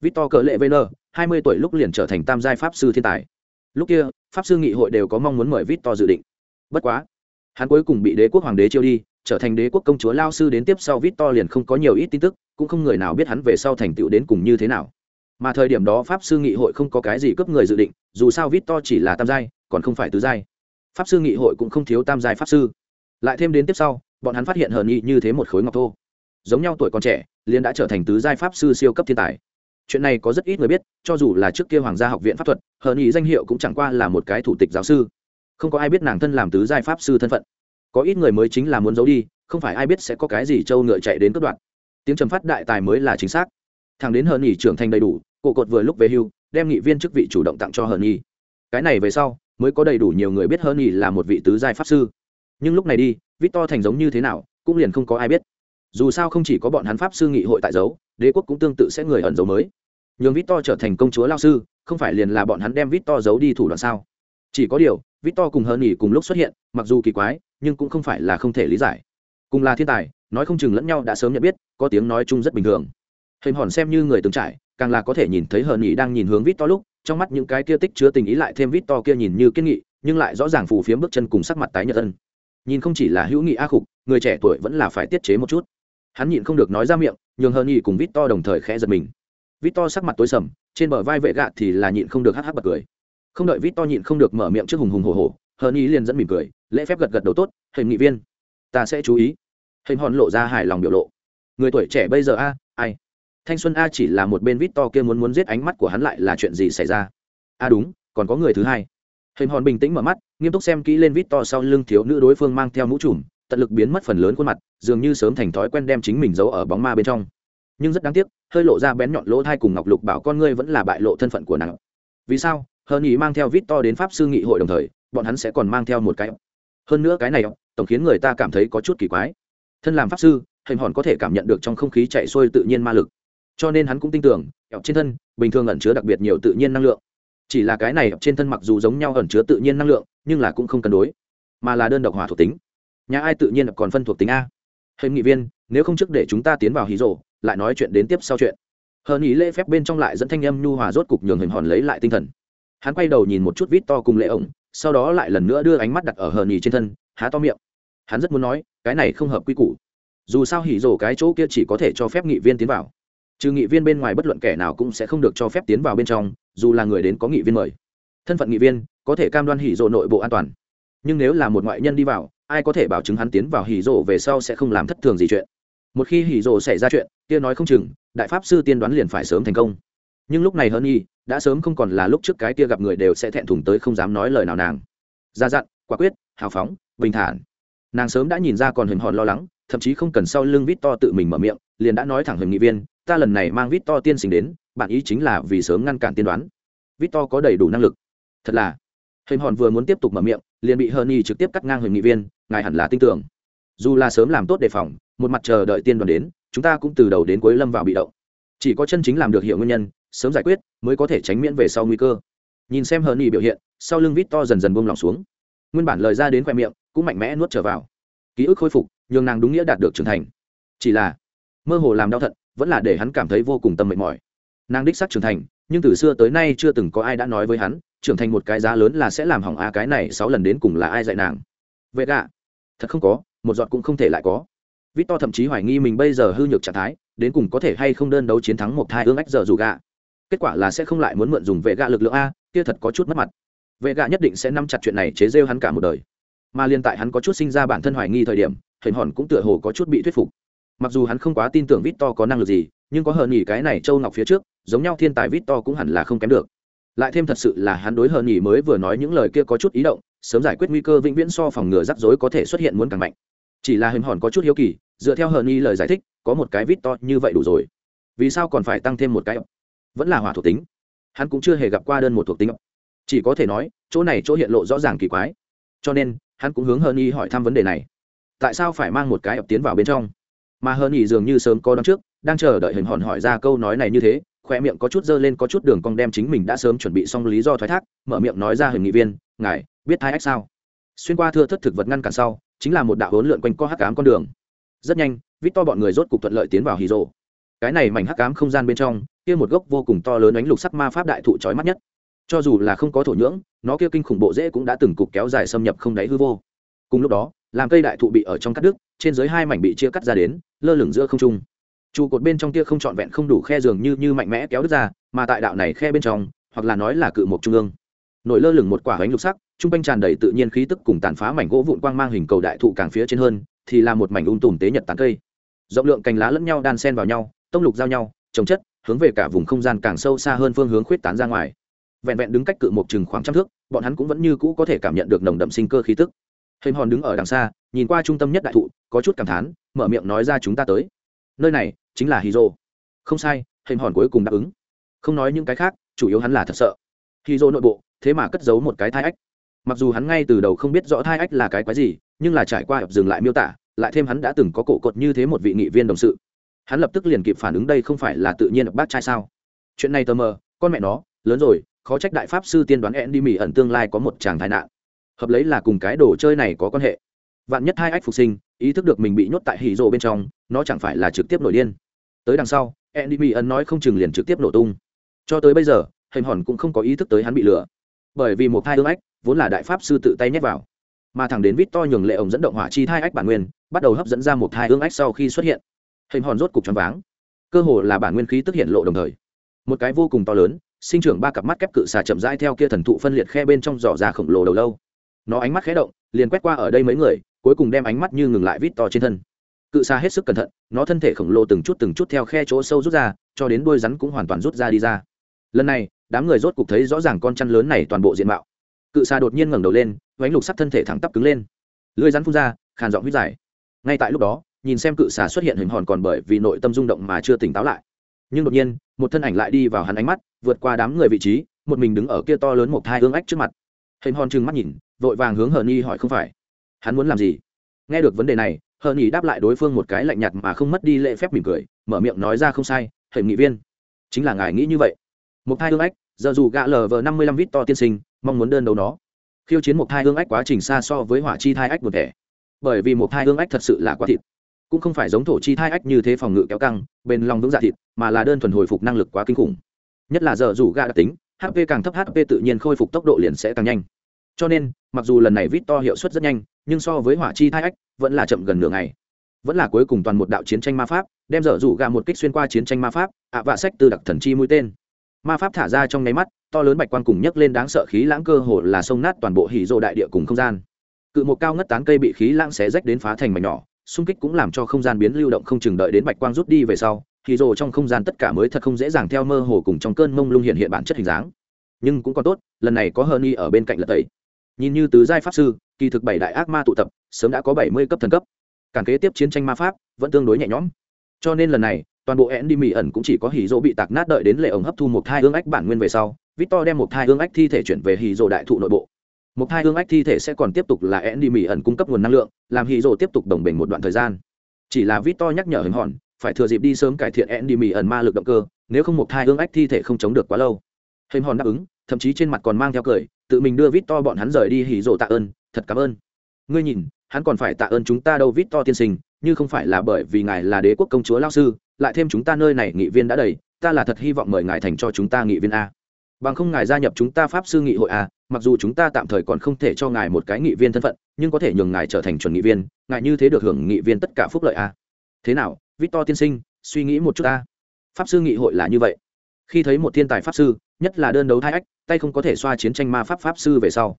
Speaker 1: Victor cỡ lệ vn hai mươi tuổi lúc liền trở thành tam giai pháp sư thiên tài. Lúc kia, pháp sư nghị hội đều có mong muốn mời victor dự định. Bất quá hắn cuối cùng bị đế quốc hoàng đế chiêu đi, trở thành đế quốc công chúa lao sư đến tiếp sau victor liền không có nhiều ít tin tức, cũng không người nào biết hắn về sau thành tựu đến cùng như thế nào. Mà thời điểm đó pháp sư nghị hội không có cái gì cấp người dự định, dù sao victor chỉ là tam giai, còn không phải tứ giai. Pháp sư nghị hội cũng không thiếu tam giai pháp sư. Lại thêm đến tiếp sau, bọn hắn phát hiện hờn nghị như thế một khối ngọc thô. Giống nhau tuổi còn trẻ liên đã trở thành tứ giai pháp sư siêu cấp thiên tài. Chuyện này có rất ít người biết, cho dù là trước kia hoàng gia học viện pháp thuật, hờn nghị danh hiệu cũng chẳng qua là một cái thủ tịch giáo sư không có ai biết nàng thân làm tứ giai pháp sư thân phận. Có ít người mới chính là muốn giấu đi, không phải ai biết sẽ có cái gì trâu ngựa chạy đến cất đoạn tiếng trầm phát đại tài mới là chính xác. Thằng đến hờ nghỉ trưởng thành đầy đủ, cổ cột vừa lúc về hưu, đem nghị viên chức vị chủ động tặng cho hờ nghị cái này về sau, mới có đầy đủ nhiều người biết hờ nghị là một vị tứ giai pháp sư. Nhưng lúc này đi vít to thành giống như thế nào, cũng liền không có ai biết. Dù sao không chỉ có bọn hắn pháp sư nghị hội tại dấu đế quốc cũng tương tự sẽ người ẩn dấu mới. Nhường to trở thành công chúa lao sư, không phải liền là bọn hắn đem vít to giấu đi thủ đoạn sao? Chỉ có điều victor cùng Hơn Nghị cùng lúc xuất hiện, mặc dù kỳ quái, nhưng cũng không phải là không thể lý giải. Cùng là thiên tài, nói không chừng lẫn nhau đã sớm nhận biết, có tiếng nói chung rất bình thường. Hình hòn xem như người từng trải, càng là có thể nhìn thấy Hơn Nghị đang nhìn hướng Victor lúc, trong mắt những cái kia tích chứa tình ý lại thêm Victor kia nhìn như kiên nghị, nhưng lại rõ ràng phù phiếm bước chân cùng sắc mặt tái nhợt ân nhìn không chỉ là hữu nghị a khục, người trẻ tuổi vẫn là phải tiết chế một chút. Hắn nhịn không được nói ra miệng, nhường Hơn Nghị cùng Victor đồng thời khẽ giật mình. Victor sắc mặt tối sầm, trên bờ vai vệ gạ thì là nhịn không được hắc hắc bật cười không đợi vít to nhịn không được mở miệng trước hùng hùng hồ hồ hờn ý liền dẫn mỉm cười, lễ phép gật gật đầu tốt hình nghị viên, ta sẽ chú ý. Hình hòn lộ ra hài lòng biểu lộ. Người tuổi trẻ bây giờ a, ai? Thanh xuân a chỉ là một bên vít to kia muốn muốn giết ánh mắt của hắn lại là chuyện gì xảy ra? A đúng, còn có người thứ hai. Hình hòn bình tĩnh mở mắt, nghiêm túc xem kỹ lên vít to sau lưng thiếu nữ đối phương mang theo mũ trùm, tận lực biến mất phần lớn khuôn mặt, dường như sớm thành thói quen đem chính mình giấu ở bóng ma bên trong. Nhưng rất đáng tiếc, hơi lộ ra bén nhọn lỗ thai cùng ngọc lục bảo con ngươi vẫn là bại lộ thân phận của nàng. Vì sao? Hơn ý mang theo vít to đến pháp sư nghị hội đồng thời, bọn hắn sẽ còn mang theo một cái. Hơn nữa cái này, tổng khiến người ta cảm thấy có chút kỳ quái. Thân làm pháp sư, hình hòn có thể cảm nhận được trong không khí chạy xuôi tự nhiên ma lực. Cho nên hắn cũng tin tưởng trên thân, bình thường ẩn chứa đặc biệt nhiều tự nhiên năng lượng. Chỉ là cái này trên thân mặc dù giống nhau ẩn chứa tự nhiên năng lượng, nhưng là cũng không cân đối, mà là đơn độc hòa thuộc tính. Nhà ai tự nhiên còn phân thuộc tính a? Hình nghị viên, nếu không trước để chúng ta tiến vào hí rồ, lại nói chuyện đến tiếp sau chuyện. Hơn ý lễ phép bên trong lại dẫn thanh âm nhu hòa rốt cục nhường hình hòn lấy lại tinh thần hắn quay đầu nhìn một chút vít to cùng lệ ổng, sau đó lại lần nữa đưa ánh mắt đặt ở hờ nhì trên thân, há to miệng. Hắn rất muốn nói, cái này không hợp quy củ. Dù sao hỉ rổ cái chỗ kia chỉ có thể cho phép nghị viên tiến vào. Trừ nghị viên bên ngoài bất luận kẻ nào cũng sẽ không được cho phép tiến vào bên trong, dù là người đến có nghị viên mời. Thân phận nghị viên, có thể cam đoan hỉ rổ nội bộ an toàn. Nhưng nếu là một ngoại nhân đi vào, ai có thể bảo chứng hắn tiến vào hỉ rổ về sau sẽ không làm thất thường gì chuyện. Một khi hỉ rổ xảy ra chuyện, kia nói không chừng, đại pháp sư tiên đoán liền phải sớm thành công. Nhưng lúc này hơn y đã sớm không còn là lúc trước cái kia gặp người đều sẽ thẹn thùng tới không dám nói lời nào nàng. Ra dặn, quả quyết, hào phóng, bình thản. Nàng sớm đã nhìn ra còn hình hòn lo lắng, thậm chí không cần sau lưng vít to tự mình mở miệng, liền đã nói thẳng hình nghị viên, ta lần này mang vít to tiên sinh đến, bạn ý chính là vì sớm ngăn cản tiên đoán. Vít to có đầy đủ năng lực. Thật là. Hình hòn vừa muốn tiếp tục mở miệng, liền bị hờ y trực tiếp cắt ngang hình nghị viên, ngài hẳn là tin tưởng. Dù là sớm làm tốt đề phòng, một mặt chờ đợi tiên đoán đến, chúng ta cũng từ đầu đến cuối lâm vào bị động. Chỉ có chân chính làm được hiểu nguyên nhân sớm giải quyết, mới có thể tránh miễn về sau nguy cơ. Nhìn xem hờn y biểu hiện, sau lưng vít to dần dần buông lỏng xuống. Nguyên bản lời ra đến khoe miệng, cũng mạnh mẽ nuốt trở vào. Ký ức khôi phục, nhường nàng đúng nghĩa đạt được trưởng thành. Chỉ là, mơ hồ làm đau thận, vẫn là để hắn cảm thấy vô cùng tâm mệt mỏi. Nàng đích sắc trưởng thành, nhưng từ xưa tới nay chưa từng có ai đã nói với hắn, trưởng thành một cái giá lớn là sẽ làm hỏng a cái này sáu lần đến cùng là ai dạy nàng. Vậy gạ thật không có, một giọt cũng không thể lại có. Vít to thậm chí hoài nghi mình bây giờ hư nhược trạng thái, đến cùng có thể hay không đơn đấu chiến thắng một thai ương ách giờ dù gạ kết quả là sẽ không lại muốn mượn dùng vệ gạ lực lượng a, kia thật có chút mất mặt. Vệ gạ nhất định sẽ nắm chặt chuyện này chế rêu hắn cả một đời. Mà liên tại hắn có chút sinh ra bản thân hoài nghi thời điểm, hình hòn cũng tựa hồ có chút bị thuyết phục. Mặc dù hắn không quá tin tưởng vít to có năng lực gì, nhưng có hờn nghỉ cái này châu ngọc phía trước, giống nhau thiên tài vít to cũng hẳn là không kém được. Lại thêm thật sự là hắn đối hờn nghỉ mới vừa nói những lời kia có chút ý động, sớm giải quyết nguy cơ vĩnh viễn so phòng ngừa rắc rối có thể xuất hiện muốn càng mạnh. Chỉ là hình hòn có chút hiếu kỳ, dựa theo hờn nhỉ lời giải thích, có một cái vít to như vậy đủ rồi. Vì sao còn phải tăng thêm một cái? Vẫn là hỏa thuộc tính. Hắn cũng chưa hề gặp qua đơn một thuộc tính. Chỉ có thể nói, chỗ này chỗ hiện lộ rõ ràng kỳ quái. Cho nên, hắn cũng hướng hơn y hỏi thăm vấn đề này. Tại sao phải mang một cái ập tiến vào bên trong? Mà hơn y dường như sớm có đón trước, đang chờ đợi hình hòn hỏi ra câu nói này như thế khoe miệng có chút dơ lên có chút đường cong đem chính mình đã sớm chuẩn bị xong lý do thoái thác, mở miệng nói ra hình nghị viên, ngài, biết thai ách sao? Xuyên qua thưa thất thực vật ngăn cản sau, chính là một đạo hỗn lượn quanh co hắc cám con đường. Rất nhanh vít to bọn người rốt cục thuận lợi tiến vào hì rồ cái này mảnh hắc cám không gian bên trong, kia một gốc vô cùng to lớn ánh lục sắc ma pháp đại thụ trói mắt nhất. Cho dù là không có thổ nhưỡng, nó kia kinh khủng bộ dễ cũng đã từng cục kéo dài xâm nhập không đáy hư vô. Cùng lúc đó, làm cây đại thụ bị ở trong cắt đứt, trên dưới hai mảnh bị chia cắt ra đến, lơ lửng giữa không trung. Trụ cột bên trong kia không trọn vẹn không đủ khe dường như như mạnh mẽ kéo đứt ra, mà tại đạo này khe bên trong, hoặc là nói là cự mộc trung ương, nổi lơ lửng một quả bánh lục sắc, trung quanh tràn đầy tự nhiên khí tức cùng tàn phá mảnh gỗ vụn quang mang hình cầu đại thụ càng phía trên hơn, thì là một mảnh ung tùm tế nhật tán cây. Rộng lượng cành lá lẫn nhau đan xen vào nhau tông lục giao nhau, trồng chất, hướng về cả vùng không gian càng sâu xa hơn phương hướng khuyết tán ra ngoài. Vẹn vẹn đứng cách cự một chừng khoảng trăm thước, bọn hắn cũng vẫn như cũ có thể cảm nhận được nồng đậm sinh cơ khí tức. Hình hòn đứng ở đằng xa, nhìn qua trung tâm nhất đại thụ, có chút cảm thán, mở miệng nói ra chúng ta tới. Nơi này chính là hì rô không sai, hình hòn cuối cùng đáp ứng. Không nói những cái khác, chủ yếu hắn là thật sợ. Hì rô nội bộ, thế mà cất giấu một cái thai ách. Mặc dù hắn ngay từ đầu không biết rõ thai ách là cái quái gì, nhưng là trải qua ập dừng lại miêu tả, lại thêm hắn đã từng có cổ cột như thế một vị nghị viên đồng sự hắn lập tức liền kịp phản ứng đây không phải là tự nhiên bác trai sao? Chuyện này tờ mờ, con mẹ nó, lớn rồi, khó trách đại pháp sư tiên đoán ẹn đi mỹ ẩn tương lai có một chàng tai nạn. Hợp lấy là cùng cái đồ chơi này có quan hệ. Vạn nhất hai ách phục sinh, ý thức được mình bị nhốt tại hỉ rộ bên trong, nó chẳng phải là trực tiếp nổi điên. Tới đằng sau ẹn đi mỹ ẩn nói không chừng liền trực tiếp nổ tung. Cho tới bây giờ, hình hòn cũng không có ý thức tới hắn bị lừa. Bởi vì một thai ương ách, vốn là đại pháp sư tự tay nhét vào. Mà thẳng đến vít to nhường lệ ổng dẫn động hỏa chi thai ách bản nguyên, bắt đầu hấp dẫn ra một thai ương ách sau khi xuất hiện hình hòn rốt cục choáng váng. Cơ hồ là bản nguyên khí tức hiện lộ đồng thời. Một cái vô cùng to lớn, sinh trưởng ba cặp mắt kép cự xà chậm rãi theo kia thần thụ phân liệt khe bên trong giỏ ra khổng lồ đầu lâu. Nó ánh mắt khé động, liền quét qua ở đây mấy người, cuối cùng đem ánh mắt như ngừng lại vít to trên thân. Cự xà hết sức cẩn thận, nó thân thể khổng lồ từng chút từng chút theo khe chỗ sâu rút ra, cho đến đuôi rắn cũng hoàn toàn rút ra đi ra. Lần này, đám người rốt cục thấy rõ ràng con chăn lớn này toàn bộ diện mạo. Cự xà đột nhiên ngẩng đầu lên, vánh lục sắt thân thể thẳng tắp cứng lên. Lưới rắn phun ra, khàn giọng huyết dài. Ngay tại lúc đó nhìn xem cự xà xuất hiện hình hòn còn bởi vì nội tâm rung động mà chưa tỉnh táo lại. Nhưng đột nhiên, một thân ảnh lại đi vào hắn ánh mắt, vượt qua đám người vị trí, một mình đứng ở kia to lớn một hai hương ách trước mặt. Hình hòn trừng mắt nhìn, vội vàng hướng hờ nhi hỏi không phải. Hắn muốn làm gì? Nghe được vấn đề này, hờ nhi đáp lại đối phương một cái lạnh nhạt mà không mất đi lễ phép mỉm cười, mở miệng nói ra không sai hệ nghị viên, chính là ngài nghĩ như vậy. Một hai hương ách, giờ dù gạ lờ vờ năm mươi lăm vít to tiên sinh, mong muốn đơn đấu nó. Khiêu chiến một hai hương ách quá trình xa so với hỏa chi thai ách một thể bởi vì một hai hương ách thật sự là quá thịt cũng không phải giống thổ chi thai ách như thế phòng ngự kéo căng, bên lòng vững dạ thịt, mà là đơn thuần hồi phục năng lực quá kinh khủng. Nhất là giờ rủ gạ đặc tính hp càng thấp hp tự nhiên khôi phục tốc độ liền sẽ càng nhanh. Cho nên, mặc dù lần này vít to hiệu suất rất nhanh, nhưng so với hỏa chi thai ách, vẫn là chậm gần nửa ngày. Vẫn là cuối cùng toàn một đạo chiến tranh ma pháp, đem dở rủ gạ một kích xuyên qua chiến tranh ma pháp, ạ vạ sách từ đặc thần chi mũi tên. Ma pháp thả ra trong nháy mắt, to lớn bạch quan cùng nhấc lên đáng sợ khí lãng cơ hồ là sông nát toàn bộ hỉ rộ đại địa cùng không gian. Cự một cao ngất tán cây bị khí lãng xé rách đến phá thành mảnh nhỏ xung kích cũng làm cho không gian biến lưu động không chừng đợi đến bạch quang rút đi về sau hỉ rộ trong không gian tất cả mới thật không dễ dàng theo mơ hồ cùng trong cơn mông lung hiện hiện bản chất hình dáng. Nhưng cũng còn tốt, lần này có hờ ni ở bên cạnh lật tẩy. Nhìn như tứ giai pháp sư, kỳ thực bảy đại ác ma tụ tập, sớm đã có bảy mươi cấp thần cấp. Càng kế tiếp chiến tranh ma pháp, vẫn tương đối nhẹ nhõm. Cho nên lần này, toàn bộ én đi mỹ ẩn cũng chỉ có hỉ rỗ bị tạc nát đợi đến lệ ống hấp thu một thai hương ách bản nguyên về sau, victor đem một thai hương ách thi thể chuyển về hỉ rỗ đại thụ nội bộ một hai hương ách thi thể sẽ còn tiếp tục là én đi mỹ ẩn cung cấp nguồn năng lượng, làm hỉ rồ tiếp tục đồng bình một đoạn thời gian. Chỉ là victor nhắc nhở hình hòn, phải thừa dịp đi sớm cải thiện én đi mỹ ẩn ma lực động cơ, nếu không một hai hương ách thi thể không chống được quá lâu. Hình hòn đáp ứng, thậm chí trên mặt còn mang theo cười, tự mình đưa victor bọn hắn rời đi hỉ rồ tạ ơn, thật cảm ơn. Ngươi nhìn, hắn còn phải tạ ơn chúng ta đâu victor tiên sinh, như không phải là bởi vì ngài là đế quốc công chúa lao sư, lại thêm chúng ta nơi này nghị viên đã đầy, ta là thật hy vọng mời ngài thành cho chúng ta nghị viên a. Bằng không ngài gia nhập chúng ta pháp sư nghị hội a mặc dù chúng ta tạm thời còn không thể cho ngài một cái nghị viên thân phận, nhưng có thể nhường ngài trở thành chuẩn nghị viên, ngài như thế được hưởng nghị viên tất cả phúc lợi a thế nào, victor tiên sinh, suy nghĩ một chút a pháp sư nghị hội là như vậy. Khi thấy một thiên tài pháp sư, nhất là đơn đấu thai ách, tay không có thể xoa chiến tranh ma pháp pháp sư về sau.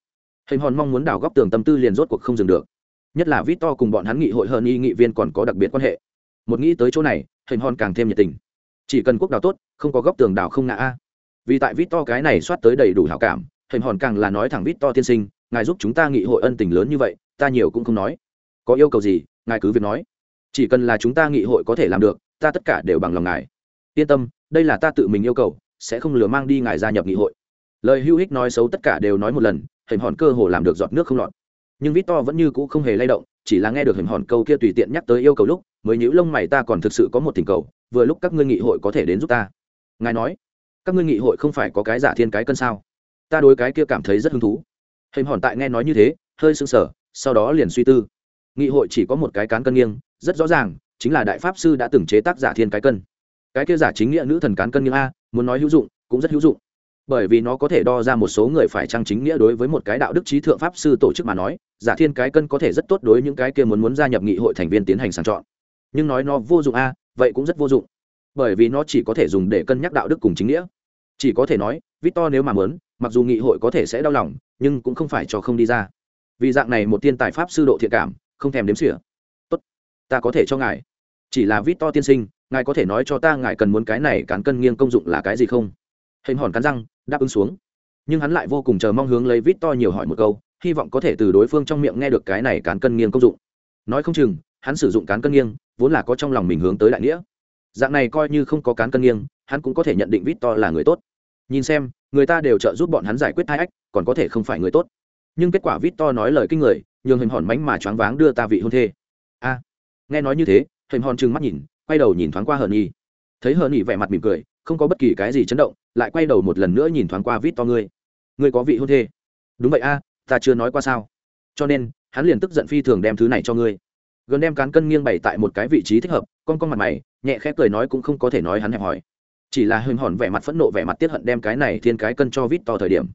Speaker 1: Hình hòn mong muốn đào góc tường tâm tư liền rốt cuộc không dừng được. Nhất là vít to cùng bọn hắn nghị hội hơn y nghị viên còn có đặc biệt quan hệ. Một nghĩ tới chỗ này, hình hòn càng thêm nhiệt tình. Chỉ cần quốc đào tốt, không có góc tường đào không ngã a. Vì tại vít to cái này soát tới đầy đủ hảo cảm hình hòn càng là nói thẳng vít to tiên sinh, ngài giúp chúng ta nghị hội ân tình lớn như vậy, ta nhiều cũng không nói. Có yêu cầu gì, ngài cứ việc nói. Chỉ cần là chúng ta nghị hội có thể làm được, ta tất cả đều bằng lòng ngài. Yên tâm, đây là ta tự mình yêu cầu, sẽ không lừa mang đi ngài gia nhập nghị hội. Lời hữu hích nói xấu tất cả đều nói một lần, hình hòn cơ hồ làm được giọt nước không lọt. Nhưng vít to vẫn như cũ không hề lay động, chỉ là nghe được hình hòn câu kia tùy tiện nhắc tới yêu cầu lúc, mới nhíu lông mày ta còn thực sự có một tình cầu, vừa lúc các ngươi nghị hội có thể đến giúp ta. Ngài nói, các ngươi nghị hội không phải có cái giả thiên cái cân sao? Ta đối cái kia cảm thấy rất hứng thú. Hình hòn tại nghe nói như thế, hơi sưng sở sau đó liền suy tư. Nghị hội chỉ có một cái cán cân nghiêng, rất rõ ràng, chính là đại pháp sư đã từng chế tác giả thiên cái cân. Cái kia giả chính nghĩa nữ thần cán cân nghiêng a, muốn nói hữu dụng, cũng rất hữu dụng. Bởi vì nó có thể đo ra một số người phải trang chính nghĩa đối với một cái đạo đức trí thượng pháp sư tổ chức mà nói, giả thiên cái cân có thể rất tốt đối những cái kia muốn muốn gia nhập nghị hội thành viên tiến hành sàng chọn. Nhưng nói nó vô dụng a, vậy cũng rất vô dụng. Bởi vì nó chỉ có thể dùng để cân nhắc đạo đức cùng chính nghĩa. Chỉ có thể nói, victor nếu mà muốn mặc dù nghị hội có thể sẽ đau lòng, nhưng cũng không phải cho không đi ra. Vì dạng này một tiên tài pháp sư độ thiện cảm, không thèm đếm xỉa. Tốt, ta có thể cho ngài. Chỉ là vít to tiên sinh, ngài có thể nói cho ta ngài cần muốn cái này cán cân nghiêng công dụng là cái gì không? Hình hòn cắn răng, đáp ứng xuống. Nhưng hắn lại vô cùng chờ mong hướng lấy vít to nhiều hỏi một câu, hy vọng có thể từ đối phương trong miệng nghe được cái này cán cân nghiêng công dụng. Nói không chừng, hắn sử dụng cán cân nghiêng, vốn là có trong lòng mình hướng tới đại nghĩa. Dạng này coi như không có cán cân nghiêng, hắn cũng có thể nhận định vít to là người tốt nhìn xem, người ta đều trợ giúp bọn hắn giải quyết hai ách, còn có thể không phải người tốt. Nhưng kết quả vít to nói lời kinh người, nhường hình hòn mánh mà choáng váng đưa ta vị hôn thê. A, nghe nói như thế, hình hòn trừng mắt nhìn, quay đầu nhìn thoáng qua hờn nhi. Thấy hờn nhi vẻ mặt mỉm cười, không có bất kỳ cái gì chấn động, lại quay đầu một lần nữa nhìn thoáng qua vít to ngươi. Ngươi có vị hôn thê. Đúng vậy a, ta chưa nói qua sao. Cho nên, hắn liền tức giận phi thường đem thứ này cho ngươi. Gần đem cán cân nghiêng bày tại một cái vị trí thích hợp, con con mặt mày, nhẹ khẽ cười nói cũng không có thể nói hắn hẹp hỏi chỉ là hình hòn vẻ mặt phẫn nộ vẻ mặt tiết hận đem cái này thiên cái cân cho vít to thời điểm.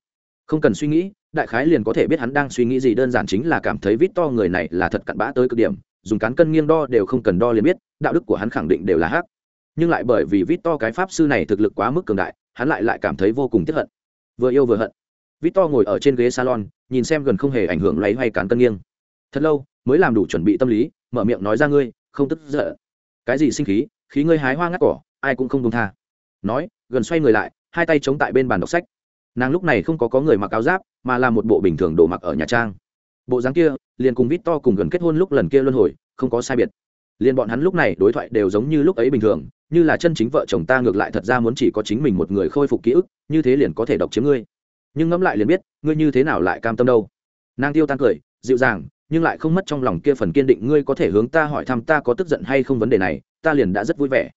Speaker 1: Không cần suy nghĩ, đại khái liền có thể biết hắn đang suy nghĩ gì, đơn giản chính là cảm thấy vít to người này là thật cặn bã tới cực điểm, dùng cán cân nghiêng đo đều không cần đo liền biết, đạo đức của hắn khẳng định đều là hắc. Nhưng lại bởi vì vít to cái pháp sư này thực lực quá mức cường đại, hắn lại lại cảm thấy vô cùng tiếp hận. Vừa yêu vừa hận. Vít to ngồi ở trên ghế salon, nhìn xem gần không hề ảnh hưởng lấy hay cán cân nghiêng. Thật lâu, mới làm đủ chuẩn bị tâm lý, mở miệng nói ra ngươi, không tức giận. Cái gì sinh khí khí ngươi hái hoa ngắt cỏ, ai cũng không công tha nói, gần xoay người lại, hai tay chống tại bên bàn đọc sách. Nàng lúc này không có có người mặc áo giáp, mà là một bộ bình thường đồ mặc ở nhà trang. Bộ dáng kia, liền cùng vít to cùng gần kết hôn lúc lần kia luân hồi, không có sai biệt. Liền bọn hắn lúc này đối thoại đều giống như lúc ấy bình thường, như là chân chính vợ chồng ta ngược lại thật ra muốn chỉ có chính mình một người khôi phục ký ức, như thế liền có thể độc chiếm ngươi. Nhưng ngẫm lại liền biết, ngươi như thế nào lại cam tâm đâu. Nàng tiêu tan cười, dịu dàng, nhưng lại không mất trong lòng kia phần kiên định, ngươi có thể hướng ta hỏi thăm ta có tức giận hay không vấn đề này, ta liền đã rất vui vẻ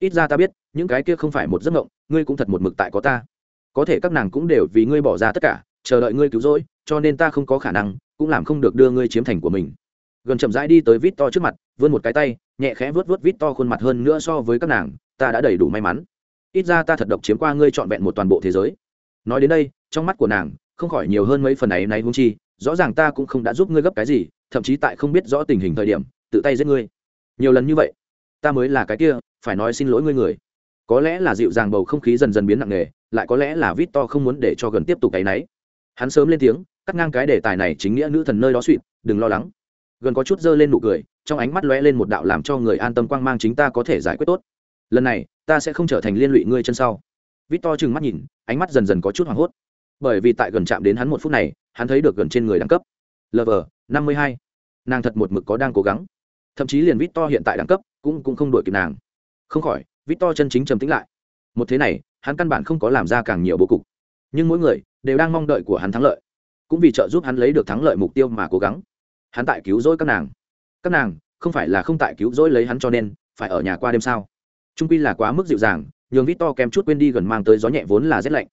Speaker 1: ít ra ta biết, những cái kia không phải một giấc mộng, ngươi cũng thật một mực tại có ta. Có thể các nàng cũng đều vì ngươi bỏ ra tất cả, chờ đợi ngươi cứu rỗi, cho nên ta không có khả năng, cũng làm không được đưa ngươi chiếm thành của mình. Gần chậm rãi đi tới vít to trước mặt, vươn một cái tay, nhẹ khẽ vớt vớt vít to khuôn mặt hơn nữa so với các nàng, ta đã đầy đủ may mắn. Ít ra ta thật độc chiếm qua ngươi trọn vẹn một toàn bộ thế giới. Nói đến đây, trong mắt của nàng, không khỏi nhiều hơn mấy phần ấy này hung chi, rõ ràng ta cũng không đã giúp ngươi gấp cái gì, thậm chí tại không biết rõ tình hình thời điểm, tự tay giết ngươi. Nhiều lần như vậy, ta mới là cái kia phải nói xin lỗi ngươi người. Có lẽ là dịu dàng bầu không khí dần dần biến nặng nề, lại có lẽ là vít to không muốn để cho gần tiếp tục cái náy. Hắn sớm lên tiếng, cắt ngang cái đề tài này chính nghĩa nữ thần nơi đó suỵt đừng lo lắng. Gần có chút dơ lên nụ cười, trong ánh mắt lóe lên một đạo làm cho người an tâm quang mang chính ta có thể giải quyết tốt. Lần này, ta sẽ không trở thành liên lụy ngươi chân sau. Vít to mắt nhìn, ánh mắt dần dần có chút hoảng hốt. Bởi vì tại gần chạm đến hắn một phút này, hắn thấy được gần trên người đẳng cấp. Lv năm mươi hai. Nàng thật một mực có đang cố gắng. Thậm chí liền vít to hiện tại đẳng cấp cũng cũng không đuổi kịp nàng không khỏi vít to chân chính trầm tính lại. Một thế này, hắn căn bản không có làm ra càng nhiều bố cục. Nhưng mỗi người đều đang mong đợi của hắn thắng lợi. Cũng vì trợ giúp hắn lấy được thắng lợi mục tiêu mà cố gắng. Hắn tại cứu rỗi các nàng. Các nàng, không phải là không tại cứu rỗi lấy hắn cho nên, phải ở nhà qua đêm sao? Trung quy là quá mức dịu dàng, nhường vít to kém chút quên đi gần mang tới gió nhẹ vốn là rét lạnh.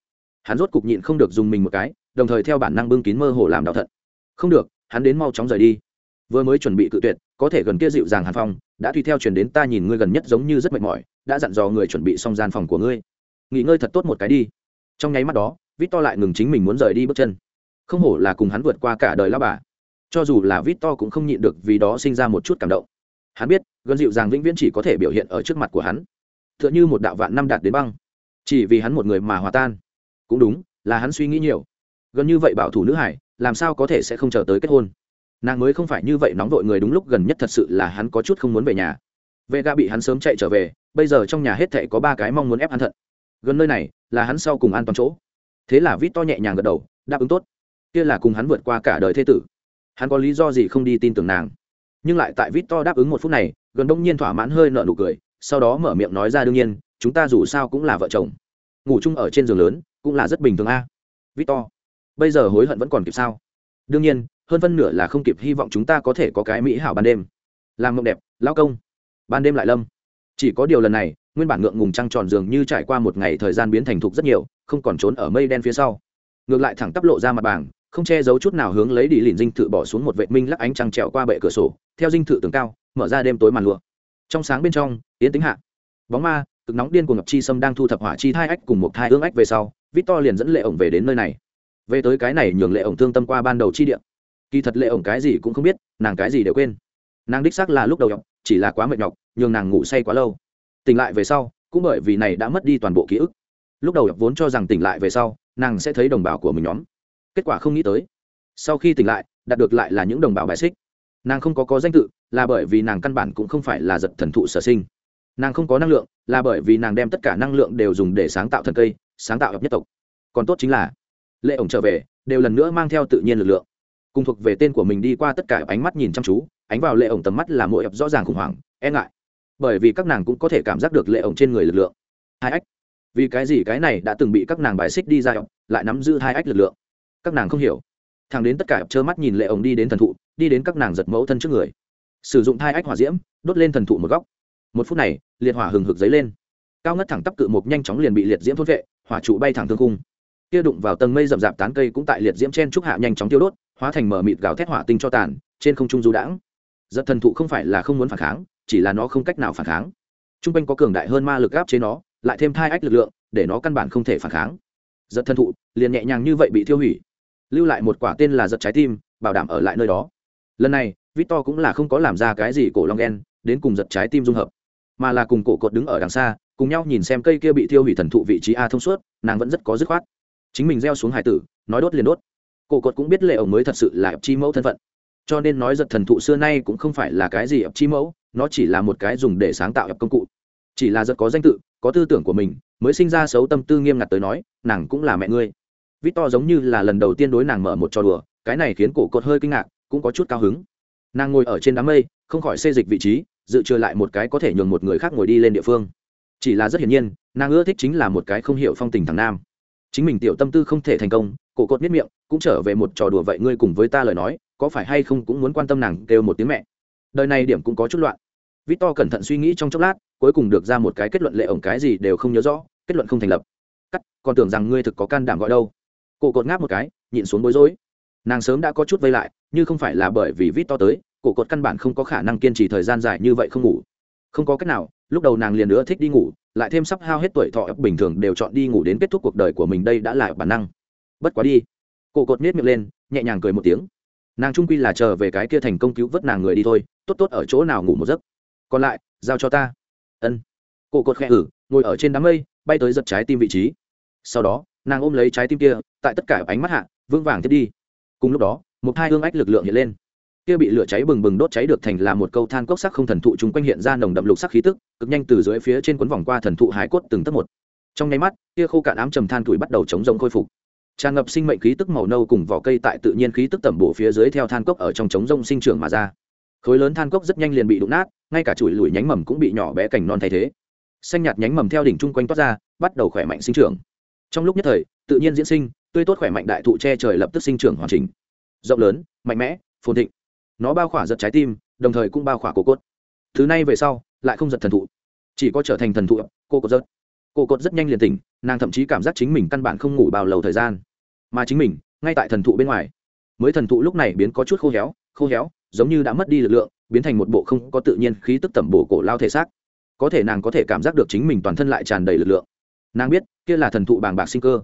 Speaker 1: Hắn rốt cục nhịn không được dùng mình một cái, đồng thời theo bản năng bưng kín mơ hồ làm đau thận. Không được, hắn đến mau chóng rời đi. Vừa mới chuẩn bị cự tuyệt có thể gần kia dịu dàng hàn phong, đã tùy theo chuyển đến ta nhìn ngươi gần nhất giống như rất mệt mỏi, đã dặn dò người chuẩn bị xong gian phòng của ngươi. Nghỉ ngơi thật tốt một cái đi. Trong nháy mắt đó vít to lại ngừng chính mình muốn rời đi bước chân. Không hổ là cùng hắn vượt qua cả đời lao bà. Cho dù là vít to cũng không nhịn được vì đó sinh ra một chút cảm động. Hắn biết, gần dịu dàng vĩnh viễn chỉ có thể biểu hiện ở trước mặt của hắn. T h ư ợ n h ư một đạo vạn năm đạt đến băng. Chỉ vì hắn một người mà hòa tan. Cũng đúng, là hắn suy nghĩ nhiều. Gần như vậy bảo thủ nữ hải, làm sao có thể sẽ không chờ tới kết hôn? Nàng mới không phải như vậy nóng vội người đúng lúc gần nhất thật sự là hắn có chút không muốn về nhà. Vệ ga bị hắn sớm chạy trở về, bây giờ trong nhà hết thệ có ba cái mong muốn ép hắn thận. Gần nơi này, là hắn sau cùng an toàn chỗ. Thế là vít to nhẹ nhàng gật đầu, đáp ứng tốt. Kia là cùng hắn vượt qua cả đời thế tử. Hắn có lý do gì không đi tin tưởng nàng. Nhưng lại tại vít to đáp ứng một phút này, gần đông nhiên thỏa mãn hơi nợ nụ cười, sau đó mở miệng nói ra đương nhiên, chúng ta dù sao cũng là vợ chồng. Ngủ chung ở trên giường lớn, cũng là rất bình thường a. Vít to, bây giờ hối hận vẫn còn kịp sao? Đương nhiên hơn phân nửa là không kịp hy vọng chúng ta có thể có cái mỹ hảo ban đêm. Làm mộng đẹp lao công. Ban đêm lại lâm. Chỉ có điều lần này, nguyên bản ngượng ngùng trăng tròn dường như trải qua một ngày thời gian biến thành thục rất nhiều, không còn trốn ở mây đen phía sau. Ngược lại thẳng tắp lộ ra mặt bảng, không che giấu chút nào hướng lấy đi lìn dinh thự bỏ xuống một vệ minh lắc ánh trăng trèo qua bệ cửa sổ, theo dinh thự tường cao, mở ra đêm tối màn lụa. Trong sáng bên trong, yến tính hạ, bóng ma, cực nóng điên của ngập chi sâm đang thu thập hỏa chi thai ách cùng một thai ương ách về sau, victor liền dẫn lệ ổng về đến nơi này. Về tới cái này nhường lệ ổng thương tâm qua ban đầu chi điện kỳ thật lệ ổng cái gì cũng không biết, nàng cái gì đều quên. Nàng đích xác là lúc đầu nhọc, chỉ là quá mệt nhọc, nhường nàng ngủ say quá lâu. Tỉnh lại về sau, cũng bởi vì này đã mất đi toàn bộ ký ức. Lúc đầu vốn cho rằng tỉnh lại về sau, nàng sẽ thấy đồng bào của mình nhóm. Kết quả không nghĩ tới, sau khi tỉnh lại, đạt được lại là những đồng bào bài xích. Nàng không có có danh tự, là bởi vì nàng căn bản cũng không phải là giật thần thụ sở sinh. Nàng không có năng lượng, là bởi vì nàng đem tất cả năng lượng đều dùng để sáng tạo thần cây, sáng tạo hợp nhất tộc. Còn tốt chính là, lệ ổng trở về, đều lần nữa mang theo tự nhiên lực lượng cùng thuộc về tên của mình đi qua tất cả ánh mắt nhìn chăm chú, ánh vào lệ ổng tầm mắt là mỗi ập rõ ràng khủng hoảng e ngại. Bởi vì các nàng cũng có thể cảm giác được lệ ổng trên người lực lượng. Hai ách. Vì cái gì cái này đã từng bị các nàng bài xích đi ra, lại nắm giữ hai ách lực lượng? Các nàng không hiểu. Thằng đến tất cả trơ mắt nhìn lệ ổng đi đến thần thụ, đi đến các nàng giật mẫu thân trước người. Sử dụng hai ách hỏa diễm, đốt lên thần thụ một góc. Một phút này, liệt hỏa hừng hực dấy lên. Cao ngất thẳng tắp cự mục nhanh chóng liền bị liệt diễm thốt vệ, hỏa trụ bay thẳng thương cung kia đụng vào tầng mây rậm rạp tán cây cũng tại liệt diễm chen trúc hạ nhanh chóng tiêu đốt hóa thành mở mịt gào thét hỏa tinh cho tàn, trên không trung du đãng. Giật thần thụ không phải là không muốn phản kháng, chỉ là nó không cách nào phản kháng. T r u n g quanh có cường đại hơn ma lực áp chế nó, lại thêm thai ách lực lượng, để nó căn bản không thể phản kháng. Giật thần thụ liền nhẹ nhàng như vậy bị tiêu hủy. Lưu lại một quả tên là giật trái tim, bảo đảm ở lại nơi đó. Lần này, victor cũng là không có làm ra cái gì cổ long đen đến cùng giật trái tim dung hợp, mà là cùng cổ cột đứng ở đằng xa, cùng nhau nhìn xem cây kia bị tiêu hủy thần thụ vị trí a thông suốt, nàng vẫn rất có dứt khoát. Chính mình gieo xuống hải tử, nói đốt liền đốt cổ cột cũng biết lệ ổng mới thật sự là chi mẫu thân phận. Cho nên nói giật thần thụ xưa nay cũng không phải là cái gì ập chi mẫu, nó chỉ là một cái dùng để sáng tạo ập công cụ. Chỉ là giật có danh tự, có tư tưởng của mình, mới sinh ra xấu tâm tư nghiêm ngặt tới nói, nàng cũng là mẹ ngươi. Vít to giống như là lần đầu tiên đối nàng mở một trò đùa, cái này khiến cổ cột hơi kinh ngạc, cũng có chút cao hứng. Nàng ngồi ở trên đám mây, không khỏi xê dịch vị trí, dự trừ lại một cái có thể nhường một người khác ngồi đi lên địa phương. Chỉ là rất hiển nhiên, nàng ưa thích chính là một cái không hiểu phong tình thằng nam chính mình tiểu tâm tư không thể thành công, cổ cột miết miệng, cũng trở về một trò đùa vậy ngươi cùng với ta lời nói, có phải hay không cũng muốn quan tâm nàng kêu một tiếng mẹ. Đời này điểm cũng có chút loạn. Vít to cẩn thận suy nghĩ trong chốc lát, cuối cùng được ra một cái kết luận lệ ổng cái gì đều không nhớ rõ, kết luận không thành lập. Cắt, còn tưởng rằng ngươi thực có can đảm gọi đâu. Cổ cột ngáp một cái, nhịn xuống bối rối. Nàng sớm đã có chút vây lại nhưng không phải là bởi vì vít to tới, cổ cột căn bản không có khả năng kiên trì thời gian dài như vậy không ngủ. Không có cách nào, lúc đầu nàng liền nữa thích đi ngủ lại thêm sắp hao hết tuổi thọ bình thường đều chọn đi ngủ đến kết thúc cuộc đời của mình đây đã là bản năng. Bất quá đi. Cổ cột miết miệng lên, nhẹ nhàng cười một tiếng. Nàng trung quy là chờ về cái kia thành công cứu vớt nàng người đi thôi, tốt tốt ở chỗ nào ngủ một giấc. Còn lại, giao cho ta. Ân. Cổ cột khẽ ử ngồi ở trên đám mây, bay tới giật trái tim vị trí. Sau đó, nàng ôm lấy trái tim kia, tại tất cả ánh mắt hạ, vững vàng thiết đi. Cùng lúc đó, một hai hương ách lực lượng hiện lên kia bị lửa cháy bừng bừng đốt cháy được thành là một câu than cốc sắc không thần thụ chúng quanh hiện ra nồng đậm lục sắc khí tức, cực nhanh từ dưới phía trên cuốn vòng qua thần thụ hải cốt từng tấc một. Trong nháy mắt, kia khô cạn ám trầm than tuổi bắt đầu chống rông khôi phục. Tràn ngập sinh mệnh khí tức màu nâu cùng vỏ cây tại tự nhiên khí tức tẩm bổ phía dưới theo than cốc ở trong trống rông sinh trưởng mà ra. Khối lớn than cốc rất nhanh liền bị đụng nát, ngay cả chuỗi lùi nhánh mầm cũng bị nhỏ bé cành non thay thế. Xanh nhạt nhánh mầm theo đỉnh chung quanh toát ra, bắt đầu khỏe mạnh sinh trưởng. Trong lúc nhất thời, tự nhiên diễn sinh, tươi tốt khỏe mạnh đại thụ che trời lập tức sinh trưởng hoàn chỉnh. Rộng lớn, mạnh mẽ, phồn thịnh nó bao khỏa giật trái tim, đồng thời cũng bao khỏa cổ cốt. Thứ này về sau, lại không giật thần thụ, chỉ có trở thành thần thụ cô cốt rớt cô cốt rất nhanh liền tỉnh, nàng thậm chí cảm giác chính mình căn bản không ngủ bao lâu thời gian. Mà chính mình, ngay tại thần thụ bên ngoài. Mới thần thụ lúc này biến có chút khô héo khô héo, giống như đã mất đi lực lượng, biến thành một bộ không có tự nhiên khí tức tẩm bổ cổ lao thể xác. Có thể nàng có thể cảm giác được chính mình toàn thân lại tràn đầy lực lượng. Nàng biết, kia là thần thụ bàng bạc sinh cơ.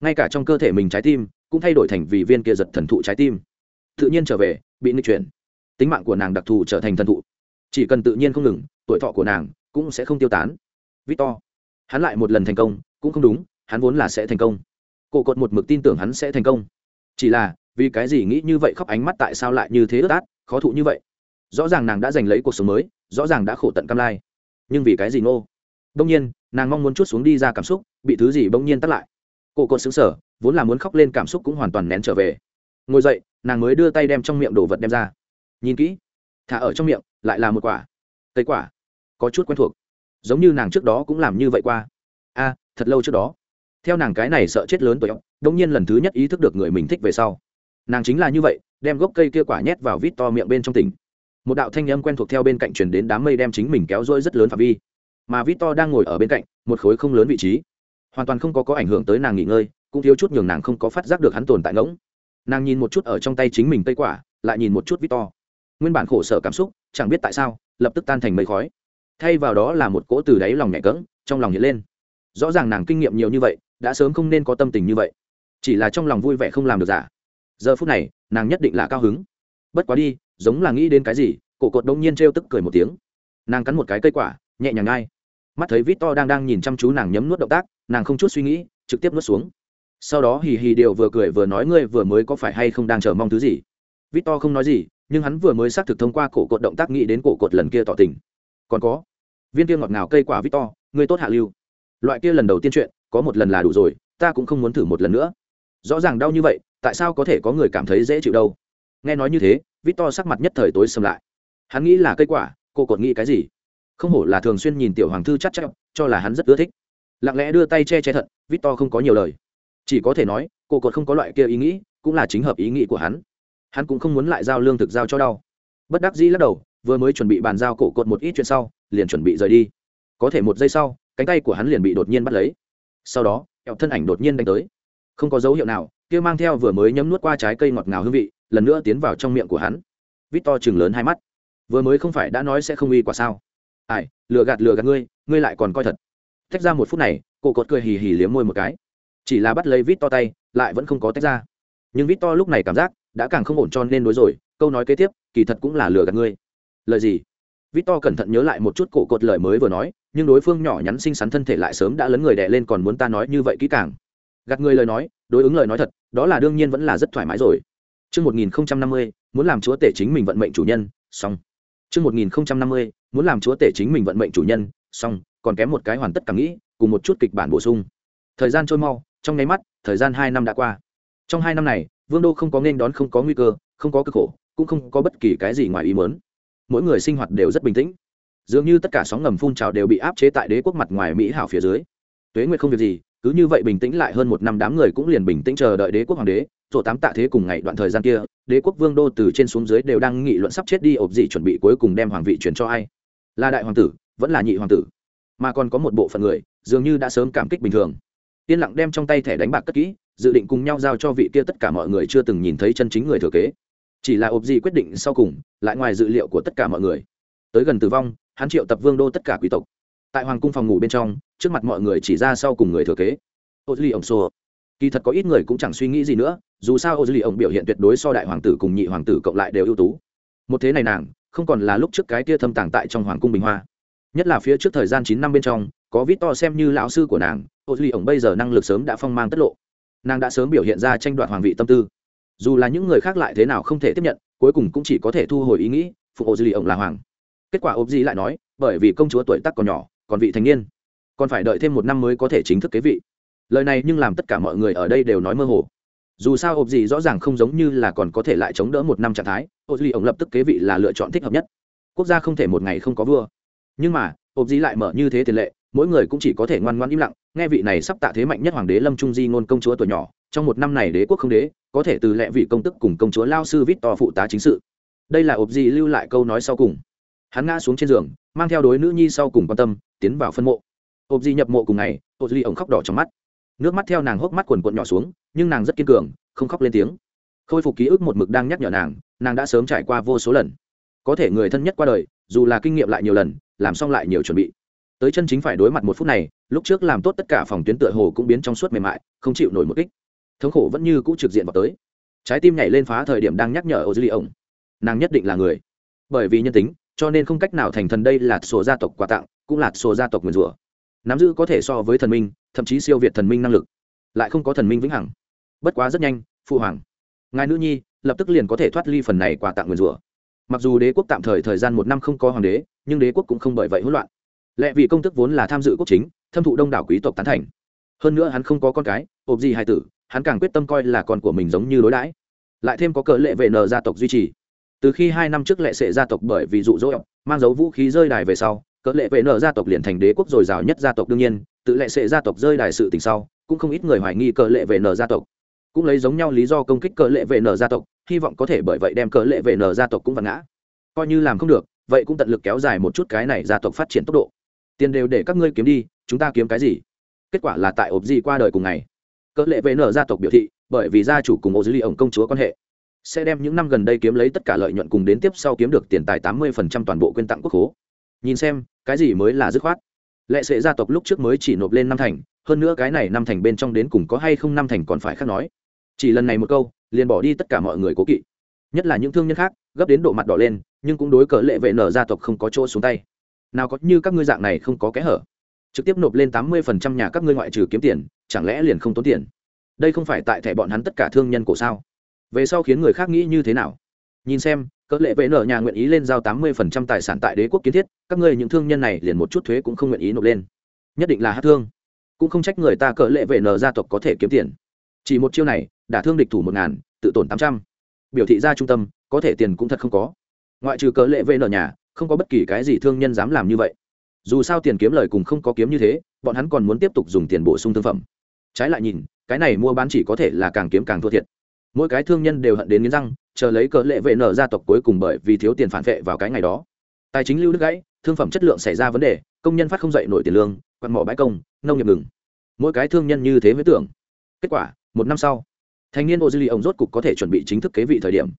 Speaker 1: Ngay cả trong cơ thể mình trái tim, cũng thay đổi thành vì viên kia giật thần thụ trái tim. Tự nhiên trở về, bị nghịch chuyển tính mạng của nàng đặc thù trở thành thần thụ. Chỉ cần tự nhiên không ngừng, tuổi thọ của nàng cũng sẽ không tiêu tán. Victor, hắn lại một lần thành công, cũng không đúng, hắn vốn là sẽ thành công. Cổ cột một mực tin tưởng hắn sẽ thành công. Chỉ là, vì cái gì nghĩ như vậy khóc ánh mắt tại sao lại như thế ướt át, khó thụ như vậy? Rõ ràng nàng đã giành lấy cuộc sống mới, rõ ràng đã khổ tận cam lai. Nhưng vì cái gì nô đông nhiên, nàng mong muốn chút xuống đi ra cảm xúc, bị thứ gì bỗng nhiên tắt lại. Cổ cột xứng sở vốn là muốn khóc lên cảm xúc cũng hoàn toàn nén trở về. Ngồi dậy, nàng mới đưa tay đem trong miệng đồ vật đem ra nhìn kỹ, thả ở trong miệng, lại là một quả. Cây quả, có chút quen thuộc, giống như nàng trước đó cũng làm như vậy qua. A, thật lâu trước đó, theo nàng cái này sợ chết lớn tuổi đông nhiên lần thứ nhất ý thức được người mình thích về sau. Nàng chính là như vậy, đem gốc cây kia quả nhét vào vít to miệng bên trong tỉnh. Một đạo thanh âm quen thuộc theo bên cạnh truyền đến đám mây đem chính mình kéo rỗi rất lớn phạm vi. Mà vít to đang ngồi ở bên cạnh, một khối không lớn vị trí. Hoàn toàn không có có ảnh hưởng tới nàng nghỉ ngơi, cũng thiếu chút nhường nàng không có phát giác được hắn tồn tại ngỗng. Nàng nhìn một chút ở trong tay chính mình cây quả, lại nhìn một chút vít to nguyên bản khổ sở cảm xúc, chẳng biết tại sao, lập tức tan thành mây khói. Thay vào đó là một cỗ từ đáy lòng nhẹ cỡng trong lòng hiện lên. Rõ ràng nàng kinh nghiệm nhiều như vậy, đã sớm không nên có tâm tình như vậy. Chỉ là trong lòng vui vẻ không làm được giả. Giờ phút này, nàng nhất định là cao hứng. Bất quá đi, giống là nghĩ đến cái gì, cổ cột đông nhiên trêu tức cười một tiếng. Nàng cắn một cái cây quả, nhẹ nhàng ngay mắt thấy vít to đang đang nhìn chăm chú nàng nhấm nuốt động tác, nàng không chút suy nghĩ, trực tiếp nuốt xuống. Sau đó hì hì điều vừa cười vừa nói ngươi vừa mới có phải hay không đang chờ mong thứ gì? Vít to không nói gì nhưng hắn vừa mới xác thực thông qua cổ cột động tác nghĩ đến cổ cột lần kia tỏ tình. Còn có, viên kia ngọt ngào cây quả vít to người tốt hạ lưu. Loại kia lần đầu tiên chuyện, có một lần là đủ rồi, ta cũng không muốn thử một lần nữa. Rõ ràng đau như vậy, tại sao có thể có người cảm thấy dễ chịu đâu? Nghe nói như thế vít to sắc mặt nhất thời tối xâm lại. Hắn nghĩ là cây quả, cô cột nghĩ cái gì? Không hổ là thường xuyên nhìn tiểu hoàng thư chắc chắc, cho là hắn rất ưa thích. Lặng lẽ đưa tay che che thật vít to không có nhiều lời. Chỉ có thể nói, cô cột không có loại kia ý nghĩ, cũng là chính hợp ý nghĩ của hắn hắn cũng không muốn lại giao lương thực giao cho đau. Bất đắc dĩ lắc đầu, vừa mới chuẩn bị bàn giao cổ cột một ít chuyện sau, liền chuẩn bị rời đi. Có thể một giây sau, cánh tay của hắn liền bị đột nhiên bắt lấy. Sau đó, kẹo thân ảnh đột nhiên đánh tới. Không có dấu hiệu nào, kia mang theo vừa mới nhấm nuốt qua trái cây ngọt ngào hương vị, lần nữa tiến vào trong miệng của hắn. Vít to chừng lớn hai mắt. Vừa mới không phải đã nói sẽ không uy quả sao? Ai, lừa gạt lừa gạt ngươi ngươi lại còn coi thật. Tách ra một phút này, cổ cột cười hì hì liếm môi một cái. Chỉ là bắt lấy vít to tay, lại vẫn không có tách ra. Nhưng vít to lúc này cảm giác đã càng không ổn cho nên đối rồi câu nói kế tiếp kỳ thật cũng là lừa gạt ngươi lời gì vít to cẩn thận nhớ lại một chút cổ cột lời mới vừa nói nhưng đối phương nhỏ nhắn xinh xắn thân thể lại sớm đã lấn người đè lên còn muốn ta nói như vậy kỹ càng gạt người lời nói đối ứng lời nói thật đó là đương nhiên vẫn là rất thoải mái rồi Trước 1050, muốn làm chúa tể chính mình vận mệnh chủ nhân, xong. Trước 1050, muốn làm chúa tể chính mình vận mệnh chủ nhân, xong, còn kém một cái hoàn tất càng nghĩ, cùng một chút kịch bản bổ sung. Thời gian trôi mau, trong nháy mắt, thời gian hai năm đã qua. Trong hai năm này, Vương đô không có nên đón không có nguy cơ, không có cực khổ, cũng không có bất kỳ cái gì ngoài ý muốn. Mỗi người sinh hoạt đều rất bình tĩnh. Dường như tất cả sóng ngầm phun trào đều bị áp chế tại đế quốc mặt ngoài mỹ hảo phía dưới. Tuế Nguyệt không việc gì, cứ như vậy bình tĩnh lại hơn một năm đám người cũng liền bình tĩnh chờ đợi đế quốc hoàng đế rồi tám tạ thế cùng ngày đoạn thời gian kia đế quốc vương đô từ trên xuống dưới đều đang nghị luận sắp chết đi ộp dị chuẩn bị cuối cùng đem hoàng vị chuyển cho ai là đại hoàng tử vẫn là nhị hoàng tử mà còn có một bộ phận người dường như đã sớm cảm kích bình thường yên lặng đem trong tay thẻ đánh bạc cất kỹ dự định cùng nhau giao cho vị kia tất cả mọi người chưa từng nhìn thấy chân chính người thừa kế. Chỉ là ộp gì quyết định sau cùng, lại ngoài dự liệu của tất cả mọi người. Tới gần tử vong, hắn triệu tập vương đô tất cả quý tộc. Tại hoàng cung phòng ngủ bên trong, trước mặt mọi người chỉ ra sau cùng người thừa kế. Ô duy ổng xô kỳ thật có ít người cũng chẳng suy nghĩ gì nữa, dù sao ô duy ổng biểu hiện tuyệt đối so đại hoàng tử cùng nhị hoàng tử cộng lại đều ưu tú. Một thế này nàng, không còn là lúc trước cái kia thâm tàng tại trong hoàng cung bình hoa. Nhất là phía trước thời gian chín năm bên trong, có vít to xem như lão sư của nàng ô duy ổng bây giờ năng lực sớm đã phong mang tất lộ nàng đã sớm biểu hiện ra tranh đoạt hoàng vị tâm tư. Dù là những người khác lại thế nào không thể tiếp nhận, cuối cùng cũng chỉ có thể thu hồi ý nghĩ, phụ ô lì ổng là hoàng. Kết quả ốp dĩ lại nói, bởi vì công chúa tuổi tác còn nhỏ, còn vị thành niên, còn phải đợi thêm một năm mới có thể chính thức kế vị. Lời này nhưng làm tất cả mọi người ở đây đều nói mơ hồ. Dù sao ốp gì rõ ràng không giống như là còn có thể lại chống đỡ một năm trạng thái ộp gì ổng lập tức kế vị là lựa chọn thích hợp nhất. Quốc gia không thể một ngày không có vua. Nhưng mà, ốp gì lại mở như thế tiền lệ mỗi người cũng chỉ có thể ngoan ngoan im lặng. Nghe vị này sắp tạ thế mạnh nhất hoàng đế lâm trung di ngôn công chúa tuổi nhỏ, trong một năm này đế quốc không đế, có thể từ lệ vị công tức cùng công chúa lao sư vít to phụ tá chính sự. Đây là ộp gì lưu lại câu nói sau cùng. Hắn ngã xuống trên giường, mang theo đối nữ nhi sau cùng quan tâm, tiến vào phân mộ. Ộp gì nhập mộ cùng ngày, ộp gì ổng khóc đỏ trong mắt. Nước mắt theo nàng hốc mắt quần quận nhỏ xuống, nhưng nàng rất kiên cường, không khóc lên tiếng. Khôi phục ký ức một mực đang nhắc nhở nàng nàng đã sớm trải qua vô số lần. Có thể người thân nhất qua đời, dù là kinh nghiệm lại nhiều lần, làm xong lại nhiều chuẩn bị tới chân chính phải đối mặt một phút này, lúc trước làm tốt tất cả phòng tuyến tựa hồ cũng biến trong suốt mềm mại, không chịu nổi một kích. Thống khổ vẫn như cũ trực diện vào tới. Trái tim nhảy lên phá thời điểm đang nhắc nhở ô dư ly ổng nàng nhất định là người. Bởi vì nhân tính, cho nên không cách nào thành thần đây là sổ gia tộc quà tặng, cũng là sổ gia tộc nguyền rủa. Nắm giữ có thể so với thần minh, thậm chí siêu việt thần minh năng lực. Lại không có thần minh vĩnh hằng. Bất quá rất nhanh phụ hoàng. Ngài nữ nhi, lập tức liền có thể thoát ly phần này quà tặng nguyền rủa. Mặc dù đế quốc tạm thời thời gian một năm không có hoàng đế, nhưng đế quốc cũng không bởi vậy hỗn loạn lẽ vì công tức vốn là tham dự quốc chính, thâm thụ đông đảo quý tộc tán thành. Hơn nữa hắn không có con cái, ộp gì hai tử, hắn càng quyết tâm coi là con của mình giống như đối đãi. Lại thêm có cờ lệ vệ nờ gia tộc duy trì. Từ khi hai năm trước lệ sệ gia tộc bởi vì dụ dỗ mang dấu vũ khí rơi đài về sau cỡ lệ vệ nờ gia tộc liền thành đế quốc dồi dào nhất gia tộc đương nhiên, tự lệ sệ gia tộc rơi đài sự tình sau, cũng không ít người hoài nghi cỡ lệ vệ nờ gia tộc. Cũng lấy giống nhau lý do công kích cỡ lệ vệ nờ gia tộc, hy vọng có thể bởi vậy đem cỡ lệ vệ nở gia tộc cũng vặn ngã. Coi như làm không được, vậy cũng tận lực kéo dài một chút cái này gia tộc phát triển tốc độ tiền đều để các ngươi kiếm đi, chúng ta kiếm cái gì? Kết quả là tại ộp gì qua đời cùng ngày. Cỡ lệ vệ nở gia tộc biểu thị, bởi vì gia chủ cùng ô dư ly ổng công chúa quan hệ. Sẽ đem những năm gần đây kiếm lấy tất cả lợi nhuận cùng đến tiếp sau kiếm được tiền tài tám mươi phần trăm toàn bộ quyên tặng quốc khố nhìn xem, cái gì mới là dứt khoát? Lệ sệ gia tộc lúc trước mới chỉ nộp lên năm thành, hơn nữa cái này năm thành bên trong đến cùng có hay không năm thành còn phải khác nói. Chỉ lần này một câu, liền bỏ đi tất cả mọi người cố kỵ. Nhất là những thương nhân khác, gấp đến độ mặt đỏ lên, nhưng cũng đối cỡ lệ vệ nở gia tộc không có chỗ xuống tay nào có như các ngươi dạng này không có kẽ hở. Trực tiếp nộp lên tám mươi phần trăm nhà các ngươi ngoại trừ kiếm tiền, chẳng lẽ liền không tốn tiền? Đây không phải tại thẻ bọn hắn tất cả thương nhân cổ sao? Về sau khiến người khác nghĩ như thế nào? Nhìn xem, cỡ lệ vệ nở nhà nguyện ý lên giao tám mươi phần trăm tài sản tại đế quốc kiến thiết, các ngươi những thương nhân này liền một chút thuế cũng không nguyện ý nộp lên. Nhất định là hát thương. Cũng không trách người ta cỡ lệ vệ nở gia tộc có thể kiếm tiền. Chỉ một chiêu này, đả thương địch thủ một ngàn, tự tổn tám trăm. Biểu thị ra trung tâm, có thể tiền cũng thật không có ngoại trừ cớ lệ vệ nở nhà, không có bất kỳ cái gì thương nhân dám làm như vậy. Dù sao tiền kiếm lời cùng không có kiếm như thế, bọn hắn còn muốn tiếp tục dùng tiền bổ sung thương phẩm. Trái lại nhìn, cái này mua bán chỉ có thể là càng kiếm càng thua thiệt. Mỗi cái thương nhân đều hận đến nghiến răng, chờ lấy cỡ lệ vệ nở gia tộc cuối cùng bởi vì thiếu tiền phản vệ vào cái ngày đó. Tài chính lưu đức gãy, thương phẩm chất lượng xảy ra vấn đề, công nhân phát không dậy nổi tiền lương, quặn mỏ bãi công, nông nghiệp ngừng. Mỗi cái thương nhân như thế với tưởng. Kết quả, một năm sau, thanh niên ô dư ly ông rốt cục có thể chuẩn bị chính thức kế vị thời điểm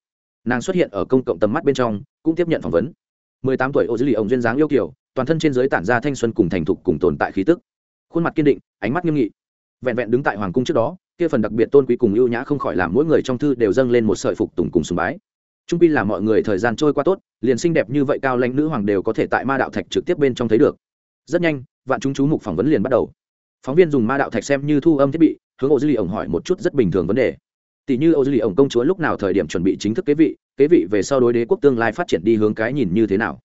Speaker 1: nàng xuất hiện ở công cộng tầm mắt bên trong, cũng tiếp nhận phỏng vấn. Mười tám tuổi ô dữ lì ông duyên dáng yêu kiểu toàn thân trên giới tản ra thanh xuân cùng thành thục cùng tồn tại khí tức. Khuôn mặt kiên định, ánh mắt nghiêm nghị. Vẹn vẹn đứng tại hoàng cung trước đó, kia phần đặc biệt tôn quý cùng ưu nhã không khỏi làm mỗi người trong thư đều dâng lên một sợi phục tùng cùng sùng bái. Trung pin là mọi người thời gian trôi qua tốt, liền xinh đẹp như vậy cao lãnh nữ hoàng đều có thể tại ma đạo thạch trực tiếp bên trong thấy được. Rất nhanh, vạn chúng chú mục phỏng vấn liền bắt đầu. Phóng viên dùng ma đạo thạch xem như thu âm thiết bị, hướng ô dư lì ổng hỏi một chút rất bình thường vấn đề tỷ như Âu dư lì ổng công chúa lúc nào thời điểm chuẩn bị chính thức kế vị kế vị về sau đối đế quốc tương lai phát triển đi hướng cái nhìn như thế nào?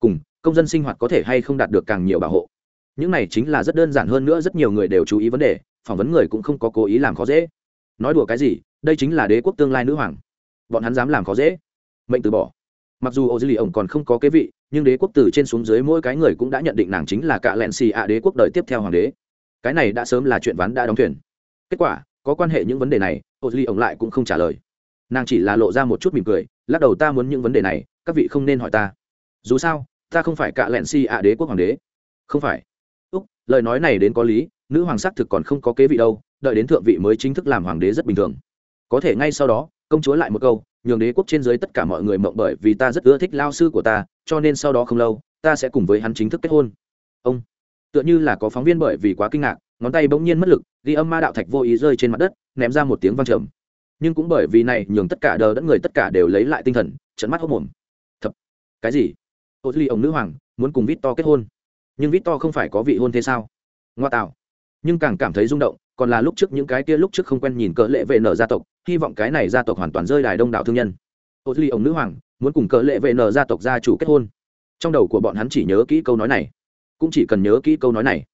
Speaker 1: Cùng, công dân sinh hoạt có thể hay không đạt được càng nhiều bảo hộ? Những này chính là rất đơn giản hơn nữa rất nhiều người đều chú ý vấn đề, phỏng vấn người cũng không có cố ý làm khó dễ. Nói đùa cái gì, đây chính là đế quốc tương lai nữ hoàng. Bọn hắn dám làm khó dễ, mệnh từ bỏ. Mặc dù ô dư lì ổng còn không có kế vị, nhưng đế quốc từ trên xuống dưới mỗi cái người cũng đã nhận định nàng chính là cạ lẹn xì ạ đế quốc đời tiếp theo hoàng đế. Cái này đã sớm là chuyện ván đã đóng thuyền. Kết quả có quan hệ những vấn đề này ô duy ổng lại cũng không trả lời. Nàng chỉ là lộ ra một chút mỉm cười, lắc đầu ta muốn những vấn đề này, các vị không nên hỏi ta. Dù sao, ta không phải cạ lẹn si ạ đế quốc hoàng đế. Không phải. Úc, lời nói này đến có lý, nữ hoàng sắc thực còn không có kế vị đâu, đợi đến thượng vị mới chính thức làm hoàng đế rất bình thường. Có thể ngay sau đó, công chúa lại một câu, nhường đế quốc trên dưới tất cả mọi người mộng bởi vì ta rất ưa thích lao sư của ta, cho nên sau đó không lâu, ta sẽ cùng với hắn chính thức kết hôn. Ông, tựa như là có phóng viên bởi vì quá kinh ngạc ngón tay bỗng nhiên mất lực, ghi âm ma đạo thạch vô ý rơi trên mặt đất, ném ra một tiếng vang trầm. Nhưng cũng bởi vì này, nhường tất cả đờ đẫn người tất cả đều lấy lại tinh thần trận mắt hốc mồm. Thật cái gì? Ô duy ông nữ hoàng, muốn cùng vít to kết hôn. Nhưng vít to không phải có vị hôn thế sao? Ngoa tạo. Nhưng càng cảm thấy rung động, còn là lúc trước những cái kia lúc trước không quen nhìn cỡ lệ vệ nở gia tộc, hy vọng cái này gia tộc hoàn toàn rơi đài đông đảo thương nhân. Ô duy ông nữ hoàng, muốn cùng cỡ lệ vệ nở gia tộc gia chủ kết hôn. Trong đầu của bọn hắn chỉ nhớ kỹ câu nói này. Cũng chỉ cần nhớ kỹ câu nói này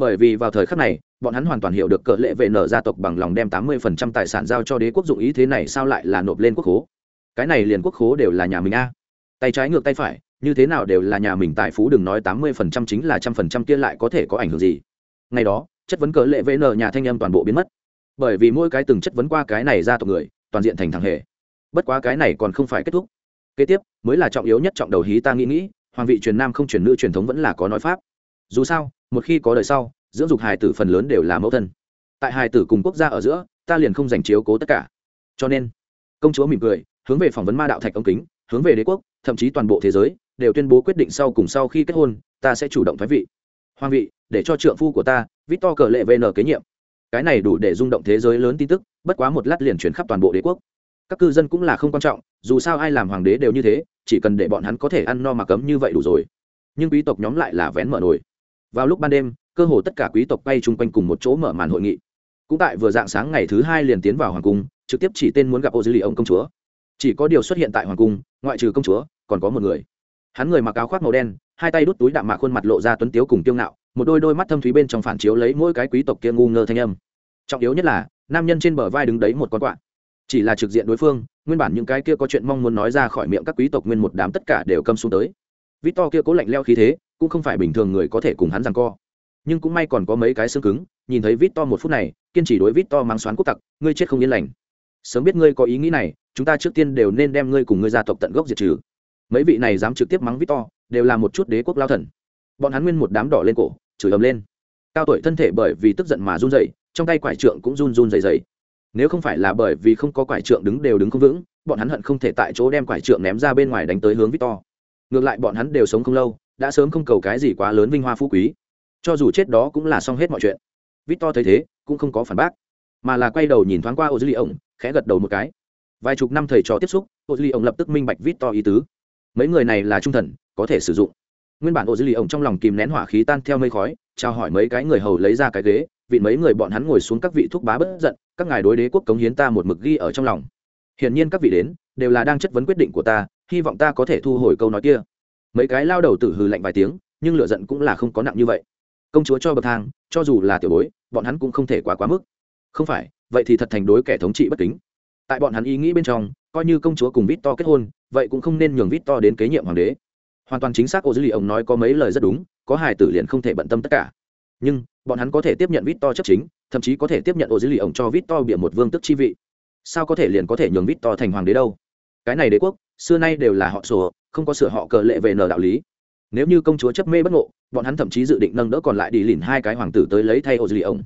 Speaker 1: bởi vì vào thời khắc này, bọn hắn hoàn toàn hiểu được cỡ lệ vệ nở gia tộc bằng lòng đem tám mươi phần trăm tài sản giao cho đế quốc dụng ý thế này sao lại là nộp lên quốc khố? Cái này liền quốc khố đều là nhà mình a. Tay trái ngược tay phải, như thế nào đều là nhà mình tài phú đừng nói tám mươi phần trăm chính là trăm phần trăm kia lại có thể có ảnh hưởng gì? Ngày đó, chất vấn cỡ lệ vn nhà thanh âm toàn bộ biến mất. Bởi vì mỗi cái từng chất vấn qua cái này ra tộc người, toàn diện thành thằng hề. Bất quá cái này còn không phải kết thúc. Kế tiếp, mới là trọng yếu nhất trọng đầu hí ta nghĩ nghĩ, hoàng vị truyền nam không truyền nữ truyền thống vẫn là có nói pháp dù sao, một khi có đời sau, dưỡng dục hài tử phần lớn đều là mẫu thân. Tại hài tử cùng quốc gia ở giữa, ta liền không dành chiếu cố tất cả. Cho nên, công chúa mỉm cười, hướng về phỏng vấn ma đạo thạch ống kính, hướng về đế quốc, thậm chí toàn bộ thế giới, đều tuyên bố quyết định sau cùng sau khi kết hôn, ta sẽ chủ động thoái vị. Hoàng vị, để cho trượng phu của ta, victor cờ lệ vn kế nhiệm. Cái này đủ để rung động thế giới lớn tin tức, bất quá một lát liền chuyển khắp toàn bộ đế quốc. Các cư dân cũng là không quan trọng, dù sao ai làm hoàng đế đều như thế, chỉ cần để bọn hắn có thể ăn no mà cấm như vậy đủ rồi. Nhưng quý tộc nhóm lại là vén mở nổi vào lúc ban đêm, cơ hồ tất cả quý tộc bay chung quanh cùng một chỗ mở màn hội nghị. Cũng tại vừa dạng sáng ngày thứ hai liền tiến vào hoàng cung, trực tiếp chỉ tên muốn gặp ô dư lì ông công chúa. Chỉ có điều xuất hiện tại hoàng cung, ngoại trừ công chúa, còn có một người. Hắn người mặc áo khoác màu đen, hai tay đút túi đạm mạc khuôn mặt lộ ra tuấn tiếu cùng tiêu ngạo, một đôi đôi mắt thâm thúy bên trong phản chiếu lấy mỗi cái quý tộc kia ngu ngơ thanh âm. Trọng yếu nhất là, nam nhân trên bờ vai đứng đấy một con quạ. Chỉ là trực diện đối phương, nguyên bản những cái kia có chuyện mong muốn nói ra khỏi miệng các quý tộc nguyên một đám tất cả đều câm xuống tới. Vít to kia cố lạnh leo khí thế cũng không phải bình thường người có thể cùng hắn rằng co. Nhưng cũng may còn có mấy cái xương cứng nhìn thấy vít to một phút này kiên trì đối vít to mang xoán quốc tặc ngươi chết không yên lành. Sớm biết ngươi có ý nghĩ này chúng ta trước tiên đều nên đem ngươi cùng ngươi gia tộc tận gốc diệt trừ. Mấy vị này dám trực tiếp mắng to, đều là một chút đế quốc lao thần. Bọn hắn nguyên một đám đỏ lên cổ chửi ầm lên. Cao tuổi thân thể bởi vì tức giận mà run rẩy trong tay quải trượng cũng run run rẩy rẩy. Nếu không phải là bởi vì không có quải trượng đứng đều đứng không vững bọn hắn hận không thể tại chỗ đem quải trượng ném ra bên ngoài đánh tới hướng vít to. ngược lại bọn hắn đều sống không lâu đã sớm không cầu cái gì quá lớn vinh hoa phú quý. Cho dù chết đó cũng là xong hết mọi chuyện. Victor thấy thế, cũng không có phản bác, mà là quay đầu nhìn thoáng qua ô dư ly ổng khẽ gật đầu một cái. Vài chục năm thầy trò tiếp xúc ô dư ly ổng lập tức minh bạch victor ý tứ. Mấy người này là trung thần, có thể sử dụng. Nguyên bản ô dư ly ổng trong lòng kìm nén hỏa khí tan theo mây khói trao hỏi mấy cái người hầu lấy ra cái ghế, vì mấy người bọn hắn ngồi xuống các vị thúc bá bất giận, các ngài đối đế quốc cống hiến ta một mực ghi ở trong lòng. Hiển nhiên các vị đến, đều là đang chất vấn quyết định của ta, hy vọng ta có thể thu hồi câu nói kia mấy cái lao đầu tử hừ lạnh vài tiếng, nhưng lựa giận cũng là không có nặng như vậy. Công chúa cho bậc thang, cho dù là tiểu bối, bọn hắn cũng không thể quá quá mức. Không phải, vậy thì thật thành đối kẻ thống trị bất kính. Tại bọn hắn ý nghĩ bên trong, coi như công chúa cùng vít to kết hôn, vậy cũng không nên nhường vít to đến kế nhiệm hoàng đế. Hoàn toàn chính xác ô dư lì ông nói có mấy lời rất đúng, có hài tử liền không thể bận tâm tất cả. Nhưng, bọn hắn có thể tiếp nhận vít to chấp chính, thậm chí có thể tiếp nhận ô dư lì ông cho vít to bịa một vương tức chi vị. Sao có thể liền có thể nhường vít to thành hoàng đế đâu? Cái này đế quốc, xưa nay đều là họ sổ, không có sửa họ cờ lệ về nờ đạo lý. Nếu như công chúa chấp mê bất ngộ, bọn hắn thậm chí dự định nâng đỡ còn lại đi lìn hai cái hoàng tử tới lấy thay ô dư lì ông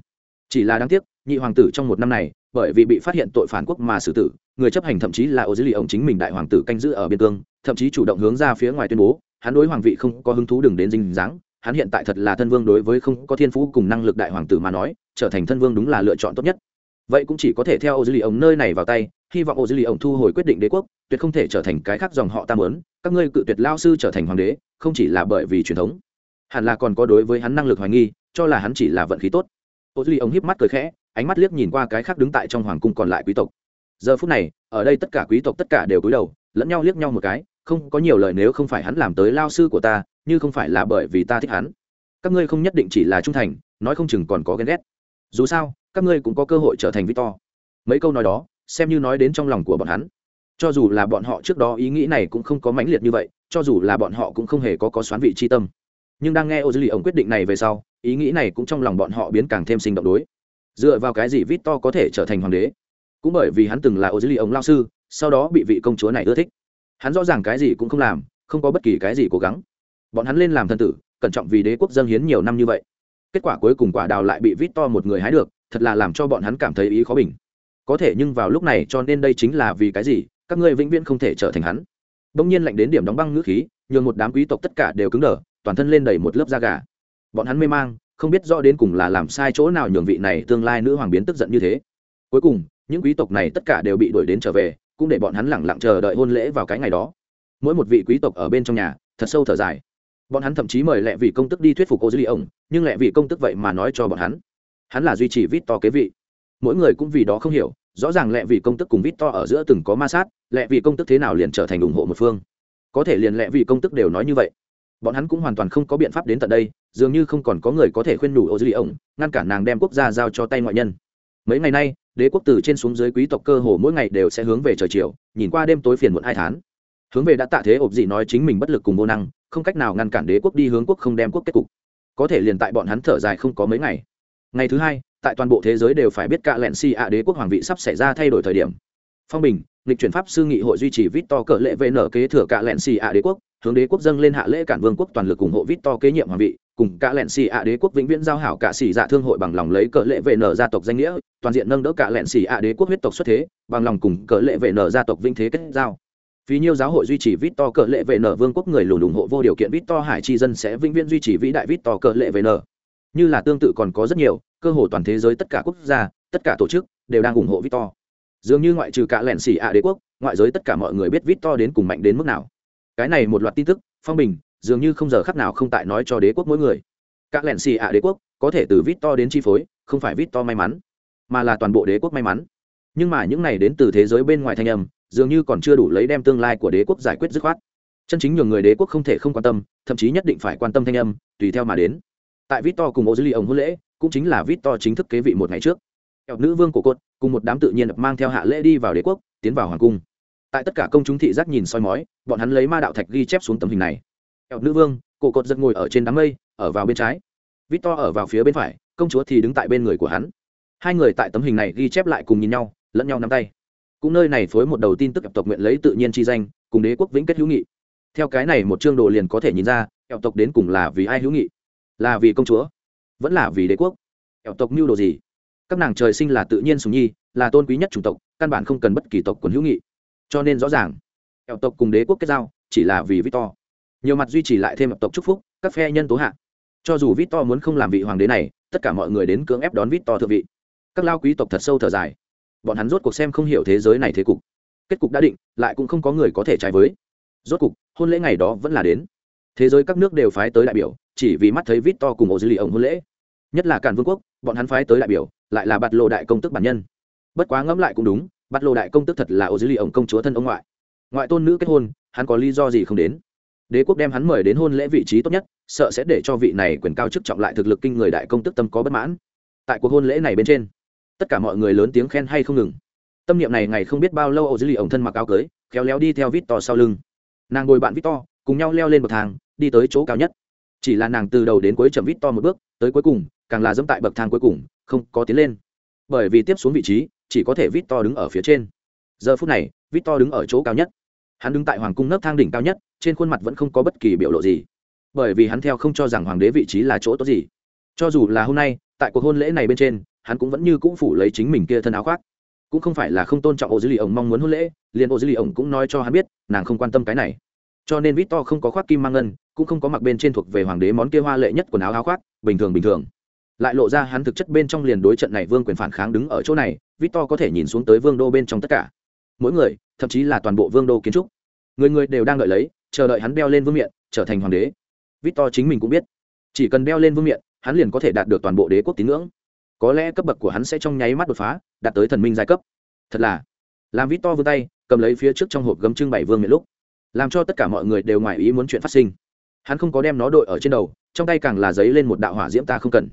Speaker 1: chỉ là đáng tiếc, nhị hoàng tử trong một năm này, bởi vì bị phát hiện tội phản quốc mà xử tử, người chấp hành thậm chí là ô dư lì ông chính mình đại hoàng tử canh giữ ở biên cương, thậm chí chủ động hướng ra phía ngoài tuyên bố, hắn đối hoàng vị không có hứng thú đừng đến dinh dáng, hắn hiện tại thật là thân vương đối với không có thiên phú cùng năng lực đại hoàng tử mà nói, trở thành thân vương đúng là lựa chọn tốt nhất. Vậy cũng chỉ có thể theo ô dư lì ông nơi này vào tay, hy vọng ô dư lì ông thu hồi quyết định đế quốc tuyệt không thể trở thành cái khác dòng họ ta muốn, các ngươi cự tuyệt lao sư trở thành hoàng đế không chỉ là bởi vì truyền thống. Hẳn là còn có đối với hắn năng lực hoài nghi cho là hắn chỉ là vận khí tốt. Ô duy ông hiếp mắt cười khẽ ánh mắt liếc nhìn qua cái khác đứng tại trong hoàng cung còn lại quý tộc. Giờ phút này ở đây tất cả quý tộc tất cả đều cúi đầu lẫn nhau liếc nhau một cái không có nhiều lời nếu không phải hắn làm tới lao sư của ta như không phải là bởi vì ta thích hắn. Các ngươi không nhất định chỉ là trung thành nói không chừng còn có ghen ghét. Dù sao các ngươi cũng có cơ hội trở thành victor. Mấy câu nói đó xem như nói đến trong lòng của bọn hắn cho dù là bọn họ trước đó ý nghĩ này cũng không có mãnh liệt như vậy, cho dù là bọn họ cũng không hề có có xoán vị c tâm. Nhưng đang nghe ô dư lì ổng quyết định này về sau, ý nghĩ này cũng trong lòng bọn họ biến càng thêm sinh động đối. Dựa vào cái gì Vít To có thể trở thành hoàng đế? Cũng bởi vì hắn từng là ô dư lì ổng lao sư, sau đó bị vị công chúa này ưa thích. Hắn rõ ràng cái gì cũng không làm, không có bất kỳ cái gì cố gắng. Bọn hắn lên làm thân tử, cẩn trọng vì đế quốc dân hiến nhiều năm như vậy. Kết quả cuối cùng quả đào lại bị vít to một người hái được, thật là làm cho bọn hắn cảm thấy ý khó bình. Có thể nhưng vào lúc này cho nên đây chính là vì cái gì các ngươi vĩnh viễn không thể trở thành hắn. Bỗng nhiên lạnh đến điểm đóng băng ngữ khí, nhường một đám quý tộc tất cả đều cứng đờ, toàn thân lên đầy một lớp da gà. Bọn hắn mê mang, không biết rõ đến cùng là làm sai chỗ nào nhường vị này tương lai nữ hoàng biến tức giận như thế. Cuối cùng, những quý tộc này tất cả đều bị đuổi đến trở về, cũng để bọn hắn lẳng lặng chờ đợi hôn lễ vào cái ngày đó. Mỗi một vị quý tộc ở bên trong nhà, thật sâu thở dài. Bọn hắn thậm chí mời lẹ vị công tức đi thuyết phục ô dư ly ông, nhưng lẹ vị công tức vậy mà nói cho bọn hắn. Hắn là duy trì vít to kế vị. Mỗi người cũng vì đó không hiểu rõ ràng lẹ vì công tức cùng vít to ở giữa từng có ma sát, lẹ vì công tức thế nào liền trở thành ủng hộ một phương. Có thể liền lẹ vì công tức đều nói như vậy. Bọn hắn cũng hoàn toàn không có biện pháp đến tận đây, dường như không còn có người có thể khuyên đủ ô dư lì ông ngăn cản nàng đem quốc gia giao cho tay ngoại nhân. Mấy ngày nay, đế quốc từ trên xuống dưới quý tộc cơ hồ mỗi ngày đều sẽ hướng về trời chiều, nhìn qua đêm tối phiền muộn hai tháng. Hướng về đã tạ thế ộp dị nói chính mình bất lực cùng vô năng, không cách nào ngăn cản đế quốc đi hướng quốc không đem quốc kết cục. Có thể liền tại bọn hắn thở dài không có mấy ngày. Ngày thứ hai tại toàn bộ thế giới đều phải biết cả lẹn si ạ đế quốc hoàng vị sắp xảy ra thay đổi thời điểm. Phong bình, lịch chuyển pháp sư nghị hội duy trì vít to cỡ lệ vn kế thừa cả lẹn si ạ đế quốc, hướng đế quốc dâng lên hạ lễ cản vương quốc toàn lực ủng hộ vít to kế nhiệm hoàng vị, cùng cả lẹn xì ạ đế quốc vĩnh viễn giao hảo cả xì dạ thương hội bằng lòng lấy cờ lệ vệ nở gia tộc danh nghĩa, toàn diện nâng đỡ cả lẹn xì ạ đế quốc huyết tộc xuất thế, bằng lòng cùng cờ lệ vệ nở gia tộc vinh thế kết giao. Vì nhiều giáo hội duy trì vít to cờ lệ vệ nở vương quốc người lùn ủng hộ vô điều kiện vít to hải chi dân sẽ vĩnh viễn duy trì vĩ đại vít to cờ lệ vệ nở. Như là tương tự còn có rất nhiều cơ hồ toàn thế giới tất cả quốc gia, tất cả tổ chức đều đang ủng hộ victor. Dường như ngoại trừ cả lẹn xì ạ đế quốc, ngoại giới tất cả mọi người biết victor đến cùng mạnh đến mức nào. Cái này một loạt tin tức, phong bình, dường như không giờ khắc nào không tại nói cho đế quốc mỗi người. Các lẹn xì ạ đế quốc, có thể từ victor đến chi phối, không phải victor may mắn, mà là toàn bộ đế quốc may mắn. Nhưng mà những này đến từ thế giới bên ngoài thanh âm, dường như còn chưa đủ lấy đem tương lai của đế quốc giải quyết dứt khoát. Chân chính nhường người đế quốc không thể không quan tâm, thậm chí nhất định phải quan tâm thanh âm, tùy theo mà đến. Tại victor cùng ô dư ly ông hôn lễ cũng chính là vít to chính thức kế vị một ngày trước. Eo nữ vương của cốt cùng một đám tự nhiên mang theo hạ lễ đi vào đế quốc, tiến vào hoàng cung. Tại tất cả công chúng thị giác nhìn soi mói, bọn hắn lấy ma đạo thạch ghi chép xuống tấm hình này. Eo nữ vương, cổ cột giật ngồi ở trên đám mây, ở vào bên trái. Victor ở vào phía bên phải, công chúa thì đứng tại bên người của hắn. Hai người tại tấm hình này ghi chép lại cùng nhìn nhau, lẫn nhau nắm tay. Cũng nơi này phối một đầu tin tức tộc nguyện lấy tự nhiên chi danh, cùng đế quốc vĩnh kết hữu nghị. Theo cái này một chương đồ liền có thể nhìn ra ập tộc đến cùng là vì ai hữu nghị? Là vì công chúa vẫn là vì đế quốc. Ẻo tộc mưu đồ gì? Các nàng trời sinh là tự nhiên sùng nhi, là tôn quý nhất chủng tộc, căn bản không cần bất kỳ tộc quần hữu nghị. Cho nên rõ ràng ẻo tộc cùng đế quốc kết giao chỉ là vì victor. Nhiều mặt duy trì lại thêm ẻo tộc chúc phúc, các phe nhân tố hạ. Cho dù victor muốn không làm vị hoàng đế này, tất cả mọi người đến cưỡng ép đón victor thượng vị. Các lao quý tộc thật sâu thở dài. Bọn hắn rốt cuộc xem không hiểu thế giới này thế cục. Kết cục đã định, lại cũng không có người có thể trái với. Rốt cục, hôn lễ ngày đó vẫn là đến. Thế giới các nước đều phái tới đại biểu, chỉ vì mắt thấy vít to cùng ô dư lì ổng hôn lễ nhất là cản vương quốc, bọn hắn phái tới đại biểu, lại là bạt lộ đại công tức bản nhân. Bất quá ngẫm lại cũng đúng, bạt lộ đại công tức thật là ô dưới lì ổng công chúa thân ông ngoại. Ngoại tôn nữ kết hôn, hắn có lý do gì không đến? Đế quốc đem hắn mời đến hôn lễ vị trí tốt nhất, sợ sẽ để cho vị này quyền cao chức trọng lại thực lực kinh người đại công tức tâm có bất mãn. Tại cuộc hôn lễ này bên trên, tất cả mọi người lớn tiếng khen hay không ngừng. Tâm niệm này ngày không biết bao lâu ô dưới lì ổng thân mặc áo cưới, khéo léo đi theo vít to sau lưng. Nàng ngồi bạn vít to, cùng nhau leo lên bậc thang, đi tới chỗ cao nhất. Chỉ là nàng từ đầu đến cuối chậm vít to một bước, tới cuối cùng càng là dẫm tại bậc thang cuối cùng, không có tiến lên. Bởi vì tiếp xuống vị trí, chỉ có thể vít to đứng ở phía trên. Giờ phút này vít to đứng ở chỗ cao nhất. Hắn đứng tại hoàng cung nấc thang đỉnh cao nhất, trên khuôn mặt vẫn không có bất kỳ biểu lộ gì. Bởi vì hắn theo không cho rằng hoàng đế vị trí là chỗ tốt gì. Cho dù là hôm nay, tại cuộc hôn lễ này bên trên, hắn cũng vẫn như cũ phủ lấy chính mình kia thân áo khoác. Cũng không phải là không tôn trọng ô dư lì ổng mong muốn hôn lễ, liền ô dư lì ổng cũng nói cho hắn biết, nàng không quan tâm cái này. Cho nên vít to không có khoác kim mang ngân, cũng không có mặc bên trên thuộc về hoàng đế món kia hoa lệ nhất quần áo áo khoác, bình thường bình thường lại lộ ra hắn thực chất bên trong liền đối trận này vương quyền phản kháng đứng ở chỗ này, victor có thể nhìn xuống tới vương đô bên trong tất cả. Mỗi người, thậm chí là toàn bộ vương đô kiến trúc, người người đều đang đợi lấy, chờ đợi hắn đeo lên vương miện, trở thành hoàng đế. Victor chính mình cũng biết, chỉ cần đeo lên vương miện, hắn liền có thể đạt được toàn bộ đế quốc tín ngưỡng. Có lẽ cấp bậc của hắn sẽ trong nháy mắt đột phá, đạt tới thần minh giai cấp. Thật là, làm victor vươn tay, cầm lấy phía trước trong hộp gấm trưng bày vương miện lúc, làm cho tất cả mọi người đều ngoài ý muốn chuyện phát sinh. Hắn không có đem nó đội ở trên đầu, trong tay càng là giấy lên một đạo hỏa diễm ta không cần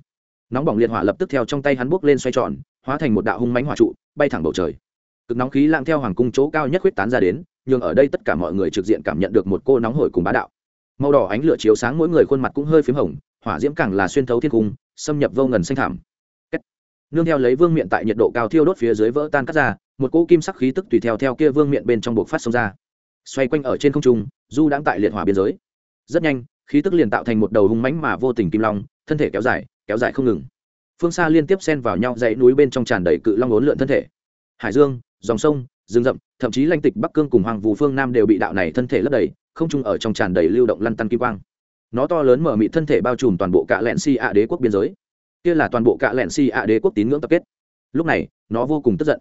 Speaker 1: nóng bỏng liệt hỏa lập tức theo trong tay hắn buốc lên xoay tròn, hóa thành một đạo hung mánh hỏa trụ, bay thẳng bầu trời. Cực nóng khí lạng theo hoàng cung chỗ cao nhất huyết tán ra đến nhưng ở đây tất cả mọi người trực diện cảm nhận được một cô nóng hổi cùng bá đạo. Màu đỏ ánh lửa chiếu sáng mỗi người khuôn mặt cũng hơi p h í m hồng, hỏa diễm càng là xuyên thấu thiên cung, xâm nhập vô ngần xanh thảm nương theo lấy vương miện tại nhiệt độ cao thiêu đốt phía dưới vỡ tan cắt ra, một cỗ kim sắc khí tức tùy theo theo kia vương miện bên trong buộc phát xông ra. Xoay quanh ở trên không trung, du đang tại liệt hỏa biên giới. Rất nhanh, khí tức liền tạo thành một đầu hung mãnh mà vô tình kim long, thân thể kéo dài kéo dài không ngừng. Phương xa liên tiếp xen vào nhau dãy núi bên trong tràn đầy cự long ốn lượn thân thể. Hải dương, dòng sông, rừng rậm, thậm chí lanh tịch bắc cương cùng hoàng vù phương nam đều bị đạo này thân thể lấp đầy, không chung ở trong tràn đầy lưu động lăn tăn kim quang. Nó to lớn mở mị thân thể bao trùm toàn bộ cả lẹn si ạ đế quốc biên giới. Kia là toàn bộ cả lẹn si ạ đế quốc tín ngưỡng tập kết. Lúc này, nó vô cùng tức giận.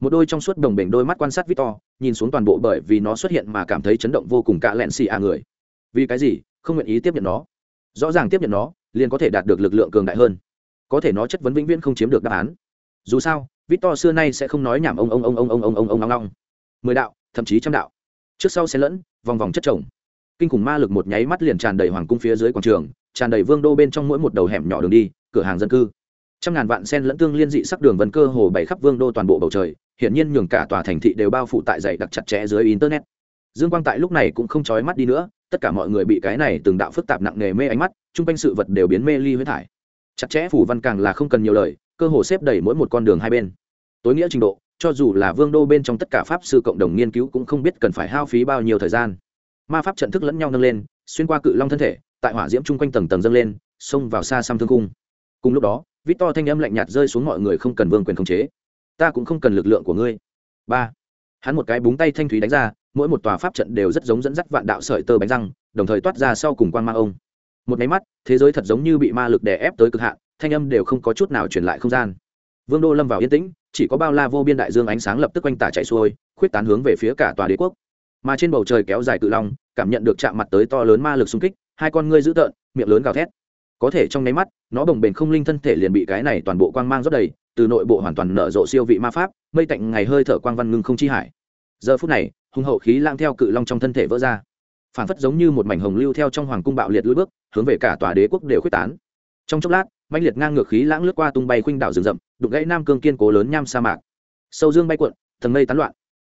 Speaker 1: Một đôi trong suốt đồng bể đôi mắt quan sát victor, nhìn xuống toàn bộ bởi vì nó xuất hiện mà cảm thấy chấn động vô cùng cả lẹn si ạ người. Vì cái gì? Không nguyện ý tiếp nhận nó. Rõ ràng tiếp nhận nó liền có thể đạt được lực lượng cường đại hơn. Có thể nó chất vấn vĩnh viễn không chiếm được đáp án. Dù sao, victor xưa nay sẽ không nói nhảm ông ông ông ông ông ông ông ông ông ông. Mười đạo, thậm chí trăm đạo. Trước sau xen lẫn, vòng vòng chất chồng. Kinh khủng ma lực một nháy mắt liền tràn đầy hoàng cung phía dưới quảng trường, tràn đầy vương đô bên trong mỗi một đầu hẻm nhỏ đường đi, cửa hàng dân cư. Trăm ngàn vạn sen lẫn tương liên dị sắc đường vân cơ hồ bảy khắp vương đô toàn bộ bầu trời, hiển nhiên nhường cả tòa thành thị đều bao phủ tại dày đặc chặt chẽ dưới internet. Dương quang tại lúc này cũng không chói mắt đi nữa tất cả mọi người bị cái này từng đạo phức tạp nặng nề mê ánh mắt, chung quanh sự vật đều biến mê ly huyết thải. Chặt chẽ phủ văn càng là không cần nhiều lời, cơ hồ xếp đầy mỗi một con đường hai bên. Tối nghĩa trình độ, cho dù là vương đô bên trong tất cả pháp sư cộng đồng nghiên cứu cũng không biết cần phải hao phí bao nhiêu thời gian. Ma pháp trận thức lẫn nhau nâng lên, xuyên qua cự long thân thể, tại hỏa diễm chung quanh tầng tầng dâng lên, xông vào xa xăm thương cung cùng lúc đó vít to thanh âm lạnh nhạt rơi xuống mọi người không cần vương quyền khống chế. Ta cũng không cần lực lượng của ngươi. Ba. Hắn một cái búng tay thanh thúy đánh ra mỗi một tòa pháp trận đều rất giống dẫn dắt vạn đạo sợi tơ bánh răng, đồng thời toát ra sau cùng quan mang ông. Một máy mắt, thế giới thật giống như bị ma lực đè ép tới cực hạn, thanh âm đều không có chút nào truyền lại không gian. Vương đô lâm vào yên tĩnh, chỉ có bao la vô biên đại dương ánh sáng lập tức quanh tả chạy xuôi, khuyết tán hướng về phía cả tòa đế quốc. Mà trên bầu trời kéo dài cự long, cảm nhận được chạm mặt tới to lớn ma lực xung kích, hai con ngươi dữ tợn, miệng lớn gào thét. Có thể trong nháy mắt, nó bồng bềnh không linh thân thể liền bị cái này toàn bộ quang mang rót đầy, từ nội bộ hoàn toàn nở rộ siêu vị ma pháp, mây tạnh ngày hơi thở quang văn ngưng không chi hải. Giờ phút này hùng hậu khí lang theo cự long trong thân thể vỡ ra. Phản phất giống như một mảnh hồng lưu theo trong hoàng cung bạo liệt lưỡi bước, hướng về cả tòa đế quốc đều quyết tán. Trong chốc lát mạnh liệt ngang ngược khí lãng lướt qua tung bay khuynh đảo rừng rậm, đục gãy nam cương kiên cố lớn nham sa mạc. Sâu dương bay cuộn, thần mây tán loạn.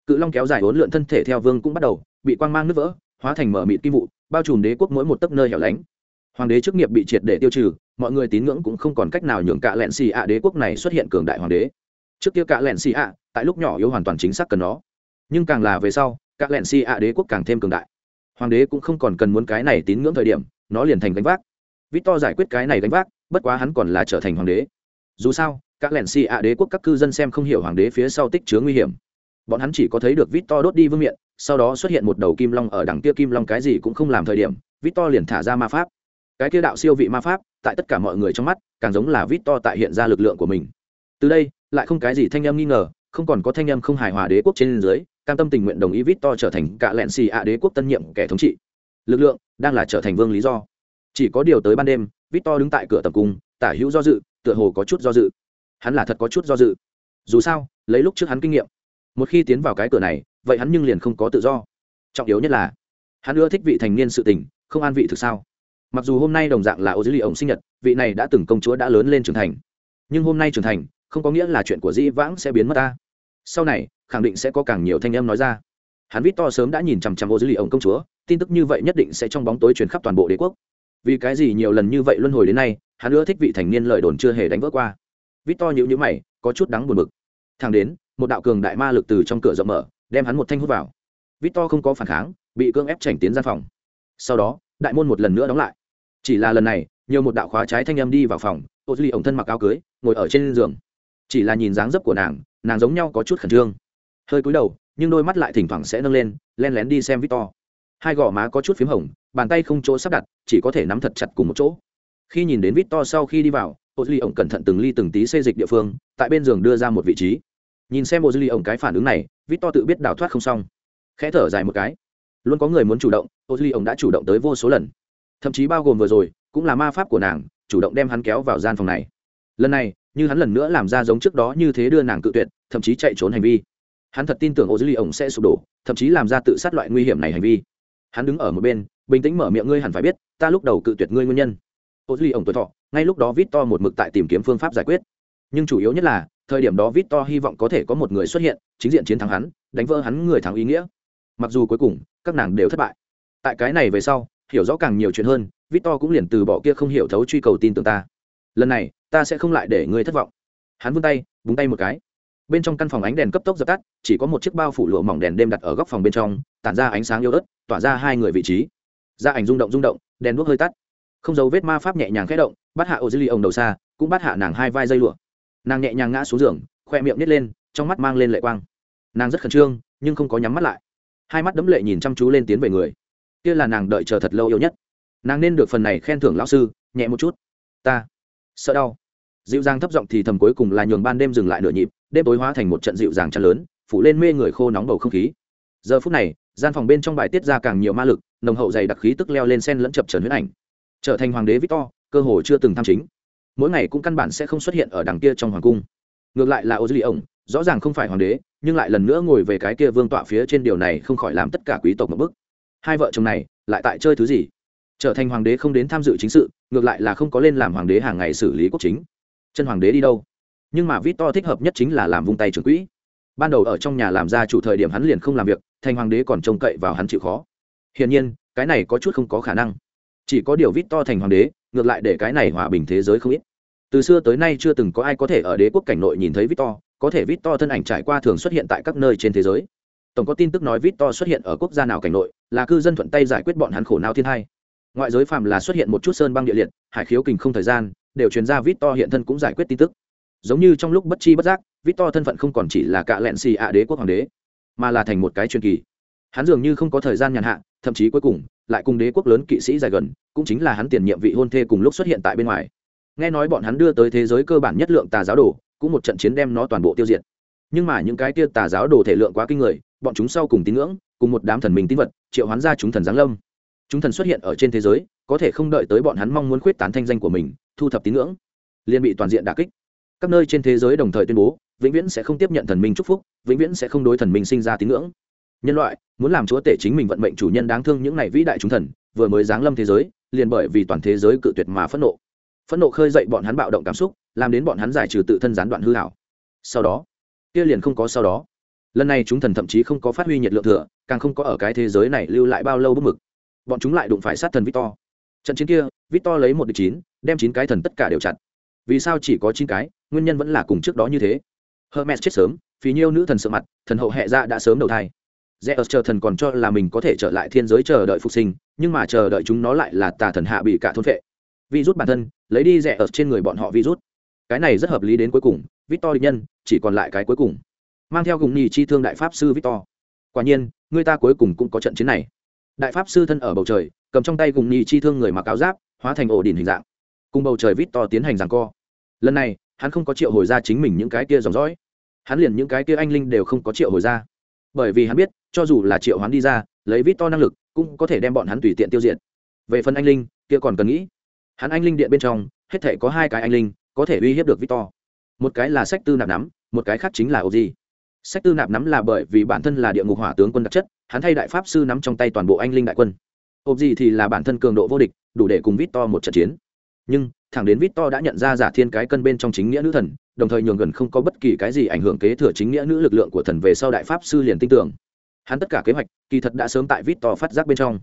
Speaker 1: Cự long kéo dài hỗn lượn thân thể theo vương cũng bắt đầu, bị quang mang nứt vỡ, hóa thành mở mịt kim vụ, bao trùm đế quốc mỗi một tấc nơi hẻo lánh. Hoàng đế chức nghiệp bị triệt để tiêu trừ, mọi người tín ngưỡng cũng không còn cách nào nhường cả lẹn xì ạ đế quốc này xuất hiện cường đại hoàng đế. Trước kia cả lẹn xì ạ, tại lúc nhỏ yếu hoàn toàn chính xác cần nó nhưng càng là về sau, các lẹn si ạ đế quốc càng thêm cường đại. Hoàng đế cũng không còn cần muốn cái này tín ngưỡng thời điểm, nó liền thành gánh vác. Vít to giải quyết cái này gánh vác, bất quá hắn còn là trở thành hoàng đế. Dù sao, các lẹn si ạ đế quốc các cư dân xem không hiểu hoàng đế phía sau tích chứa nguy hiểm. Bọn hắn chỉ có thấy được vít to đốt đi vương miện, sau đó xuất hiện một đầu kim long ở đằng kia kim long cái gì cũng không làm thời điểm vít to liền thả ra ma pháp. Cái kia đạo siêu vị ma pháp, tại tất cả mọi người trong mắt, càng giống là vít to tại hiện ra lực lượng của mình. Từ đây, lại không cái gì thanh em nghi ngờ, không còn có thanh em không hài hòa đế quốc trên dưới cam tâm tình nguyện đồng ý vít to trở thành cả lẹn xì ạ đế quốc tân nhiệm kẻ thống trị. Lực lượng đang là trở thành vương lý do. Chỉ có điều tới ban đêm vít to đứng tại cửa tập cung, tả hữu do dự, tựa hồ có chút do dự. Hắn là thật có chút do dự. Dù sao, lấy lúc trước hắn kinh nghiệm, một khi tiến vào cái cửa này, vậy hắn nhưng liền không có tự do. Trọng yếu nhất là, hắn ưa thích vị thành niên sự tình, không an vị thực sao. Mặc dù hôm nay đồng dạng là ô dưới lì ổng sinh nhật, vị này đã từng công chúa đã lớn lên trưởng thành. Nhưng hôm nay trưởng thành, không có nghĩa là chuyện của dĩ vãng sẽ biến mất ta sau này, khẳng định sẽ có càng nhiều thanh em nói ra. Hắn vít to sớm đã nhìn chằm chằm ô dữ lì ổng công chúa, tin tức như vậy nhất định sẽ trong bóng tối truyền khắp toàn bộ đế quốc. Vì cái gì nhiều lần như vậy luân hồi đến nay, hắn ưa thích vị thành niên lời đồn chưa hề đánh vỡ qua. Vít to nhữ nhữ mày, có chút đắng buồn bực. Thang đến, một đạo cường đại ma lực từ trong cửa rộng mở, đem hắn một thanh hút vào. Vít to không có phản kháng, bị cưỡng ép chảnh tiến gian phòng. Sau đó, đại môn một lần nữa đóng lại. Chỉ là lần này, nhiều một đạo khóa trái thanh âm đi vào phòng ô duy ổng thân mặc áo cưới, ngồi ở trên giường chỉ là nhìn dáng dấp của nàng nàng giống nhau có chút khẩn trương. Hơi cúi đầu, nhưng đôi mắt lại thỉnh thoảng sẽ nâng lên, len lén đi xem victor. Hai gò má có chút p h í m hồng, bàn tay không chỗ sắp đặt, chỉ có thể nắm thật chặt cùng một chỗ. Khi nhìn đến victor sau khi đi vào ô duy ổng cẩn thận từng ly từng tí xê dịch địa phương, tại bên giường đưa ra một vị trí. Nhìn xem ô duy ổng cái phản ứng này, victor tự biết đào thoát không xong. Khẽ thở dài một cái. Luôn có người muốn chủ động ô duy ổng đã chủ động tới vô số lần. Thậm chí bao gồm vừa rồi, cũng là ma pháp của nàng, chủ động đem hắn kéo vào gian phòng này. Lần này như hắn lần nữa làm ra giống trước đó như thế đưa nàng cự tuyệt, thậm chí chạy trốn hành vi. Hắn thật tin tưởng ô dư ly ổng sẽ sụp đổ, thậm chí làm ra tự sát loại nguy hiểm này hành vi. Hắn đứng ở một bên, bình tĩnh mở miệng ngươi hẳn phải biết, ta lúc đầu cự tuyệt ngươi nguyên nhân. Ô dư ly ổng tuổi thọ, ngay lúc đó vít to một mực tại tìm kiếm phương pháp giải quyết. Nhưng chủ yếu nhất là, thời điểm đó vít to hy vọng có thể có một người xuất hiện, chính diện chiến thắng hắn, đánh vỡ hắn người thắng ý nghĩa. Mặc dù cuối cùng, các nàng đều thất bại. Tại cái này về sau, hiểu rõ càng nhiều chuyện hơn, victor cũng liền từ bỏ kia không hiểu thấu truy cầu tin tưởng ta lần này, ta sẽ không lại để ngươi thất vọng. Hắn vươn tay, búng tay một cái. Bên trong căn phòng ánh đèn cấp tốc dập tắt, chỉ có một chiếc bao phủ lụa mỏng đèn đêm đặt ở góc phòng bên trong, tản ra ánh sáng yếu ớt, tỏa ra hai người vị trí. Ra ảnh rung động rung động, đèn đuốc hơi tắt. Không dấu vết ma pháp nhẹ nhàng khẽ động, bắt hạ ô dư ly ông đầu xa, cũng bắt hạ nàng hai vai dây lụa. Nàng nhẹ nhàng ngã xuống giường, khoe miệng nít lên, trong mắt mang lên lệ quang. Nàng rất khẩn trương, nhưng không có nhắm mắt lại. Hai mắt đấm lệ nhìn chăm chú lên tiến về người. Kia là nàng đợi chờ thật lâu yêu nhất. Nàng nên được phần này khen thưởng lão sư, nhẹ một chút. Ta sợ đau. Dịu dàng thấp giọng thì thầm cuối cùng là nhường ban đêm dừng lại nửa nhịp, đêm tối hóa thành một trận dịu dàng chăn lớn, phủ lên mê người khô nóng bầu không khí. Giờ phút này, gian phòng bên trong bài tiết ra càng nhiều ma lực, nồng hậu dày đặc khí tức leo lên sen lẫn chập trần huyết ảnh. Trở thành hoàng đế victor, cơ hồ chưa từng tham chính. Mỗi ngày cũng căn bản sẽ không xuất hiện ở đằng kia trong hoàng cung. Ngược lại là ô duy ổng rõ ràng không phải hoàng đế, nhưng lại lần nữa ngồi về cái kia vương tọa phía trên điều này không khỏi làm tất cả quý tộc một bức. Hai vợ chồng này, lại tại chơi thứ gì? Trở thành hoàng đế không đến tham dự chính sự, ngược lại là không có lên làm hoàng đế hàng ngày xử lý quốc chính. Chân hoàng đế đi đâu? Nhưng mà vít to thích hợp nhất chính là làm vung tay trưởng quỹ. Ban đầu ở trong nhà làm ra chủ thời điểm hắn liền không làm việc, thành hoàng đế còn trông cậy vào hắn chịu khó. Hiển nhiên, cái này có chút không có khả năng. Chỉ có điều vít to thành hoàng đế, ngược lại để cái này hòa bình thế giới không ít. Từ xưa tới nay chưa từng có ai có thể ở đế quốc cảnh nội nhìn thấy vít to có thể vít to thân ảnh trải qua thường xuất hiện tại các nơi trên thế giới. Tổng có tin tức nói vít to xuất hiện ở quốc gia nào cảnh nội, là cư dân thuận tay giải quyết bọn hắn khổ nào thiên hai ngoại giới phàm là xuất hiện một chút sơn băng địa liệt, hải khiếu kình không thời gian, đều truyền ra vít to hiện thân cũng giải quyết tin tức. Giống như trong lúc bất chi bất giác vít to thân phận không còn chỉ là cạ lẹn xì ạ đế quốc hoàng đế, mà là thành một cái truyền kỳ. Hắn dường như không có thời gian nhàn hạ, thậm chí cuối cùng, lại cùng đế quốc lớn kỵ sĩ dài gần, cũng chính là hắn tiền nhiệm vị hôn thê cùng lúc xuất hiện tại bên ngoài. Nghe nói bọn hắn đưa tới thế giới cơ bản nhất lượng tà giáo đồ, cũng một trận chiến đem nó toàn bộ tiêu diệt. Nhưng mà những cái kia tà giáo đồ thể lượng quá kinh người, bọn chúng sau cùng tín ngưỡng, cùng một đám thần mình tín vật, triệu hoán ra chúng thần giáng lâm chúng thần xuất hiện ở trên thế giới, có thể không đợi tới bọn hắn mong muốn khuyết tán thanh danh của mình, thu thập tín ngưỡng, liền bị toàn diện đà kích. Các nơi trên thế giới đồng thời tuyên bố, vĩnh viễn sẽ không tiếp nhận thần minh chúc phúc, vĩnh viễn sẽ không đối thần minh sinh ra tín ngưỡng. Nhân loại, muốn làm chúa tể chính mình vận mệnh chủ nhân đáng thương những này vĩ đại chúng thần, vừa mới giáng lâm thế giới, liền bởi vì toàn thế giới cự tuyệt mà phẫn nộ. Phẫn nộ khơi dậy bọn hắn bạo động cảm xúc, làm đến bọn hắn giải trừ tự thân gián đoạn hư hảo. Sau đó, kia liền không có sau đó. Lần này chúng thần thậm chí không có phát huy nhiệt lượng thừa, càng không có ở cái thế giới này lưu lại bao lâu bức mực bọn chúng lại đụng phải sát thần victor. Trận chiến kia, victor lấy một địch chín, đem chín cái thần tất cả đều chặt. Vì sao chỉ có chín cái? Nguyên nhân vẫn là cùng trước đó như thế. Hermes chết sớm phí nhiêu nữ thần sợ mặt, thần hậu hệ ra dạ đã sớm đầu thai. Rẽ ớt chờ thần còn cho là mình có thể trở lại thiên giới chờ đợi phục sinh, nhưng mà chờ đợi chúng nó lại là tà thần hạ bị cả thôn vệ rút bản thân, lấy đi rẽ ớt trên người bọn họ virus cái này rất hợp lý đến cuối cùng, victor địch nhân, chỉ còn lại cái cuối cùng. Mang theo cùng nhì chi thương đại pháp sư victor. Quả nhiên, người ta cuối cùng cũng có trận chiến này đại pháp sư thân ở bầu trời, cầm trong tay gùng nhì chi thương người mặc áo giáp, hóa thành ổ đỉnh hình dạng. Cùng bầu trời victor tiến hành rằng co. Lần này, hắn không có triệu hồi ra chính mình những cái kia dòng dõi. Hắn liền những cái kia anh linh đều không có triệu hồi ra. Bởi vì hắn biết, cho dù là triệu hắn đi ra, lấy vít to năng lực, cũng có thể đem bọn hắn tùy tiện tiêu diệt. Về phần anh linh, kia còn cần nghĩ. Hắn anh linh điện bên trong, hết thể có hai cái anh linh, có thể uy hiếp được vít to. Một cái là sách tư nạp nắm, một cái khác chính là ô gì sách tư nạp nắm là bởi vì bản thân là địa ngục hỏa tướng quân đặc chất, hắn thay đại pháp sư nắm trong tay toàn bộ anh linh đại quân. Hộp gì thì là bản thân cường độ vô địch, đủ để cùng vít to một trận chiến. Nhưng, thẳng đến vít to đã nhận ra giả thiên cái cân bên trong chính nghĩa nữ thần, đồng thời nhường gần không có bất kỳ cái gì ảnh hưởng kế thừa chính nghĩa nữ lực lượng của thần về sau đại pháp sư liền tin tưởng. Hắn tất cả kế hoạch, kỳ thật đã sớm tại vít to phát giác bên trong.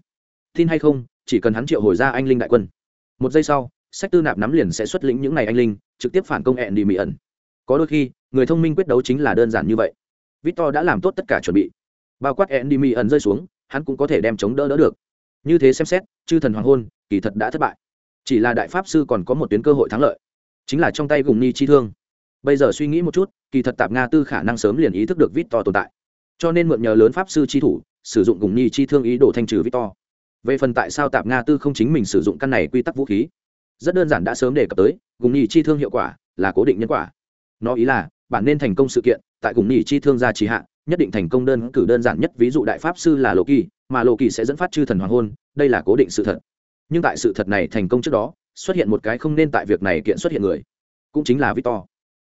Speaker 1: Tin hay không, chỉ cần hắn triệu hồi ra anh linh đại quân. Một giây sau, sách tư nạp nắm liền sẽ xuất lĩnh những n à y anh linh, trực tiếp phản công hẹn đi mỹ ẩn có đôi khi, người thông minh quyết đấu chính là đơn giản như vậy. Victor đã làm tốt tất cả chuẩn bị. Bao quát Endymi ẩn rơi xuống, hắn cũng có thể đem chống đỡ đỡ được. Như thế xem xét, chư thần hoàng hôn, kỳ thật đã thất bại. Chỉ là đại pháp sư còn có một tuyến cơ hội thắng lợi, chính là trong tay gùng ni chi thương. Bây giờ suy nghĩ một chút, kỳ thật tạp nga tư khả năng sớm liền ý thức được Victor tồn tại. Cho nên mượn nhờ lớn pháp sư chi thủ, sử dụng gùng ni chi thương ý đồ thanh trừ Victor. về phần tại sao tạp nga tư không chính mình sử dụng căn này quy tắc vũ khí, rất đơn giản đã sớm đề cập tới, gùng ni chi thương hiệu quả là cố định nhân quả. Nó ý là bản nên thành công sự kiện, tại cùng nhị chi thương gia trì hạ, nhất định thành công đơn cử đơn giản nhất, ví dụ đại pháp sư là lộ kỳ, mà lộ kỳ sẽ dẫn phát chư thần hoàng hôn, đây là cố định sự thật. Nhưng tại sự thật này thành công trước đó, xuất hiện một cái không nên tại việc này kiện xuất hiện người, cũng chính là victor.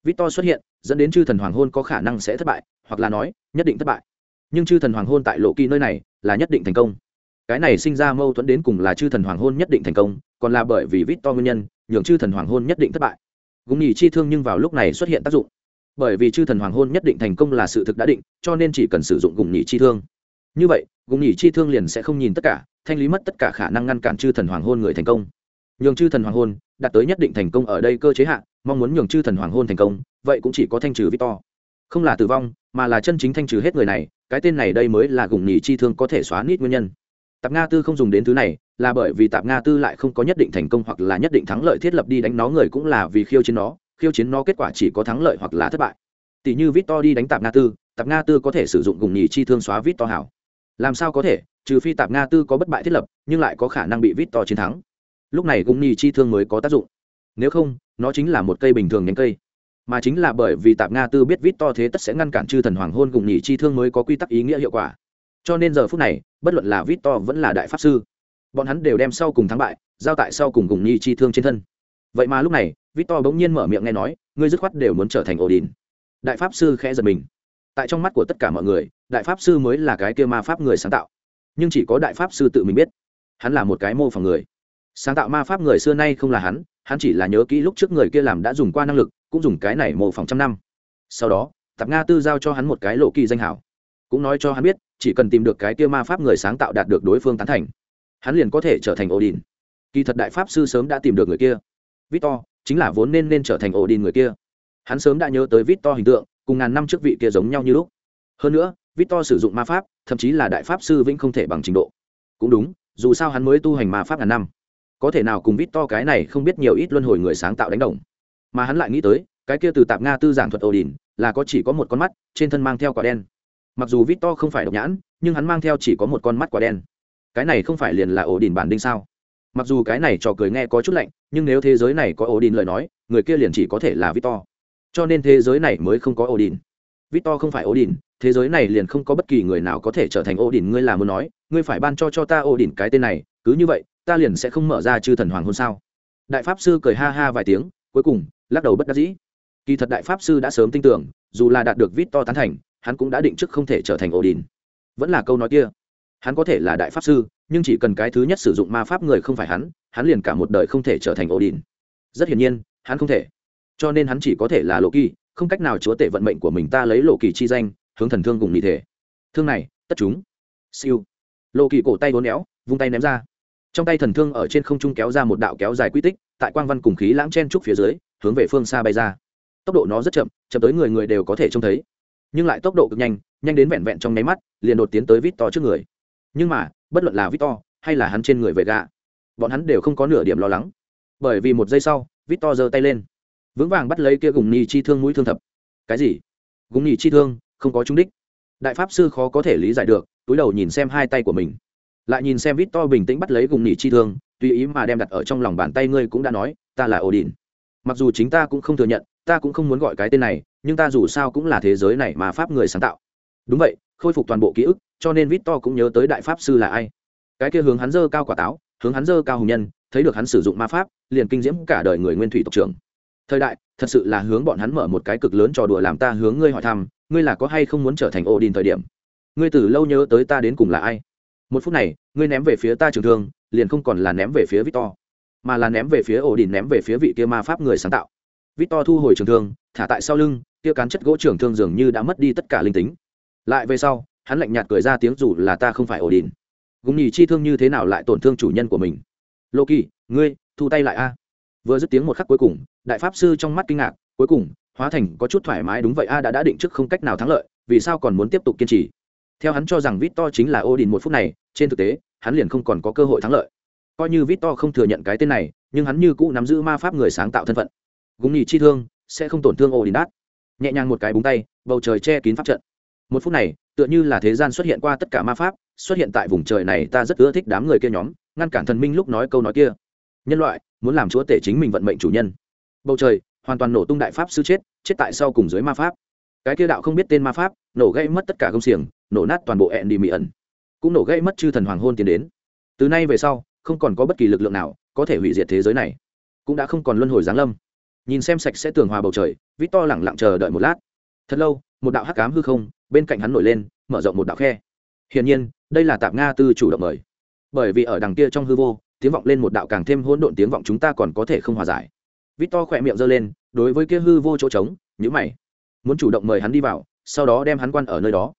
Speaker 1: Victor xuất hiện, dẫn đến chư thần hoàng hôn có khả năng sẽ thất bại, hoặc là nói, nhất định thất bại. Nhưng chư thần hoàng hôn tại lộ kỳ nơi này, là nhất định thành công. Cái này sinh ra mâu thuẫn đến cùng là chư thần hoàng hôn nhất định thành công, còn là bởi vì victor nguyên nhân, nhường chư thần hoàng hôn nhất định thất bại. Gùng nhì chi thương nhưng vào lúc này xuất hiện tác dụng bởi vì chư thần hoàng hôn nhất định thành công là sự thực đã định, cho nên chỉ cần sử dụng gùng nhị chi thương. Như vậy, gùng nhị chi thương liền sẽ không nhìn tất cả, thanh lý mất tất cả khả năng ngăn cản chư thần hoàng hôn người thành công. Nhường chư thần hoàng hôn, đạt tới nhất định thành công ở đây cơ chế hạn mong muốn nhường chư thần hoàng hôn thành công, vậy cũng chỉ có thanh trừ victor không là tử vong, mà là chân chính thanh trừ hết người này, cái tên này đây mới là gùng nhì chi thương có thể xóa nít nguyên nhân. Tạp nga tư không dùng đến thứ này, là bởi vì tạp nga tư lại không có nhất định thành công hoặc là nhất định thắng lợi thiết lập đi đánh nó người cũng là vì khiêu chiến nó khiêu chiến nó kết quả chỉ có thắng lợi hoặc là thất bại. Tỷ như victor đi đánh tạp nga tư, tạp nga tư có thể sử dụng gùng nhì chi thương xóa victor hảo. Làm sao có thể, trừ phi tạp nga tư có bất bại thiết lập, nhưng lại có khả năng bị vít to chiến thắng. Lúc này gùng nhì chi thương mới có tác dụng. Nếu không, nó chính là một cây bình thường nhánh cây. Mà chính là bởi vì tạp nga tư biết vít to thế tất sẽ ngăn cản chư thần hoàng hôn gùng nhì chi thương mới có quy tắc ý nghĩa hiệu quả. Cho nên giờ phút này, bất luận là vít to vẫn là đại pháp sư, bọn hắn đều đem sau cùng thắng bại, giao tại sau cùng gùng nhì chi thương trên thân. Vậy mà lúc này Victor bỗng nhiên mở miệng nghe nói, ngươi dứt khoát đều muốn trở thành Odin. đại pháp sư khẽ giật mình. Tại trong mắt của tất cả mọi người, đại pháp sư mới là cái kia ma pháp người sáng tạo. Nhưng chỉ có đại pháp sư tự mình biết, hắn là một cái mô phỏng người. Sáng tạo ma pháp người xưa nay không là hắn hắn chỉ là nhớ kỹ lúc trước người kia làm đã dùng qua năng lực, cũng dùng cái này mô phỏng trăm năm. Sau đó, tạp nga tư giao cho hắn một cái lộ kỳ danh hảo. Cũng nói cho hắn biết, chỉ cần tìm được cái kia ma pháp người sáng tạo đạt được đối phương tán thành, hắn liền có thể trở thành Odin. kỳ thật đại pháp sư sớm đã tìm được người kia. Victor chính là vốn nên nên trở thành ổ đình người kia. Hắn sớm đã nhớ tới victor hình tượng, cùng ngàn năm trước vị kia giống nhau như lúc. Hơn nữa, victor sử dụng ma pháp, thậm chí là đại pháp sư vĩnh không thể bằng trình độ. Cũng đúng, dù sao hắn mới tu hành ma pháp ngàn năm. Có thể nào cùng victor cái này không biết nhiều ít luân hồi người sáng tạo đánh đồng. Mà hắn lại nghĩ tới, cái kia từ tạp nga tư giảng thuật ổ là có chỉ có một con mắt, trên thân mang theo quả đen. Mặc dù victor không phải độc nhãn, nhưng hắn mang theo chỉ có một con mắt quả đen. Cái này không phải liền là ổ đình bản đinh sao? Mặc dù cái này trò cười nghe có chút lạnh, nhưng nếu thế giới này có ổ đình lời nói, người kia liền chỉ có thể là victor. Cho nên thế giới này mới không có ổ đình victor không phải ổ đình thế giới này liền không có bất kỳ người nào có thể trở thành ổ đình ngươi là muốn nói, ngươi phải ban cho cho ta ổ đình cái tên này, cứ như vậy, ta liền sẽ không mở ra chư thần hoàng hôn sao. Đại pháp sư cười ha ha vài tiếng, cuối cùng, lắc đầu bất đắc dĩ. Kỳ thật đại pháp sư đã sớm tin tưởng, dù là đạt được vít to tán thành, hắn cũng đã định trước không thể trở thành ổ đình vẫn là câu nói kia, hắn có thể là đại pháp sư nhưng chỉ cần cái thứ nhất sử dụng ma pháp người không phải hắn hắn liền cả một đời không thể trở thành ổ đình rất hiển nhiên, hắn không thể. Cho nên hắn chỉ có thể là lộ kỳ không cách nào chúa tể vận mệnh của mình ta lấy lộ kỳ chi danh, hướng thần thương cùng nhị thể. Thương này, tất chúng. Siêu. Lộ kỳ cổ tay vốn éo, vung tay ném ra. Trong tay thần thương ở trên không trung kéo ra một đạo kéo dài quy tích, tại quang văn cùng khí lãng chen trúc phía dưới, hướng về phương xa bay ra. Tốc độ nó rất chậm chậm tới người người đều có thể trông thấy. Nhưng lại tốc độ cực nhanh nhanh đến vẹn vẹn trong nháy mắt, liền đột tiến tới vít to trước người. Nhưng mà bất luận là Victor hay là hắn trên người vệ gạ bọn hắn đều không có nửa điểm lo lắng. Bởi vì một giây sau, Victor giơ tay lên. Vững vàng bắt lấy kia gùng nhì chi thương mũi thương thập. Cái gì? Gùng nhì chi thương, không có trúng đích. Đại pháp sư khó có thể lý giải được, túi đầu nhìn xem hai tay của mình. Lại nhìn xem Victor bình tĩnh bắt lấy gùng nhì chi thương, tùy ý mà đem đặt ở trong lòng bàn tay ngươi cũng đã nói, ta là odin. Mặc dù chính ta cũng không thừa nhận, ta cũng không muốn gọi cái tên này, nhưng ta dù sao cũng là thế giới này mà pháp người sáng tạo. Đúng vậy, khôi phục toàn bộ ký ức cho nên vít to cũng nhớ tới đại pháp sư là ai. Cái kia hướng hắn dơ cao quả táo hướng hắn dơ cao hùng nhân thấy được hắn sử dụng ma pháp liền kinh diễm cả đời người nguyên thủy tộc trưởng. Thời đại thật sự là hướng bọn hắn mở một cái cực lớn trò đùa làm ta hướng ngươi hỏi thăm ngươi là có hay không muốn trở thành Odin đình thời điểm? Ngươi từ lâu nhớ tới ta đến cùng là ai? Một phút này ngươi ném về phía ta trường thương liền không còn là ném về phía victor mà là ném về phía Odin, đình ném về phía vị kia ma pháp người sáng tạo. Victor thu hồi trường thương thả tại sau lưng kia cán chất gỗ trường thương dường như đã mất đi tất cả linh tính. Lại về sau hắn lạnh nhạt cười ra tiếng dù là ta không phải ổ đình gùng nhì chi thương như thế nào lại tổn thương chủ nhân của mình? Lô kỳ ngươi, thu tay lại a. Vừa dứt tiếng một khắc cuối cùng, đại pháp sư trong mắt kinh ngạc, cuối cùng, hóa thành có chút thoải mái đúng vậy a, đã đã định trước không cách nào thắng lợi, vì sao còn muốn tiếp tục kiên trì? Theo hắn cho rằng vít to chính là ô đình một phút này, trên thực tế, hắn liền không còn có cơ hội thắng lợi. Coi như vít to không thừa nhận cái tên này, nhưng hắn như cũ nắm giữ ma pháp người sáng tạo thân phận. Gúng nhì chi thương, sẽ không tổn thương ô đình đát. Nhẹ nhàng một cái búng tay, bầu trời che kín pháp trận một phút này, tựa như là thế gian xuất hiện qua tất cả ma pháp, xuất hiện tại vùng trời này, ta rất ưa thích đám người kia nhóm, ngăn cản thần minh lúc nói câu nói kia. Nhân loại, muốn làm chúa tể chính mình vận mệnh chủ nhân. Bầu trời, hoàn toàn nổ tung đại pháp sư chết chết tại sau cùng dưới ma pháp. Cái kia đạo không biết tên ma pháp, nổ gây mất tất cả công xiềng, nổ nát toàn bộ ẹn đi mỹ ẩn cũng nổ gây mất chư thần hoàng hôn tiến đến. Từ nay về sau, không còn có bất kỳ lực lượng nào có thể hủy diệt thế giới này. Cũng đã không còn luân hồi giáng lâm. Nhìn xem sạch sẽ tường hòa bầu trời vít to lẳng lặng chờ đợi một lát. Thật lâu, một đạo hắc cám hư không bên cạnh hắn nổi lên, mở rộng một đạo khe. Hiển nhiên, đây là tạp nga tư chủ động mời. Bởi vì ở đằng kia trong hư vô, tiếng vọng lên một đạo càng thêm hỗn độn tiếng vọng chúng ta còn có thể không hòa giải. Vít to khỏe miệng giơ lên, đối với kia hư vô chỗ trống nhữ mày. Muốn chủ động mời hắn đi vào, sau đó đem hắn quan ở nơi đó.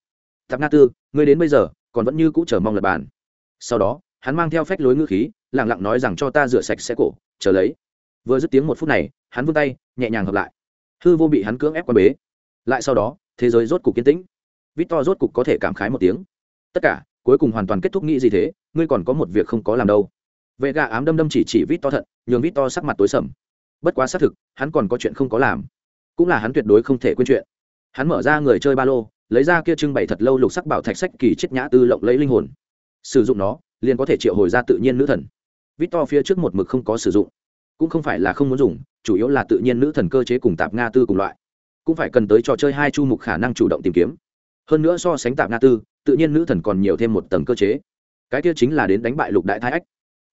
Speaker 1: Tạp nga tư, ngươi đến bây giờ, còn vẫn như cũ chờ mong lập bàn. Sau đó, hắn mang theo phách lối ngữ khí lẳng lặng nói rằng cho ta rửa sạch sẽ cổ, chờ lấy. Vừa dứt tiếng một phút này, hắn vươn tay, nhẹ nhàng hợp lại. Hư vô bị hắn cưỡng ép qua bế. Lại sau đó, thế giới rốt cục kiến tĩnh. Victor rốt cục có thể cảm khái một tiếng. Tất cả, cuối cùng hoàn toàn kết thúc nghĩ gì thế? Ngươi còn có một việc không có làm đâu. Vệ gà ám đâm đâm chỉ chỉ Victor thận, nhường Victor sắc mặt tối sầm. Bất quá xác thực, hắn còn có chuyện không có làm. Cũng là hắn tuyệt đối không thể quên chuyện. Hắn mở ra người chơi ba lô, lấy ra kia trưng bày thật lâu lục sắc bảo thạch sách kỳ chết nhã tư lộng lấy linh hồn. Sử dụng nó, liền có thể triệu hồi ra tự nhiên nữ thần. Victor phía trước một mực không có sử dụng. Cũng không phải là không muốn dùng, chủ yếu là tự nhiên nữ thần cơ chế cùng tạp nga tư cùng loại. Cũng phải cần tới trò chơi hai chu mục khả năng chủ động tìm kiếm hơn nữa so sánh tạp nga tư, tự nhiên nữ thần còn nhiều thêm một tầng cơ chế. Cái kia chính là đến đánh bại lục đại thái ách.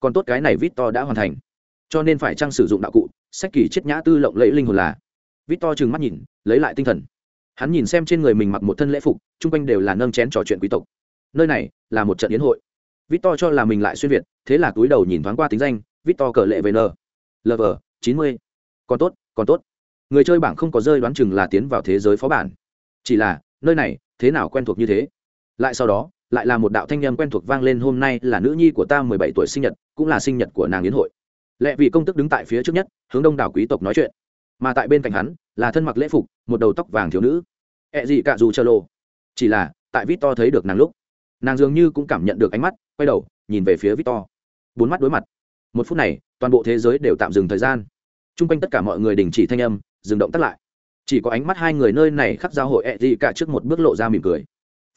Speaker 1: Còn tốt cái này vít to đã hoàn thành. Cho nên phải chăng sử dụng đạo cụ, sách kỳ chết nhã tư lộng lẫy linh hồn là. Vít to trừng mắt nhìn, lấy lại tinh thần. Hắn nhìn xem trên người mình mặc một thân lễ phục, chung quanh đều là nâng chén trò chuyện quý tộc. Nơi này là một trận yến hội. Vít to cho là mình lại xuyên việt, thế là túi đầu nhìn thoáng qua tính danh vít to cờ lệ vn lv chín mươi. Còn tốt còn tốt. Người chơi bảng không có rơi đoán chừng là tiến vào thế giới phó bản. Chỉ là nơi này, thế nào quen thuộc như thế? Lại sau đó, lại là một đạo thanh â quen thuộc vang lên, hôm nay là nữ nhi của ta mười bảy tuổi sinh nhật, cũng là sinh nhật của nàng yến hội. Lệ vị công tức đứng tại phía trước nhất, hướng đông đảo quý tộc nói chuyện. Mà tại bên cạnh hắn, là thân mặc lễ phục, một đầu tóc vàng thiếu nữ. Ẹ gì cả dù chờ lô. Chỉ là, tại vít to thấy được nàng lúc, nàng dường như cũng cảm nhận được ánh mắt, quay đầu, nhìn về phía vít to bốn mắt đối mặt. Một phút này, toàn bộ thế giới đều tạm dừng thời gian. T r u n g quanh tất cả mọi người đình chỉ thanh âm, dừng động tắt lại chỉ có ánh mắt hai người nơi này khắc giao hội ẹ gì cả trước một bước lộ ra mỉm cười.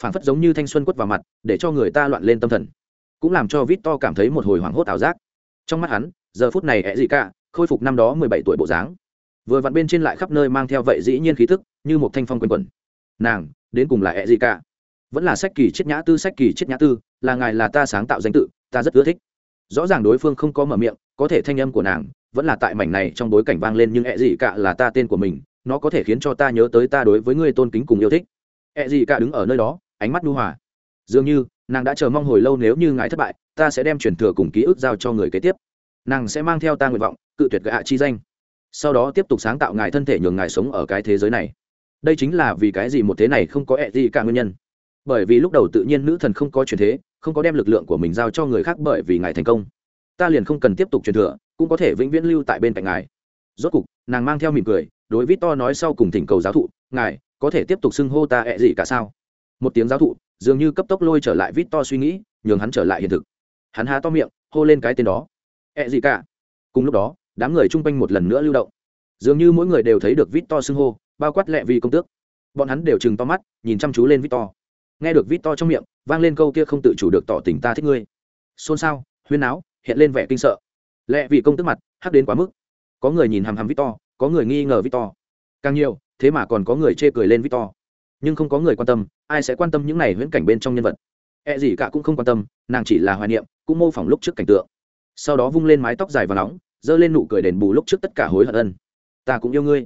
Speaker 1: Phản phất giống như thanh xuân quất vào mặt, để cho người ta loạn lên tâm thần. Cũng làm cho vít to cảm thấy một hồi hoảng hốt ảo giác. Trong mắt hắn, giờ phút này ẹ gì cả, khôi phục năm đó mười bảy tuổi bộ dáng. Vừa vặn bên trên lại khắp nơi mang theo vậy dĩ nhiên khí thức như một thanh phong quần quần. Nàng, đến cùng là ẹ gì cả. Vẫn là sách kỳ chết nhã tư, sách kỳ chết nhã tư, là ngài là ta sáng tạo danh tự, ta rất ưa thích. Rõ ràng đối phương không có mở miệng, có thể thanh âm của nàng, vẫn là tại mảnh này trong bối cảnh vang lên nhưng ẹ gì cả là ta tên của mình nó có thể khiến cho ta nhớ tới ta đối với ngươi tôn kính cùng yêu thích. E gì cả đứng ở nơi đó, ánh mắt nu hòa. Dường như, nàng đã chờ mong hồi lâu nếu như ngài thất bại, ta sẽ đem truyền thừa cùng ký ức giao cho người kế tiếp. Nàng sẽ mang theo ta nguyện vọng, cự tuyệt gạ chi danh. Sau đó tiếp tục sáng tạo ngài thân thể nhường ngài sống ở cái thế giới này. Đây chính là vì cái gì một thế này không có ẹ gì cả nguyên nhân. Bởi vì lúc đầu tự nhiên nữ thần không có truyền thế, không có đem lực lượng của mình giao cho người khác bởi vì ngài thành công. Ta liền không cần tiếp tục truyền thừa, cũng có thể vĩnh viễn lưu tại bên cạnh ngài. Rốt cục, nàng mang theo mỉm cười đối vít to nói sau cùng thỉnh cầu giáo thụ, ngài, có thể tiếp tục xưng hô ta ẹ gì cả sao? Một tiếng giáo thụ, dường như cấp tốc lôi trở lại vít to suy nghĩ, nhường hắn trở lại hiện thực. Hắn há to miệng, hô lên cái tên đó. Ẹ gì cả? Cùng lúc đó, đám người chung quanh một lần nữa lưu động. Dường như mỗi người đều thấy được vít to xưng hô, bao quát lẹ vì công tước. Bọn hắn đều chừng to mắt, nhìn chăm chú lên vít to nghe được vít to trong miệng, vang lên câu kia không tự chủ được tỏ tình ta thích ngươi. Xôn xao, huyên áo hiện lên vẻ kinh sợ. Lẹ vì công tức mặt, hắc đến quá mức. Có người nhìn hằm hằm vít to có người nghi ngờ victor càng nhiều thế mà còn có người chê cười lên victor nhưng không có người quan tâm ai sẽ quan tâm những này huyễn cảnh bên trong nhân vật E gì cả cũng không quan tâm nàng chỉ là hoài niệm cũng mô phỏng lúc trước cảnh tượng sau đó vung lên mái tóc dài và nóng giơ lên nụ cười đền bù lúc trước tất cả hối hận ân ta cũng yêu ngươi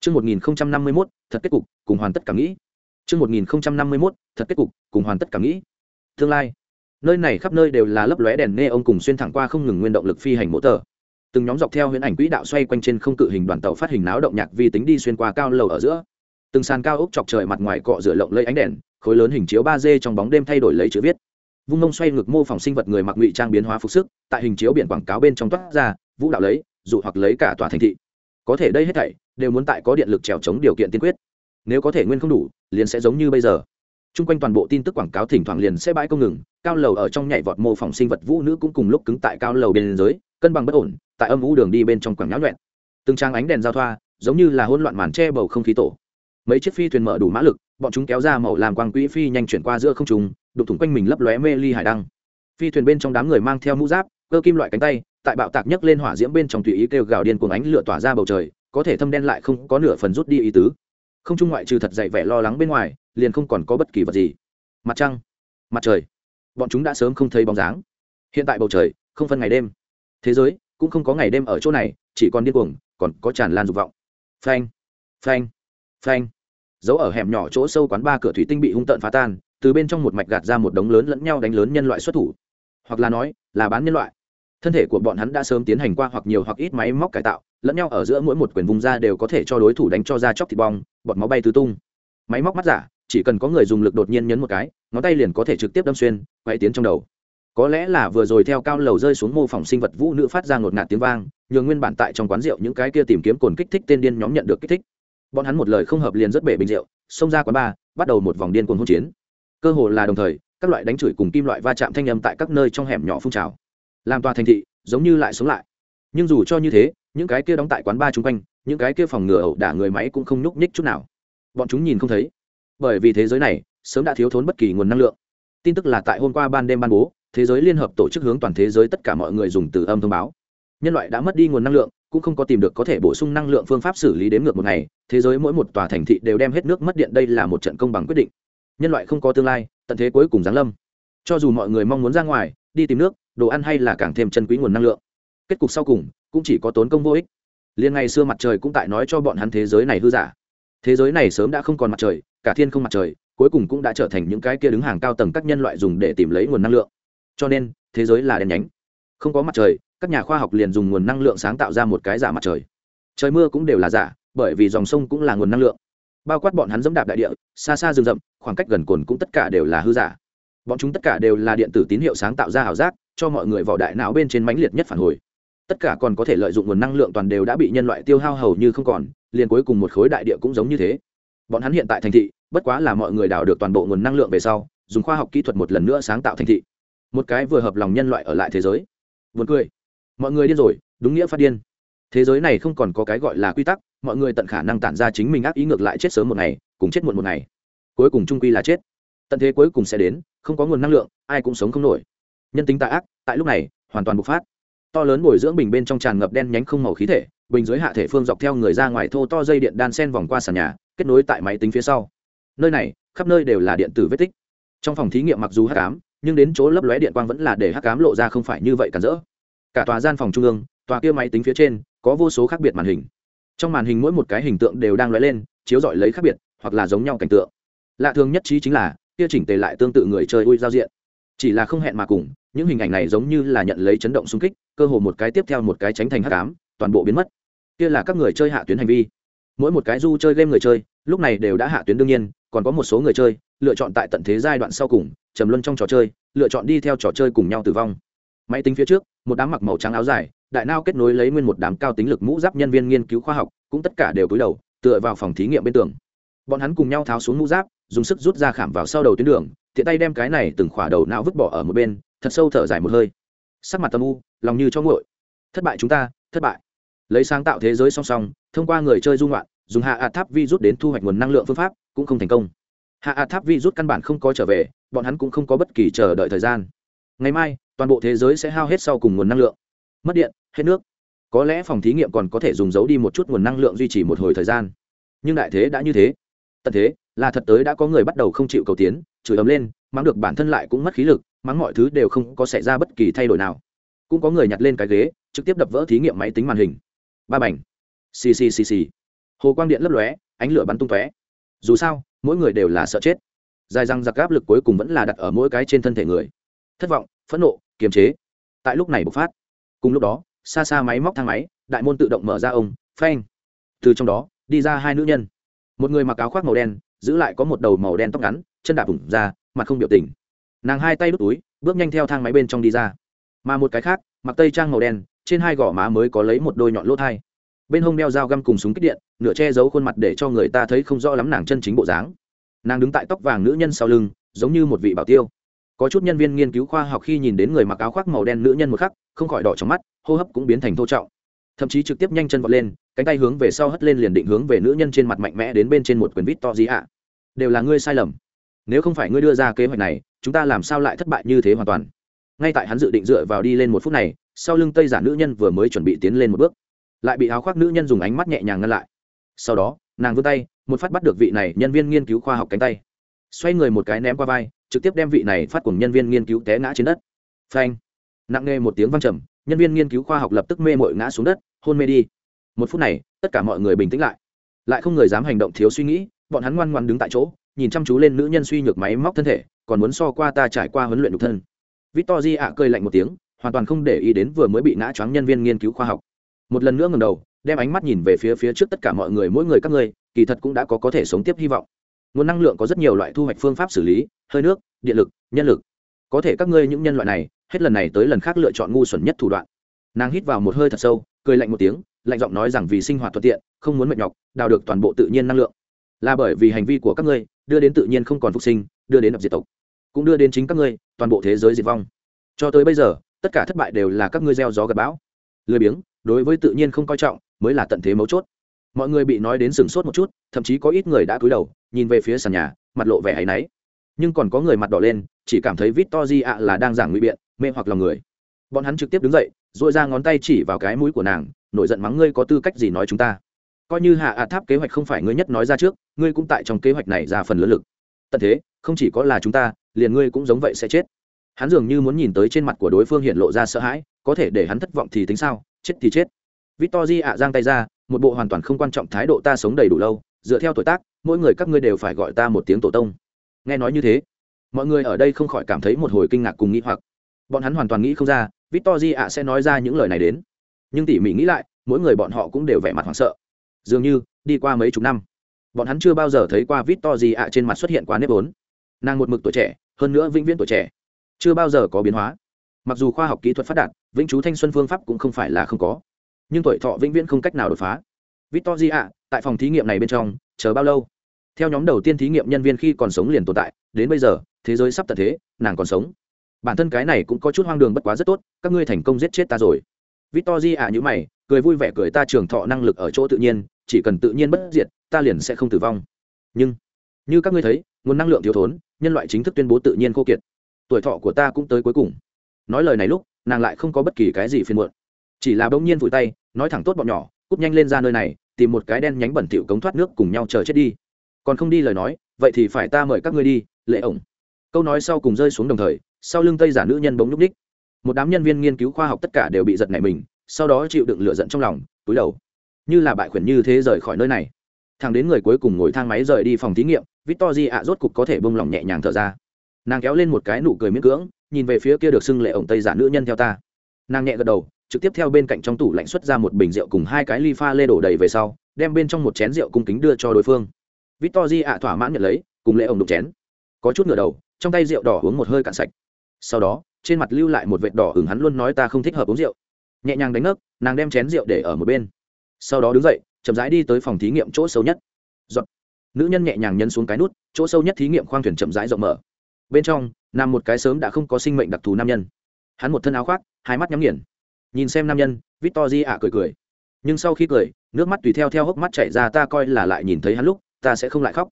Speaker 1: Chương 1051, thật kết cục, cùng hoàn tất cảm nghĩ. Chương 1051, thật kết cục, cùng hoàn tất cảm nghĩ. Tương lai. Nơi này khắp nơi đều là lấp lóe đèn neon cùng xuyên thẳng qua không ngừng nguyên động lực phi hành mô tờ. Từng nhóm dọc theo huyễn ảnh quỹ đạo xoay quanh trên không cự hình đoàn tàu phát hình náo động nhạc vi tính đi xuyên qua cao lầu ở giữa. Từng sàn cao ốc chọc trời mặt ngoài cọ rửa lộng lấy ánh đèn, khối lớn hình chiếu ba d trong bóng đêm thay đổi lấy chữ viết. Vung mông xoay ngực mô phỏng sinh vật người mặc ngụy trang biến hóa phục sức, tại hình chiếu biển quảng cáo bên trong toát ra, vũ đạo lấy, dụ hoặc lấy cả tòa thành thị. Có thể đây hết thảy đều muốn tại có điện lực trèo chống điều kiện tiên quyết nếu có thể nguyên không đủ liền sẽ giống như bây giờ chung quanh toàn bộ tin tức quảng cáo thỉnh thoảng liền sẽ bãi công ngừng cao lầu ở trong nhảy vọt mô phỏng sinh vật vũ nữ cũng cùng lúc cứng tại cao lầu bên dưới cân bằng bất ổn, tại âm vũ đường đi bên trong quảng nháo nhuẹn. Từng trang ánh đèn giao thoa, giống như là hỗn loạn màn che bầu không khí tổ. Mấy chiếc phi thuyền mở đủ mã lực, bọn chúng kéo ra màu làm quang quỹ phi nhanh chuyển qua giữa không trùng đục thủng quanh mình lấp lóe mê ly hải đăng. Phi thuyền bên trong đám người mang theo mũ giáp, cơ kim loại cánh tay, tại bạo tạc nhấc lên hỏa diễm bên trong tùy ý kêu gào điên cuồng ánh lửa tỏa ra bầu trời, có thể thâm đen lại không có nửa phần rút đi ý tứ. Không trung ngoại trừ thật dậy vẻ lo lắng bên ngoài, liền không còn có bất kỳ vật gì. Mặt trăng, mặt trời, bọn chúng đã sớm không thấy bóng dáng. Hiện tại bầu trời, không phân ngày đêm thế giới cũng không có ngày đêm ở chỗ này, chỉ còn điên cuồng, còn có tràn lan dục vọng. Phanh phanh phanh. Giấu ở hẻm nhỏ chỗ sâu quán ba cửa thủy tinh bị hung tợn phá tan, từ bên trong một mạch gạt ra một đống lớn lẫn nhau đánh lớn nhân loại xuất thủ. Hoặc là nói, là bán nhân loại. Thân thể của bọn hắn đã sớm tiến hành qua hoặc nhiều hoặc ít máy móc cải tạo, lẫn nhau ở giữa mỗi một quyền vùng ra đều có thể cho đối thủ đánh cho ra chóc thịt bong, bọt máu bay tứ tung. Máy móc mắt giả, chỉ cần có người dùng lực đột nhiên nhấn một cái, ngón tay liền có thể trực tiếp đâm xuyên, quay tiến trong đầu có lẽ là vừa rồi theo cao lầu rơi xuống mô phỏng sinh vật vũ nữ phát ra ngột ngạt tiếng vang, nhường nguyên bản tại trong quán rượu những cái kia tìm kiếm cồn kích thích tên điên nhóm nhận được kích thích. Bọn hắn một lời không hợp liền rất bể bình rượu, xông ra quán bar, bắt đầu một vòng điên cuồng hỗn chiến. Cơ hồ là đồng thời, các loại đánh chửi cùng kim loại va chạm thanh âm tại các nơi trong hẻm nhỏ phun trào. Làm tòa thành thị, giống như lại sống lại. Nhưng dù cho như thế, những cái kia đóng tại quán ba chung quanh, những cái kia phòng ngừa ẩu đả người máy cũng không nhúc nhích chút nào. Bọn chúng nhìn không thấy. Bởi vì thế giới này, sớm đã thiếu thốn bất kỳ nguồn năng lượng. Tin tức là tại hôm qua ban đêm ban bố thế giới liên hợp tổ chức hướng toàn thế giới tất cả mọi người dùng từ âm thông báo. Nhân loại đã mất đi nguồn năng lượng, cũng không có tìm được có thể bổ sung năng lượng phương pháp xử lý đến ngược một ngày, thế giới mỗi một tòa thành thị đều đem hết nước mất điện, đây là một trận công bằng quyết định. Nhân loại không có tương lai, tận thế cuối cùng giáng lâm. Cho dù mọi người mong muốn ra ngoài, đi tìm nước, đồ ăn hay là càng thêm chân quý nguồn năng lượng. Kết cục sau cùng, cũng chỉ có tốn công vô ích. Liền ngày xưa mặt trời cũng tại nói cho bọn hắn thế giới này hư giả. Thế giới này sớm đã không còn mặt trời, cả thiên không mặt trời, cuối cùng cũng đã trở thành những cái kia đứng hàng cao tầng các nhân loại dùng để tìm lấy nguồn năng lượng cho nên, thế giới là đen nhánh. Không có mặt trời, các nhà khoa học liền dùng nguồn năng lượng sáng tạo ra một cái giả mặt trời. Trời mưa cũng đều là giả, bởi vì dòng sông cũng là nguồn năng lượng. Bao quát bọn hắn dẫm đạp đại địa, xa xa rừng rậm, khoảng cách gần cồn cũng tất cả đều là hư giả. Bọn chúng tất cả đều là điện tử tín hiệu sáng tạo ra ảo giác, cho mọi người vào đại não bên trên mãnh liệt nhất phản hồi. Tất cả còn có thể lợi dụng nguồn năng lượng toàn đều đã bị nhân loại tiêu hao hầu như không còn, liền cuối cùng một khối đại địa cũng giống như thế. Bọn hắn hiện tại thành thị, bất quá là mọi người đào được toàn bộ nguồn năng lượng về sau, dùng khoa học kỹ thuật một lần nữa sáng tạo thành thị một cái vừa hợp lòng nhân loại ở lại thế giới. Vượt cười. Mọi người điên rồi, đúng nghĩa phát điên. Thế giới này không còn có cái gọi là quy tắc, mọi người tận khả năng tản ra chính mình ác ý ngược lại chết sớm một ngày, cùng chết muộn một ngày. Cuối cùng trung quy là chết. Tận thế cuối cùng sẽ đến, không có nguồn năng lượng, ai cũng sống không nổi. Nhân tính tạ ác, tại lúc này, hoàn toàn bộc phát. To lớn bồi dưỡng bình bên trong tràn ngập đen nhánh không màu khí thể, bình dưới hạ thể phương dọc theo người ra ngoài thô to dây điện đan sen vòng qua sàn nhà, kết nối tại máy tính phía sau. Nơi này, khắp nơi đều là điện tử vết tích. Trong phòng thí nghiệm mặc dù hắc ám nhưng đến chỗ lấp lóe điện quang vẫn là để hắc ám lộ ra không phải như vậy cản rỡ. Cả tòa gian phòng trung ương, tòa kia máy tính phía trên, có vô số khác biệt màn hình. Trong màn hình mỗi một cái hình tượng đều đang lóe lên, chiếu dọi lấy khác biệt, hoặc là giống nhau cảnh tượng. Lạ thường nhất trí chính là, kia chỉnh tề lại tương tự người chơi ui giao diện. Chỉ là không hẹn mà cùng, những hình ảnh này giống như là nhận lấy chấn động xung kích, cơ hồ một cái tiếp theo một cái tránh thành hắc ám, toàn bộ biến mất. Kia là các người chơi hạ tuyến hành vi. Mỗi một cái du chơi game người chơi, lúc này đều đã hạ tuyến đương nhiên, còn có một số người chơi lựa chọn tại tận thế giai đoạn sau cùng, trầm luân trong trò chơi, lựa chọn đi theo trò chơi cùng nhau tử vong. Máy tính phía trước, một đám mặc màu trắng áo dài, đại nao kết nối lấy nguyên một đám cao tính lực mũ giáp nhân viên nghiên cứu khoa học, cũng tất cả đều cúi đầu, tựa vào phòng thí nghiệm bên tường. Bọn hắn cùng nhau tháo xuống mũ giáp, dùng sức rút ra khảm vào sau đầu tuyến đường, tiện tay đem cái này từng khỏa đầu não vứt bỏ ở một bên, thật sâu thở dài một hơi. Sắc mặt tâm u, lòng như cho nguội. Thất bại chúng ta, thất bại. Lấy sáng tạo thế giới song song, thông qua người chơi dung loạn, dùng hạ ạt tháp vi rút đến thu hoạch nguồn năng lượng phương pháp, cũng không thành công hạ ạt tháp vi rút căn bản không có trở về, bọn hắn cũng không có bất kỳ chờ đợi thời gian. Ngày mai, toàn bộ thế giới sẽ hao hết sau cùng nguồn năng lượng. Mất điện, hết nước. Có lẽ phòng thí nghiệm còn có thể dùng giấu đi một chút nguồn năng lượng duy trì một hồi thời gian. Nhưng đại thế đã như thế. Tận thế, là thật tới đã có người bắt đầu không chịu cầu tiến, chửi ấm lên, mắng được bản thân lại cũng mất khí lực, mắng mọi thứ đều không có xảy ra bất kỳ thay đổi nào. Cũng có người nhặt lên cái ghế, trực tiếp đập vỡ thí nghiệm máy tính màn hình. Ba bảnh xì xì xì xì. Hồ quang điện lấp lóe, ánh lửa bắn tung tóe. Dù sao mỗi người đều là sợ chết. Dài răng giặc áp lực cuối cùng vẫn là đặt ở mỗi cái trên thân thể người. Thất vọng, phẫn nộ, kiềm chế. Tại lúc này bộc phát. Cùng lúc đó, xa xa máy móc thang máy, đại môn tự động mở ra ông, phanh. Từ trong đó, đi ra hai nữ nhân. Một người mặc áo khoác màu đen, giữ lại có một đầu màu đen tóc ngắn, chân đạp vùng ra, mặt không biểu tình. Nàng hai tay đút túi, bước nhanh theo thang máy bên trong đi ra. Mà một cái khác, mặc tây trang màu đen, trên hai gò má mới có lấy một đôi nhọn lỗ thai bên hông đeo dao găm cùng súng kích điện, nửa che giấu khuôn mặt để cho người ta thấy không rõ lắm nàng chân chính bộ dáng. Nàng đứng tại tóc vàng nữ nhân sau lưng, giống như một vị bảo tiêu. Có chút nhân viên nghiên cứu khoa học khi nhìn đến người mặc áo khoác màu đen nữ nhân một khắc, không khỏi đỏ trong mắt, hô hấp cũng biến thành thô trọng. Thậm chí trực tiếp nhanh chân vọt lên, cánh tay hướng về sau hất lên liền định hướng về nữ nhân trên mặt mạnh mẽ đến bên trên một quyền vít to gì ạ. Đều là ngươi sai lầm. Nếu không phải ngươi đưa ra kế hoạch này, chúng ta làm sao lại thất bại như thế hoàn toàn? Ngay tại hắn dự định dựa vào đi lên một phút này, sau lưng tây giả nữ nhân vừa mới chuẩn bị tiến lên một bước lại bị áo khoác nữ nhân dùng ánh mắt nhẹ nhàng ngăn lại. Sau đó, nàng vươn tay, một phát bắt được vị này nhân viên nghiên cứu khoa học cánh tay. Xoay người một cái ném qua vai, trực tiếp đem vị này phát cùng nhân viên nghiên cứu té ngã trên đất. Phanh! Nặng nghe một tiếng văng trầm, nhân viên nghiên cứu khoa học lập tức mê mội ngã xuống đất, hôn mê đi. Một phút này, tất cả mọi người bình tĩnh lại. Lại không người dám hành động thiếu suy nghĩ, bọn hắn ngoan ngoan đứng tại chỗ, nhìn chăm chú lên nữ nhân suy nhược máy móc thân thể, còn muốn so qua ta trải qua huấn luyện độc thân. Victor di ạ cơi lạnh một tiếng, hoàn toàn không để ý đến vừa mới bị ngã choáng nhân viên nghiên cứu khoa học một lần nữa ngầm đầu, đem ánh mắt nhìn về phía phía trước tất cả mọi người, mỗi người các ngươi, kỳ thật cũng đã có có thể sống tiếp hy vọng. Nguồn năng lượng có rất nhiều loại thu hoạch phương pháp xử lý, hơi nước, điện lực, nhân lực. Có thể các ngươi những nhân loại này, hết lần này tới lần khác lựa chọn ngu xuẩn nhất thủ đoạn. Nàng hít vào một hơi thật sâu, cười lạnh một tiếng, lạnh giọng nói rằng vì sinh hoạt thuận tiện, không muốn mệt nhọc, đào được toàn bộ tự nhiên năng lượng. Là bởi vì hành vi của các ngươi, đưa đến tự nhiên không còn phục sinh, đưa đến đập diệt tộc, cũng đưa đến chính các ngươi, toàn bộ thế giới diệt vong. Cho tới bây giờ, tất cả thất bại đều là các ngươi gieo gió gặp bão. Lười biếng đối với tự nhiên không coi trọng, mới là tận thế mấu chốt. Mọi người bị nói đến sừng sốt một chút, thậm chí có ít người đã cúi đầu, nhìn về phía sàn nhà, mặt lộ vẻ áy náy. Nhưng còn có người mặt đỏ lên, chỉ cảm thấy vít to di ạ là đang giảng ngụy biện, mê hoặc lòng người. Bọn hắn trực tiếp đứng dậy dội ra ngón tay chỉ vào cái mũi của nàng, nổi giận mắng ngươi có tư cách gì nói chúng ta. Coi như hạ ạ tháp kế hoạch không phải ngươi nhất nói ra trước, ngươi cũng tại trong kế hoạch này ra phần lớn lực. Tận thế, không chỉ có là chúng ta, liền ngươi cũng giống vậy sẽ chết. Hắn dường như muốn nhìn tới trên mặt của đối phương hiện lộ ra sợ hãi có thể để hắn thất vọng thì tính sao? Chết thì chết. Victor di ạ, giang tay ra, một bộ hoàn toàn không quan trọng thái độ ta sống đầy đủ lâu, dựa theo tuổi tác, mỗi người các ngươi đều phải gọi ta một tiếng tổ tông. Nghe nói như thế, mọi người ở đây không khỏi cảm thấy một hồi kinh ngạc cùng nghĩ hoặc. Bọn hắn hoàn toàn nghĩ không ra victor di ạ sẽ nói ra những lời này đến. Nhưng tỉ mỉ nghĩ lại, mỗi người bọn họ cũng đều vẻ mặt hoảng sợ. Dường như, đi qua mấy chục năm, bọn hắn chưa bao giờ thấy qua victor di ạ trên mặt xuất hiện quá nếp ốn nàng một mực tuổi trẻ, hơn nữa vĩnh viễn tuổi trẻ, chưa bao giờ có biến hóa. Mặc dù khoa học kỹ thuật phát đạt vĩnh chú thanh xuân phương pháp cũng không phải là không có. Nhưng tuổi thọ vĩnh viễn không cách nào đột phá. Victor di ạ tại phòng thí nghiệm này bên trong, chờ bao lâu? Theo nhóm đầu tiên thí nghiệm nhân viên khi còn sống liền tồn tại, đến bây giờ, thế giới sắp tận thế, nàng còn sống. Bản thân cái này cũng có chút hoang đường bất quá rất tốt, các ngươi thành công giết chết ta rồi. Victor di ạ nhữ mày, cười vui vẻ cười ta trường thọ năng lực ở chỗ tự nhiên, chỉ cần tự nhiên bất diệt, ta liền sẽ không tử vong. Nhưng, như các ngươi thấy, nguồn năng lượng thiếu thốn, nhân loại chính thức tuyên bố tự nhiên khô kiệt. Tuổi thọ của ta cũng tới cuối cùng. Nói lời này lúc nàng lại không có bất kỳ cái gì phiền muộn. Chỉ là bỗng nhiên vùi tay, nói thẳng tốt bọn nhỏ, cút nhanh lên ra nơi này, tìm một cái đen nhánh bẩn thỉu cống thoát nước cùng nhau chờ chết đi. Còn không đi lời nói, vậy thì phải ta mời các ngươi đi, lệ ổng. Câu nói sau cùng rơi xuống đồng thời, sau lưng tây giả nữ nhân bỗng nhúc ních một đám nhân viên nghiên cứu khoa học tất cả đều bị giật nảy mình, sau đó chịu đựng lửa giận trong lòng, túi đầu. Như là bại khuyển như thế rời khỏi nơi này. Thằng đến người cuối cùng ngồi thang máy rời đi phòng thí nghiệm victor di ạ rốt cục có thể bông lòng nhẹ nhàng thở ra. Nàng kéo lên một cái nụ cười miễn cưỡng nhìn về phía kia được xưng lệ ổng tây giả nữ nhân theo ta. Nàng nhẹ gật đầu, trực tiếp theo bên cạnh trong tủ lạnh xuất ra một bình rượu cùng hai cái ly pha lê đổ đầy về sau, đem bên trong một chén rượu cung kính đưa cho đối phương. Victor di ạ thỏa mãn nhận lấy, cùng lệ ổng đục chén. Có chút ngửa đầu, trong tay rượu đỏ uống một hơi cạn sạch. Sau đó, trên mặt lưu lại một vệt đỏ hừng hắn luôn nói ta không thích hợp uống rượu. Nhẹ nhàng đánh ngấc nàng đem chén rượu để ở một bên. Sau đó đứng dậy, chậm rãi đi tới phòng thí nghiệm chỗ sâu nhất. Giọt. nữ nhân nhẹ nhàng nhấn xuống cái nút, chỗ sâu nhất thí nghiệm khoang thuyền chậm rãi rộng mở bên trong nằm một cái sớm đã không có sinh mệnh đặc thù nam nhân. Hắn một thân áo khoác, hai mắt nhắm nghiền. Nhìn xem nam nhân victor di ạ cười cười. Nhưng sau khi cười, nước mắt tùy theo theo hốc mắt chảy ra, ta coi là lại nhìn thấy hắn lúc, ta sẽ không lại khóc.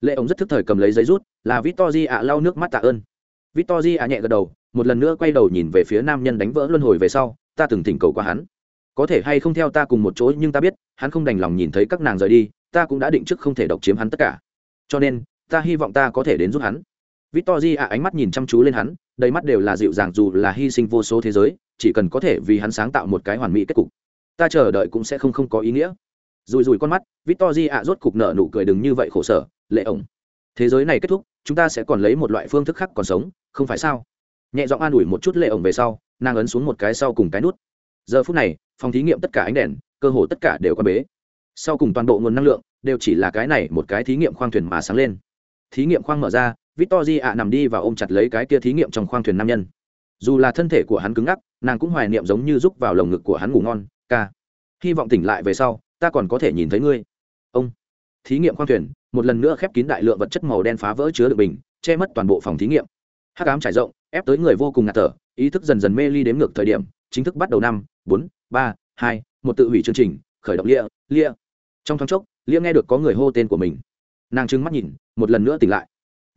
Speaker 1: Lệ ống rất thức thời cầm lấy giấy rút, là victor di ạ lau nước mắt tạ ơn. Victor di ạ nhẹ gật đầu, một lần nữa quay đầu nhìn về phía nam nhân đánh vỡ luân hồi về sau, ta từng thỉnh cầu qua hắn. Có thể hay không theo ta cùng một chỗ, nhưng ta biết, hắn không đành lòng nhìn thấy các nàng rời đi, ta cũng đã định trước không thể độc chiếm hắn tất cả. Cho nên, ta hy vọng ta có thể đến giúp hắn victor ạ, ánh mắt nhìn chăm chú lên hắn, đầy mắt đều là dịu dàng dù là hy sinh vô số thế giới, chỉ cần có thể vì hắn sáng tạo một cái hoàn mỹ kết cục, ta chờ đợi cũng sẽ không không có ý nghĩa. Rủi rủi con mắt, victor ạ rốt cục nở nụ cười đừng như vậy khổ sở, lệ ổng, thế giới này kết thúc, chúng ta sẽ còn lấy một loại phương thức khác còn sống, không phải sao? Nhẹ giọng an ủi một chút lệ ổng về sau, nàng ấn xuống một cái sau cùng cái nút. Giờ phút này, phòng thí nghiệm tất cả ánh đèn, cơ hồ tất cả đều quan bế. Sau cùng toàn bộ nguồn năng lượng, đều chỉ là cái này một cái thí nghiệm khoang thuyền mà sáng lên. Thí nghiệm khoang mở ra Victory ạ nằm đi và ôm chặt lấy cái kia thí nghiệm trong khoang thuyền nam nhân. Dù là thân thể của hắn cứng ngắc, nàng cũng hoài niệm giống như rúc vào lồng ngực của hắn ngủ ngon, ca. Hy vọng tỉnh lại về sau, ta còn có thể nhìn thấy ngươi. Ông. Thí nghiệm khoang thuyền, một lần nữa khép kín đại lượng vật chất màu đen phá vỡ chứa đựng bình, che mất toàn bộ phòng thí nghiệm. Hắc ám trải rộng, ép tới người vô cùng ngạt thở, ý thức dần dần mê ly đếm ngược thời điểm, chính thức bắt đầu năm, bốn, ba, hai, một tự hủy chương trình, khởi động lia lia. Trong thoáng chốc, lia nghe được có người hô tên của mình. Nàng trừng mắt nhìn, một lần nữa tỉnh lại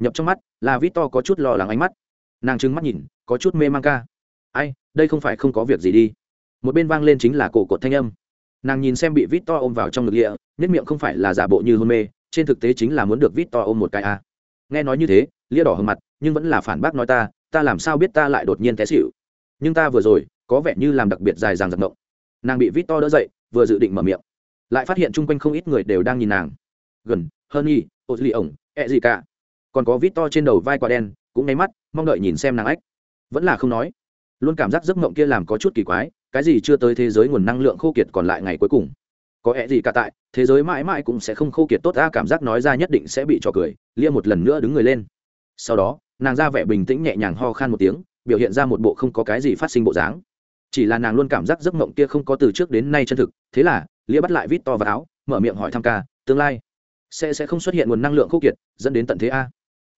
Speaker 1: nhập trong mắt, là vít to có chút lo lắng ánh mắt. Nàng trừng mắt nhìn, có chút mê mang ca. Ai, đây không phải không có việc gì đi. Một bên vang lên chính là cổ cột thanh âm. Nàng nhìn xem bị vít to ôm vào trong ngực địa nhất miệng không phải là giả bộ như hôn mê, trên thực tế chính là muốn được vít to ôm một cái a. Nghe nói như thế lia đỏ hừng mặt, nhưng vẫn là phản bác nói ta ta làm sao biết ta lại đột nhiên té xịu nhưng ta vừa rồi, có vẻ như làm đặc biệt dài dàng giật động. Nàng bị vít to đỡ dậy, vừa dự định mở miệng. Lại phát hiện chung quanh không ít người đều đang nhìn nàng. Gần hơn y ô lì ổng ẹ gì cả còn có vít to trên đầu vai quả đen, cũng nháy mắt, mong đợi nhìn xem nàng ách. Vẫn là không nói. Luôn cảm giác giấc mộng kia làm có chút kỳ quái, cái gì chưa tới thế giới nguồn năng lượng khô kiệt còn lại ngày cuối cùng. Có lẽ gì cả tại, thế giới mãi mãi cũng sẽ không khô kiệt tốt ra cảm giác nói ra nhất định sẽ bị trò cười, lia một lần nữa đứng người lên. Sau đó, nàng ra vẻ bình tĩnh nhẹ nhàng ho khan một tiếng, biểu hiện ra một bộ không có cái gì phát sinh bộ dáng. Chỉ là nàng luôn cảm giác giấc mộng kia không có từ trước đến nay chân thực, thế là, lia bắt lại vít to vào áo, mở miệng hỏi thăm ca, tương lai, sẽ sẽ không xuất hiện nguồn năng lượng khô kiệt, dẫn đến tận thế, a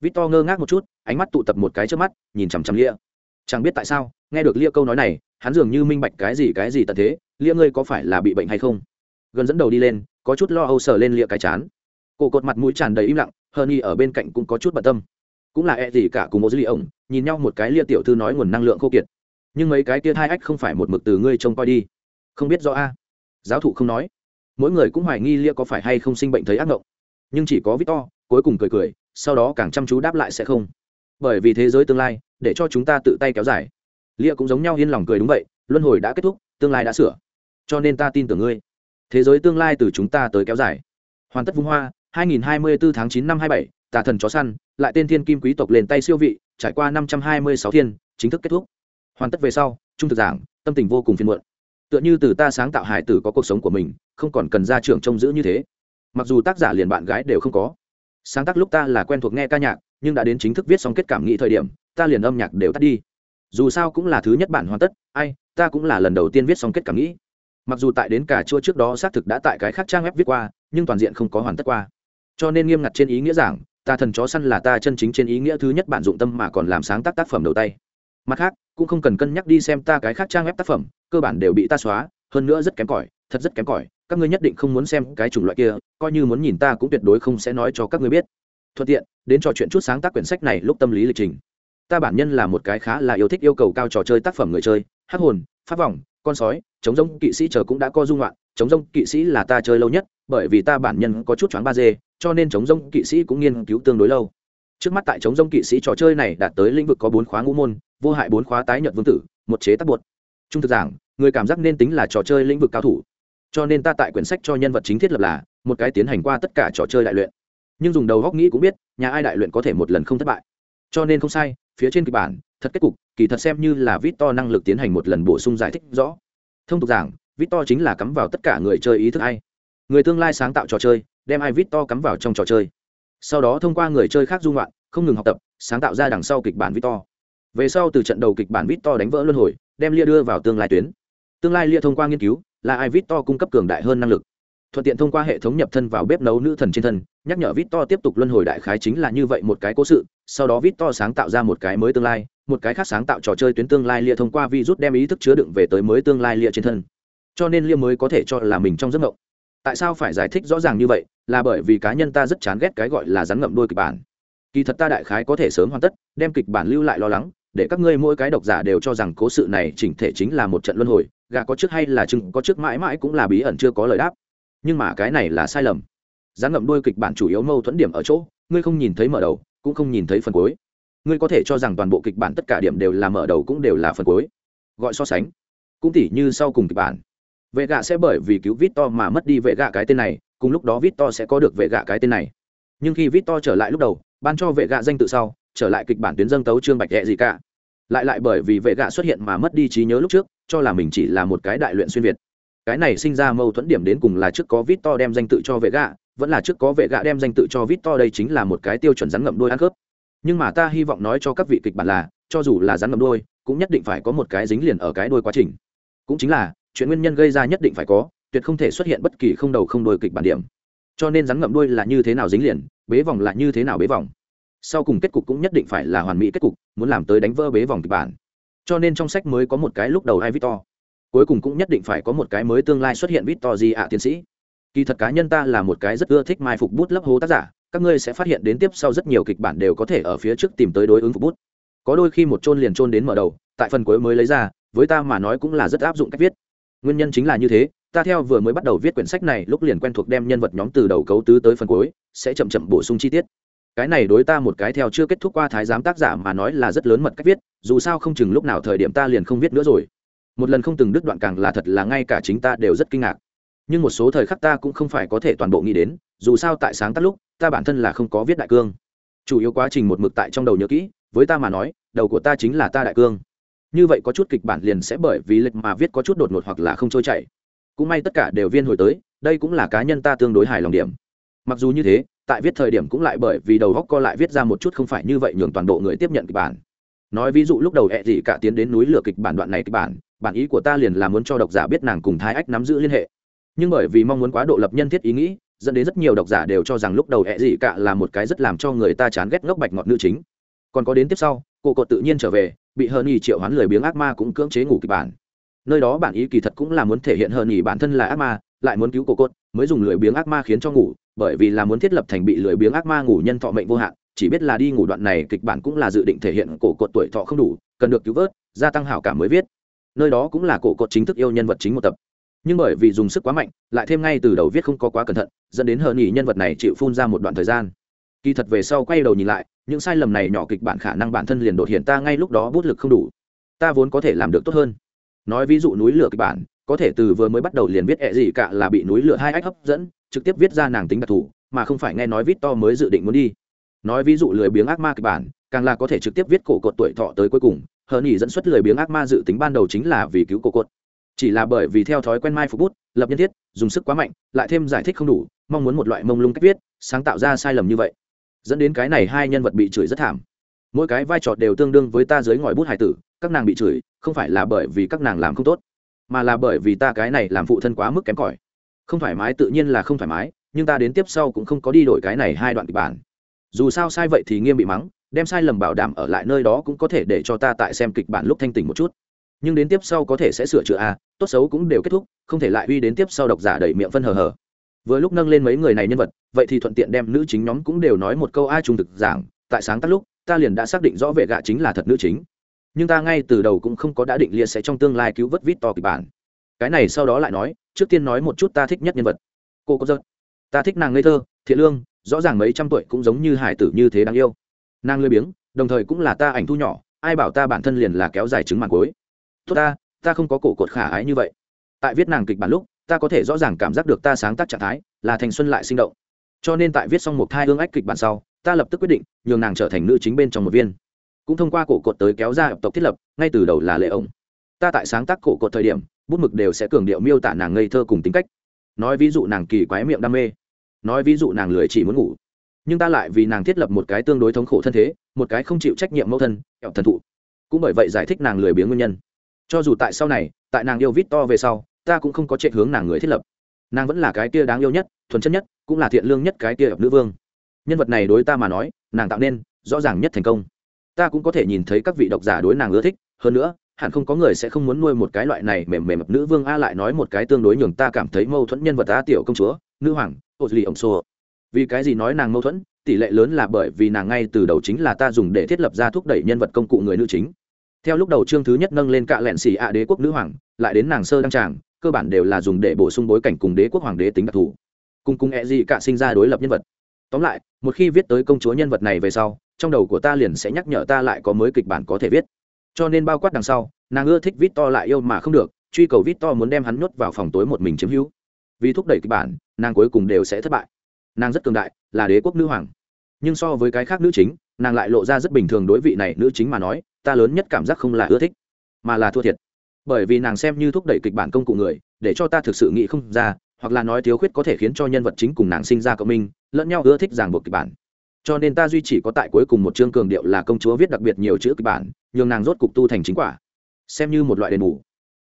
Speaker 1: vít to ngơ ngác một chút, ánh mắt tụ tập một cái trước mắt, nhìn chằm chằm lia. Chẳng biết tại sao, nghe được lia câu nói này, hắn dường như minh bạch cái gì cái gì tận thế, lia ngươi có phải là bị bệnh hay không? Gần dẫn đầu đi lên, có chút lo âu sờ lên lia cái chán. Cổ cột mặt mũi tràn đầy im lặng, hơn y ở bên cạnh cũng có chút bận tâm. Cũng là e gì cả cùng một dữ ổng, nhìn nhau một cái lia tiểu thư nói nguồn năng lượng khô kiệt. Nhưng mấy cái kia hai ách không phải một mực từ ngươi trông coi đi. Không biết rõ a. Giáo thụ không nói. Mỗi người cũng hoài nghi lia có phải hay không sinh bệnh thấy ác ngộng. nhưng chỉ có victor, cuối cùng cười cười sau đó càng chăm chú đáp lại sẽ không. Bởi vì thế giới tương lai để cho chúng ta tự tay kéo dài. Lia cũng giống nhau yên lòng cười đúng vậy luân hồi đã kết thúc tương lai đã sửa. Cho nên ta tin tưởng ngươi. Thế giới tương lai từ chúng ta tới kéo dài. Hoàn tất vung hoa 2024 tháng 9 năm 27, tà thần chó săn lại tên thiên kim quý tộc lên tay siêu vị trải qua 526 thiên chính thức kết thúc. Hoàn tất về sau trung thực giảng tâm tình vô cùng phiền muộn. Tựa như từ ta sáng tạo hải tử có cuộc sống của mình không còn cần ra trường trông giữ như thế. Mặc dù tác giả liền bạn gái đều không có sáng tác lúc ta là quen thuộc nghe ca nhạc, nhưng đã đến chính thức viết xong kết cảm nghĩ thời điểm, ta liền âm nhạc đều tắt đi. Dù sao cũng là thứ nhất bản hoàn tất, ai, ta cũng là lần đầu tiên viết xong kết cảm nghĩ. Mặc dù tại đến cả chua trước đó xác thực đã tại cái khác trang web viết qua, nhưng toàn diện không có hoàn tất qua. Cho nên nghiêm ngặt trên ý nghĩa giảng, ta thần chó săn là ta chân chính trên ý nghĩa thứ nhất bản dụng tâm mà còn làm sáng tác tác phẩm đầu tay. Mặt khác, cũng không cần cân nhắc đi xem ta cái khác trang web tác phẩm, cơ bản đều bị ta xóa, hơn nữa rất kém cỏi, thật rất kém cỏi các ngươi nhất định không muốn xem cái chủng loại kia, coi như muốn nhìn ta cũng tuyệt đối không sẽ nói cho các ngươi biết. Thuận tiện, đến trò chuyện chút sáng tác quyển sách này lúc tâm lý lịch trình. Ta bản nhân là một cái khá là yêu thích yêu cầu cao trò chơi tác phẩm người chơi, hắc hồn, pháp vòng, con sói, chống rông, kỵ sĩ chờ cũng đã có dung loạn, chống rông, kỵ sĩ là ta chơi lâu nhất, bởi vì ta bản nhân có chút choáng ba d cho nên chống rông, kỵ sĩ cũng nghiên cứu tương đối lâu. Trước mắt tại chống rông, kỵ sĩ trò chơi này đạt tới lĩnh vực có bốn khóa ngũ môn, vô hại bốn khóa tái nhật vương tử, một chế tác buộc trung thực giảng, người cảm giác nên tính là trò chơi lĩnh vực cao thủ cho nên ta tại quyển sách cho nhân vật chính thiết lập là một cái tiến hành qua tất cả trò chơi đại luyện. Nhưng dùng đầu góc nghĩ cũng biết, nhà ai đại luyện có thể một lần không thất bại. Cho nên không sai, phía trên kịch bản, thật kết cục, kỳ thật xem như là vít to năng lực tiến hành một lần bổ sung giải thích rõ. Thông tục giảng vít to chính là cắm vào tất cả người chơi ý thức ai. Người tương lai sáng tạo trò chơi, đem ai vít to cắm vào trong trò chơi. Sau đó thông qua người chơi khác dung loạn, không ngừng học tập, sáng tạo ra đằng sau kịch bản vít to về sau từ trận đầu kịch bản vít to đánh vỡ luân hồi, đem lia đưa vào tương lai tuyến. Tương lai lia thông qua nghiên cứu là ai vít to cung cấp cường đại hơn năng lực. Thuận tiện thông qua hệ thống nhập thân vào bếp nấu nữ thần trên thân, nhắc nhở vít to tiếp tục luân hồi đại khái chính là như vậy một cái cố sự, sau đó vít to sáng tạo ra một cái mới tương lai, một cái khác sáng tạo trò chơi tuyến tương lai lia thông qua virus đem ý thức chứa đựng về tới mới tương lai lia trên thân. Cho nên lia mới có thể cho là mình trong giấc mộng. Tại sao phải giải thích rõ ràng như vậy? Là bởi vì cá nhân ta rất chán ghét cái gọi là rắn ngậm đôi kịch bản. Kỳ thật ta đại khái có thể sớm hoàn tất, đem kịch bản lưu lại lo lắng để các ngươi mỗi cái độc giả đều cho rằng cố sự này chỉnh thể chính là một trận luân hồi, gà có trước hay là chừng có trước mãi mãi cũng là bí ẩn chưa có lời đáp. Nhưng mà cái này là sai lầm. Giá ngậm đôi kịch bản chủ yếu mâu thuẫn điểm ở chỗ, ngươi không nhìn thấy mở đầu, cũng không nhìn thấy phần cuối. Ngươi có thể cho rằng toàn bộ kịch bản tất cả điểm đều là mở đầu cũng đều là phần cuối. Gọi so sánh. Cũng tỉ như sau cùng kịch bản. Vệ gạ sẽ bởi vì cứu vít to mà mất đi vệ gạ cái tên này, cùng lúc đó vít to sẽ có được vệ gạ cái tên này. Nhưng khi vít to trở lại lúc đầu, ban cho vệ gạ danh tự sau trở lại kịch bản tuyến dâng tấu trương bạch đệ gì cả. Lại lại bởi vì vệ gạ xuất hiện mà mất đi trí nhớ lúc trước, cho là mình chỉ là một cái đại luyện xuyên việt. Cái này sinh ra mâu thuẫn điểm đến cùng là trước có vít to đem danh tự cho vệ gạ, vẫn là trước có vệ gạ đem danh tự cho vít to đây chính là một cái tiêu chuẩn rắn ngậm đôi ăn khớp. Nhưng mà ta hy vọng nói cho các vị kịch bản là, cho dù là rắn ngậm đôi cũng nhất định phải có một cái dính liền ở cái đôi quá trình. Cũng chính là, chuyện nguyên nhân gây ra nhất định phải có, tuyệt không thể xuất hiện bất kỳ không đầu không đôi kịch bản điểm. Cho nên rắn ngậm đuôi là như thế nào dính liền, bế vòng là như thế nào bế vòng sau cùng kết cục cũng nhất định phải là hoàn mỹ kết cục, muốn làm tới đánh vỡ bế vòng kịch bản. Cho nên trong sách mới có một cái lúc đầu hai victor. Cuối cùng cũng nhất định phải có một cái mới tương lai xuất hiện victor gì ạ tiến sĩ. Kỳ thật cá nhân ta là một cái rất ưa thích mai phục bút lấp hố tác giả, các ngươi sẽ phát hiện đến tiếp sau rất nhiều kịch bản đều có thể ở phía trước tìm tới đối ứng phục bút. Có đôi khi một chôn liền chôn đến mở đầu, tại phần cuối mới lấy ra, với ta mà nói cũng là rất áp dụng cách viết. Nguyên nhân chính là như thế, ta theo vừa mới bắt đầu viết quyển sách này lúc liền quen thuộc đem nhân vật nhóm từ đầu cấu tứ tới phần cuối, sẽ chậm chậm bổ sung chi tiết cái này đối ta một cái theo chưa kết thúc qua thái giám tác giả mà nói là rất lớn mật cách viết, dù sao không chừng lúc nào thời điểm ta liền không viết nữa rồi. Một lần không từng đứt đoạn càng là thật là ngay cả chính ta đều rất kinh ngạc. Nhưng một số thời khắc ta cũng không phải có thể toàn bộ nghĩ đến, dù sao tại sáng tác lúc, ta bản thân là không có viết đại cương. Chủ yếu quá trình một mực tại trong đầu nhớ kỹ, với ta mà nói, đầu của ta chính là ta đại cương. Như vậy có chút kịch bản liền sẽ bởi vì lịch mà viết có chút đột ngột hoặc là không trôi chảy. Cũng may tất cả đều viên hồi tới, đây cũng là cá nhân ta tương đối hài lòng điểm mặc dù như thế, tại viết thời điểm cũng lại bởi vì đầu góc co lại viết ra một chút không phải như vậy nhường toàn bộ người tiếp nhận kịch bản. Nói ví dụ lúc đầu ẹ gì cả tiến đến núi lửa kịch bản đoạn này kịch bản bản ý của ta liền là muốn cho độc giả biết nàng cùng thái ách nắm giữ liên hệ. Nhưng bởi vì mong muốn quá độ lập nhân thiết ý nghĩ, dẫn đến rất nhiều độc giả đều cho rằng lúc đầu ẹ gì cả là một cái rất làm cho người ta chán ghét ngốc bạch ngọt nữ chính. Còn có đến tiếp sau, cô cột tự nhiên trở về, bị hờ nhì triệu hoán lười biếng ác ma cũng cưỡng chế ngủ kịch bản. Nơi đó bản ý kỳ thật cũng là muốn thể hiện hờ nhì bản thân là ác ma lại muốn cứu cổ cốt, mới dùng lười biếng ác ma khiến cho ngủ bởi vì là muốn thiết lập thành bị lười biếng ác ma ngủ nhân thọ mệnh vô hạn chỉ biết là đi ngủ đoạn này kịch bản cũng là dự định thể hiện cổ cột tuổi thọ không đủ cần được cứu vớt gia tăng hảo cảm mới viết. Nơi đó cũng là cổ cột chính thức yêu nhân vật chính một tập. Nhưng bởi vì dùng sức quá mạnh lại thêm ngay từ đầu viết không có quá cẩn thận dẫn đến hờ nghỉ nhân vật này chịu phun ra một đoạn thời gian. Kỳ thật về sau quay đầu nhìn lại những sai lầm này nhỏ kịch bản khả năng bản thân liền đột hiện ta ngay lúc đó bút lực không đủ. Ta vốn có thể làm được tốt hơn. Nói ví dụ núi lửa kịch bản có thể từ vừa mới bắt đầu liền viết ẹ gì cả là bị núi lửa hai ách hấp dẫn, trực tiếp viết ra nàng tính đặc thù, mà không phải nghe nói vít to mới dự định muốn đi. Nói ví dụ lười biếng ác ma kịch bản, càng là có thể trực tiếp viết cổ cột tuổi thọ tới cuối cùng, hờ nhỉ dẫn xuất lười biếng ác ma dự tính ban đầu chính là vì cứu cổ cột. Chỉ là bởi vì theo thói quen mai phục bút, lập nhân thiết, dùng sức quá mạnh, lại thêm giải thích không đủ, mong muốn một loại mông lung cách viết, sáng tạo ra sai lầm như vậy. Dẫn đến cái này hai nhân vật bị chửi rất thảm. Mỗi cái vai trò đều tương đương với ta dưới ngòi bút hải tử, các nàng bị chửi, không phải là bởi vì các nàng làm không tốt mà là bởi vì ta cái này làm phụ thân quá mức kém cỏi. Không thoải mái tự nhiên là không thoải mái nhưng ta đến tiếp sau cũng không có đi đổi cái này hai đoạn kịch bản. Dù sao sai vậy thì nghiêm bị mắng đem sai lầm bảo đảm ở lại nơi đó cũng có thể để cho ta tại xem kịch bản lúc thanh tỉnh một chút. Nhưng đến tiếp sau có thể sẽ sửa chữa a à, tốt xấu cũng đều kết thúc không thể lại uy đến tiếp sau độc giả đẩy miệng phân hờ hờ. Vừa lúc nâng lên mấy người này nhân vật vậy thì thuận tiện đem nữ chính nhóm cũng đều nói một câu ai trung thực giảng tại sáng tác lúc ta liền đã xác định rõ vệ gạ chính là thật nữ chính nhưng ta ngay từ đầu cũng không có đã định liệt sẽ trong tương lai cứu vớt vít to kịch bản. Cái này sau đó lại nói, trước tiên nói một chút ta thích nhất nhân vật. Cô có giật ta thích nàng ngây thơ, thiện lương, rõ ràng mấy trăm tuổi cũng giống như hải tử như thế đáng yêu. Nàng lười biếng, đồng thời cũng là ta ảnh thu nhỏ, ai bảo ta bản thân liền là kéo dài trứng màn cối tốt ta ta không có cổ cột khả ái như vậy. Tại viết nàng kịch bản lúc, ta có thể rõ ràng cảm giác được ta sáng tác trạng thái, là thành xuân lại sinh động. Cho nên tại viết xong một thai ương ách kịch bản sau, ta lập tức quyết định nhường nàng trở thành nữ chính bên trong một viên cũng thông qua cổ cột tới kéo ra hợp tộc thiết lập, ngay từ đầu là lệ ổng. Ta tại sáng tác cổ cột thời điểm, bút mực đều sẽ cường điệu miêu tả nàng ngây thơ cùng tính cách. Nói ví dụ nàng kỳ quái miệng đam mê. Nói ví dụ nàng lười chỉ muốn ngủ. Nhưng ta lại vì nàng thiết lập một cái tương đối thống khổ thân thế, một cái không chịu trách nhiệm mẫu thân, kẹo thần thụ. Cũng bởi vậy giải thích nàng lười biếng nguyên nhân. Cho dù tại sau này, tại nàng yêu vít to về sau, ta cũng không có trệ hướng nàng người thiết lập. Nàng vẫn là cái kia đáng yêu nhất, thuần chất nhất, cũng là thiện lương nhất cái kia ập nữ vương. Nhân vật này đối ta mà nói, nàng tạo nên, rõ ràng nhất thành công ta cũng có thể nhìn thấy các vị độc giả đối nàng ưa thích, hơn nữa, hẳn không có người sẽ không muốn nuôi một cái loại này mềm mềm nữ vương a lại nói một cái tương đối nhường ta cảm thấy mâu thuẫn nhân vật a tiểu công chúa, nữ hoàng ô duy ổng xô vì cái gì nói nàng mâu thuẫn, tỷ lệ lớn là bởi vì nàng ngay từ đầu chính là ta dùng để thiết lập ra thúc đẩy nhân vật công cụ người nữ chính. Theo lúc đầu chương thứ nhất nâng lên cạ lẹn xì ạ đế quốc nữ hoàng, lại đến nàng sơ đăng tràng, cơ bản đều là dùng để bổ sung bối cảnh cùng đế quốc hoàng đế tính đặc thù. Cùng cùng e gì cạ sinh ra đối lập nhân vật tóm lại, một khi viết tới công chúa nhân vật này về sau, trong đầu của ta liền sẽ nhắc nhở ta lại có mới kịch bản có thể viết. Cho nên bao quát đằng sau, nàng ưa thích vít to lại yêu mà không được, truy cầu vít to muốn đem hắn nhốt vào phòng tối một mình chiếm hữu. Vì thúc đẩy kịch bản, nàng cuối cùng đều sẽ thất bại. Nàng rất cường đại, là đế quốc nữ hoàng. Nhưng so với cái khác nữ chính, nàng lại lộ ra rất bình thường đối vị này nữ chính mà nói, ta lớn nhất cảm giác không là ưa thích, mà là thua thiệt. Bởi vì nàng xem như thúc đẩy kịch bản công cụ người, để cho ta thực sự nghĩ không ra, hoặc là nói thiếu khuyết có thể khiến cho nhân vật chính cùng nàng sinh ra cộng minh lẫn nhau ưa thích ràng buộc kịch bản. Cho nên ta duy chỉ có tại cuối cùng một chương cường điệu là công chúa viết đặc biệt nhiều chữ kịch bản, nhường nàng rốt cục tu thành chính quả. Xem như một loại đền bù.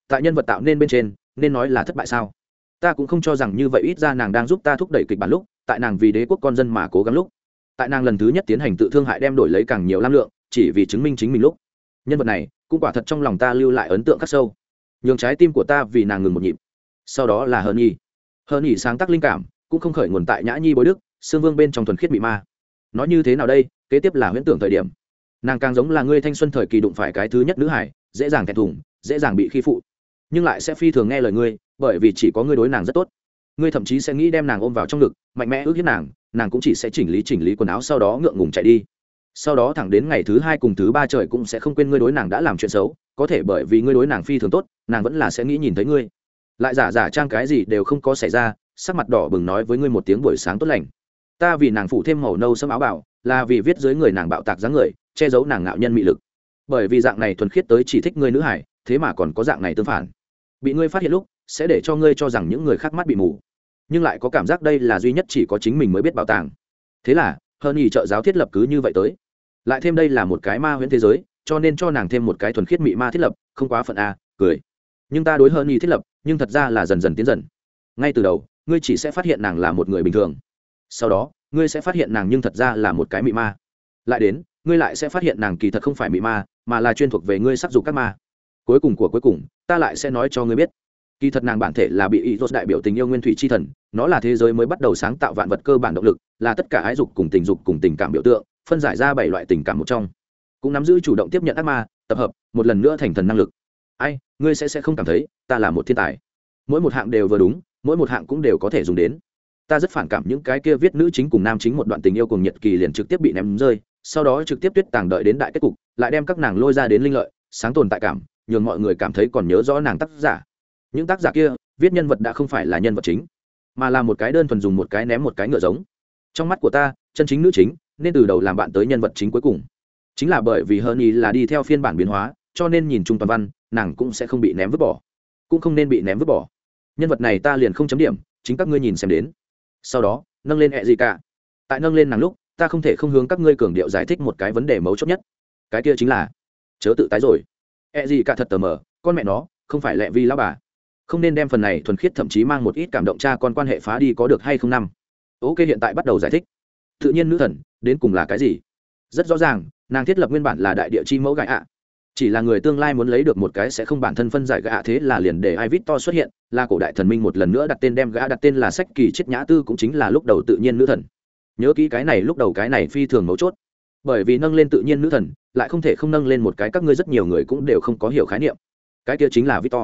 Speaker 1: Tại nhân vật tạo nên bên trên, nên nói là thất bại sao? Ta cũng không cho rằng như vậy, ít ra nàng đang giúp ta thúc đẩy kịch bản lúc, tại nàng vì đế quốc con dân mà cố gắng lúc. Tại nàng lần thứ nhất tiến hành tự thương hại đem đổi lấy càng nhiều lam lượng, chỉ vì chứng minh chính mình lúc. Nhân vật này, cũng quả thật trong lòng ta lưu lại ấn tượng khắc sâu. Nhường trái tim của ta vì nàng ngừng một nhịp. Sau đó là hờ nhi. Hờ nhi sáng tác linh cảm, cũng không khởi nguồn tại nhã nhi bối đức xương vương bên trong thuần khiết bị ma. Nói như thế nào đây? Kế tiếp là huyễn tưởng thời điểm. Nàng càng giống là ngươi thanh xuân thời kỳ đụng phải cái thứ nhất nữ hải, dễ dàng thẹn thùng, dễ dàng bị khi phụ. Nhưng lại sẽ phi thường nghe lời ngươi, bởi vì chỉ có ngươi đối nàng rất tốt. Ngươi thậm chí sẽ nghĩ đem nàng ôm vào trong ngực, mạnh mẽ ước hiếp nàng nàng cũng chỉ sẽ chỉnh lý chỉnh lý quần áo sau đó ngượng ngùng chạy đi. Sau đó thẳng đến ngày thứ hai cùng thứ ba trời cũng sẽ không quên ngươi đối nàng đã làm chuyện xấu, có thể bởi vì ngươi đối nàng phi thường tốt, nàng vẫn là sẽ nghĩ nhìn thấy ngươi. Lại giả giả trang cái gì đều không có xảy ra, sắc mặt đỏ bừng nói với ngươi một tiếng buổi sáng tốt lành ta vì nàng phủ thêm màu nâu sẫm áo bảo, là vì viết dưới người nàng bạo tạc dáng người, che giấu nàng ngạo nhân mị lực. Bởi vì dạng này thuần khiết tới chỉ thích ngươi nữ hải, thế mà còn có dạng này tương phản. Bị ngươi phát hiện lúc, sẽ để cho ngươi cho rằng những người khác mắt bị mù. Nhưng lại có cảm giác đây là duy nhất chỉ có chính mình mới biết bảo tàng. Thế là hơn nhì trợ giáo thiết lập cứ như vậy tới. Lại thêm đây là một cái ma huyễn thế giới, cho nên cho nàng thêm một cái thuần khiết mị ma thiết lập, không quá phận a, cười. Nhưng ta đối hơn nhì thiết lập, nhưng thật ra là dần dần tiến dần. Ngay từ đầu, ngươi chỉ sẽ phát hiện nàng là một người bình thường sau đó, ngươi sẽ phát hiện nàng nhưng thật ra là một cái mị ma. Lại đến, ngươi lại sẽ phát hiện nàng kỳ thật không phải mị ma, mà là chuyên thuộc về ngươi sắc dục các ma. Cuối cùng của cuối cùng, ta lại sẽ nói cho ngươi biết. Kỳ thật nàng bản thể là bị ý rốt đại biểu tình yêu nguyên thủy chi thần, nó là thế giới mới bắt đầu sáng tạo vạn vật cơ bản động lực, là tất cả ái dục cùng tình dục cùng tình cảm biểu tượng, phân giải ra bảy loại tình cảm một trong. Cũng nắm giữ chủ động tiếp nhận ác ma, tập hợp, một lần nữa thành thần năng lực. Ai, ngươi sẽ sẽ không cảm thấy ta là một thiên tài. Mỗi một hạng đều vừa đúng, mỗi một hạng cũng đều có thể dùng đến ta rất phản cảm những cái kia viết nữ chính cùng nam chính một đoạn tình yêu cùng nhật kỳ liền trực tiếp bị ném rơi, sau đó trực tiếp tuyết tàng đợi đến đại kết cục, lại đem các nàng lôi ra đến linh lợi, sáng tồn tại cảm, nhường mọi người cảm thấy còn nhớ rõ nàng tác giả. Những tác giả kia, viết nhân vật đã không phải là nhân vật chính, mà là một cái đơn thuần dùng một cái ném một cái ngựa giống. Trong mắt của ta, chân chính nữ chính, nên từ đầu làm bạn tới nhân vật chính cuối cùng. Chính là bởi vì hơn ý là đi theo phiên bản biến hóa, cho nên nhìn chung toàn văn, nàng cũng sẽ không bị ném vứt bỏ. Cũng không nên bị ném vứt bỏ. Nhân vật này ta liền không chấm điểm, chính các ngươi nhìn xem đến sau đó, nâng lên hẹ gì cả tại nâng lên nàng lúc, ta không thể không hướng các ngươi cường điệu giải thích một cái vấn đề mấu chốt nhất. Cái kia chính là, chớ tự tái rồi. E gì cả thật tờ mờ, con mẹ nó, không phải lẹ vi lao bà. Không nên đem phần này thuần khiết thậm chí mang một ít cảm động cha con quan hệ phá đi có được hay không năm. Ok, hiện tại bắt đầu giải thích. Tự nhiên nữ thần, đến cùng là cái gì? Rất rõ ràng, nàng thiết lập nguyên bản là đại địa chi mẫu gãi ạ chỉ là người tương lai muốn lấy được một cái sẽ không bản thân phân giải gã, thế là liền để ai vít to xuất hiện, là cổ đại thần minh một lần nữa đặt tên đem gã đặt tên là sách kỳ chết nhã tư cũng chính là lúc đầu tự nhiên nữ thần. Nhớ kỹ cái này, lúc đầu cái này phi thường mấu chốt. Bởi vì nâng lên tự nhiên nữ thần, lại không thể không nâng lên một cái các ngươi rất nhiều người cũng đều không có hiểu khái niệm. Cái kia chính là victor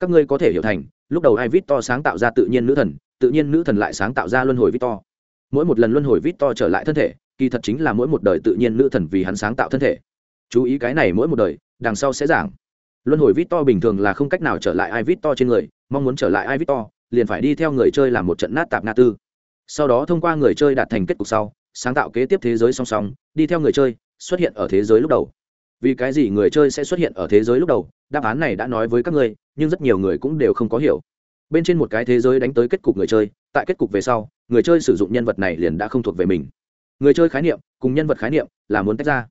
Speaker 1: các ngươi có thể hiểu thành, lúc đầu ai victor sáng tạo ra tự nhiên nữ thần, tự nhiên nữ thần lại sáng tạo ra luân hồi victor mỗi một lần luân hồi victor trở lại thân thể, kỳ thật chính là mỗi một đời tự nhiên nữ thần vì hắn sáng tạo thân thể. Chú ý cái này mỗi một đời đằng sau sẽ giảng. Luân hồi vít to bình thường là không cách nào trở lại ai vít to trên người, mong muốn trở lại ai vít to liền phải đi theo người chơi làm một trận nát tạp na tư. Sau đó thông qua người chơi đạt thành kết cục sau, sáng tạo kế tiếp thế giới song song, đi theo người chơi, xuất hiện ở thế giới lúc đầu. Vì cái gì người chơi sẽ xuất hiện ở thế giới lúc đầu? Đáp án này đã nói với các ngươi, nhưng rất nhiều người cũng đều không có hiểu. Bên trên một cái thế giới đánh tới kết cục người chơi, tại kết cục về sau, người chơi sử dụng nhân vật này liền đã không thuộc về mình. Người chơi khái niệm, cùng nhân vật khái niệm là muốn tách ra.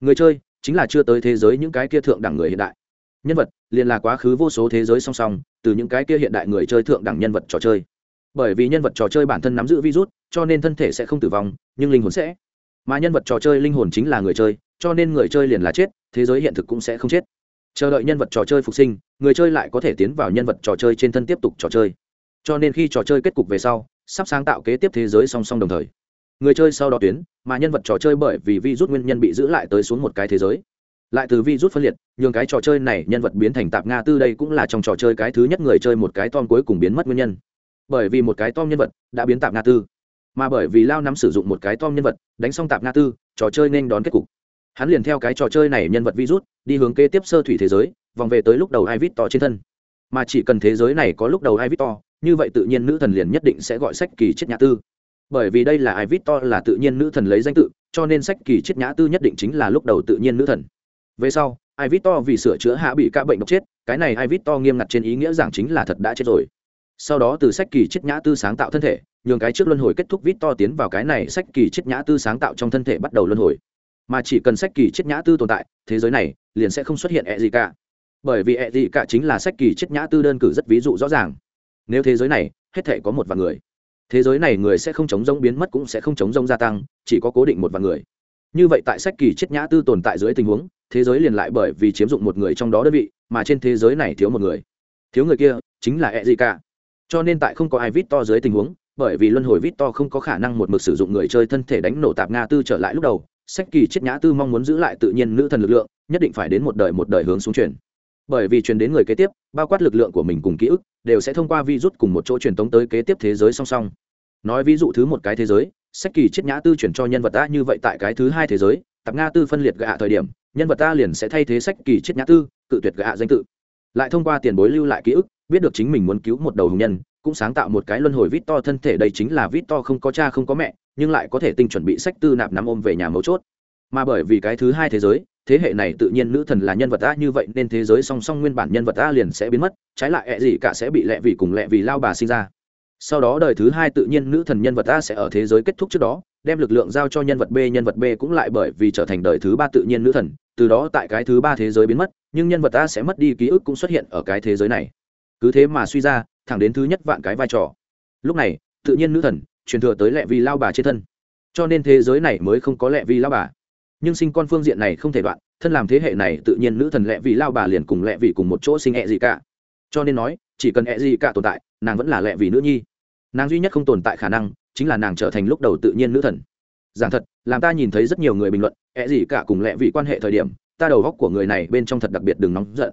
Speaker 1: Người chơi chính là chưa tới thế giới những cái kia thượng đẳng người hiện đại. Nhân vật, liền là quá khứ vô số thế giới song song, từ những cái kia hiện đại người chơi thượng đẳng nhân vật trò chơi. Bởi vì nhân vật trò chơi bản thân nắm giữ virus, cho nên thân thể sẽ không tử vong, nhưng linh hồn sẽ. Mà nhân vật trò chơi linh hồn chính là người chơi, cho nên người chơi liền là chết, thế giới hiện thực cũng sẽ không chết. Chờ đợi nhân vật trò chơi phục sinh, người chơi lại có thể tiến vào nhân vật trò chơi trên thân tiếp tục trò chơi. Cho nên khi trò chơi kết cục về sau, sắp sáng tạo kế tiếp thế giới song song đồng thời người chơi sau đó tuyến, mà nhân vật trò chơi bởi vì vi rút nguyên nhân bị giữ lại tới xuống một cái thế giới. Lại từ vi rút phân liệt, nhường cái trò chơi này nhân vật biến thành tạp nga tư đây cũng là trong trò chơi cái thứ nhất người chơi một cái tom cuối cùng biến mất nguyên nhân. Bởi vì một cái tom nhân vật đã biến tạp nga tư, mà bởi vì lao nắm sử dụng một cái tom nhân vật, đánh xong tạp nga tư, trò chơi nên đón kết cục. Hắn liền theo cái trò chơi này nhân vật virus, đi hướng kế tiếp sơ thủy thế giới, vòng về tới lúc đầu hai vít to trên thân. Mà chỉ cần thế giới này có lúc đầu hai vít to, như vậy tự nhiên nữ thần liền nhất định sẽ gọi sách kỳ chết nhà tư bởi vì đây là ai vít to là tự nhiên nữ thần lấy danh tự, cho nên sách kỳ chết nhã tư nhất định chính là lúc đầu tự nhiên nữ thần. Về sau ai vít to vì sửa chữa hạ bị ca bệnh độc chết, cái này ai vít to nghiêm ngặt trên ý nghĩa giảng chính là thật đã chết rồi. Sau đó từ sách kỳ chết nhã tư sáng tạo thân thể, nhường cái trước luân hồi kết thúc vít to tiến vào cái này sách kỳ chết nhã tư sáng tạo trong thân thể bắt đầu luân hồi. Mà chỉ cần sách kỳ chết nhã tư tồn tại, thế giới này liền sẽ không xuất hiện ẹ gì cả bởi vì ẹ gì cả chính là sách kỳ chết nhã tư đơn cử rất ví dụ rõ ràng. Nếu thế giới này, hết thể có một vài người thế giới này người sẽ không chống rông biến mất cũng sẽ không chống rông gia tăng, chỉ có cố định một vài người. Như vậy tại sách kỳ chết nhã tư tồn tại dưới tình huống, thế giới liền lại bởi vì chiếm dụng một người trong đó đơn vị, mà trên thế giới này thiếu một người. Thiếu người kia chính là e gì cả cho nên tại không có ai vít to dưới tình huống, bởi vì luân hồi vít to không có khả năng một mực sử dụng người chơi thân thể đánh nổ tạp nga tư trở lại lúc đầu, sách kỳ chết nhã tư mong muốn giữ lại tự nhiên nữ thần lực lượng, nhất định phải đến một đời một đời hướng xuống chuyển bởi vì truyền đến người kế tiếp, bao quát lực lượng của mình cùng ký ức, đều sẽ thông qua vi rút cùng một chỗ truyền tống tới kế tiếp thế giới song song. Nói ví dụ thứ một cái thế giới, sách kỳ chiết nhã tư chuyển cho nhân vật ta như vậy tại cái thứ hai thế giới, tạp nga tư phân liệt gạ thời điểm, nhân vật ta liền sẽ thay thế sách kỳ chiết nhã tư, cự tuyệt gạ danh tự. Lại thông qua tiền bối lưu lại ký ức, biết được chính mình muốn cứu một đầu hùng nhân, cũng sáng tạo một cái luân hồi vít to thân thể đây chính là vít to không có cha không có mẹ, nhưng lại có thể tinh chuẩn bị sách tư nạp nắm ôm về nhà mấu chốt mà bởi vì cái thứ hai thế giới, thế hệ này tự nhiên nữ thần là nhân vật a như vậy nên thế giới song song nguyên bản nhân vật a liền sẽ biến mất, trái lại ẹ gì cả sẽ bị lẹ vì cùng lẹ vì lao bà sinh ra. Sau đó đời thứ hai tự nhiên nữ thần nhân vật a sẽ ở thế giới kết thúc trước đó, đem lực lượng giao cho nhân vật b, nhân vật b cũng lại bởi vì trở thành đời thứ ba tự nhiên nữ thần, từ đó tại cái thứ ba thế giới biến mất, nhưng nhân vật a sẽ mất đi ký ức cũng xuất hiện ở cái thế giới này. Cứ thế mà suy ra, thẳng đến thứ nhất vạn cái vai trò. Lúc này, tự nhiên nữ thần, truyền thừa tới lẹ vì lao bà trên thân. Cho nên thế giới này mới không có lẹ vì lao bà nhưng sinh con phương diện này không thể đoạn, thân làm thế hệ này tự nhiên nữ thần lẹ vì lao bà liền cùng lẹ vì cùng một chỗ sinh ẹ gì cả. Cho nên nói, chỉ cần ẹ gì cả tồn tại, nàng vẫn là lẹ vì nữ nhi. Nàng duy nhất không tồn tại khả năng, chính là nàng trở thành lúc đầu tự nhiên nữ thần. Giảng thật, làm ta nhìn thấy rất nhiều người bình luận, ẹ gì cả cùng lẹ vì quan hệ thời điểm, ta đầu góc của người này bên trong thật đặc biệt đừng nóng giận.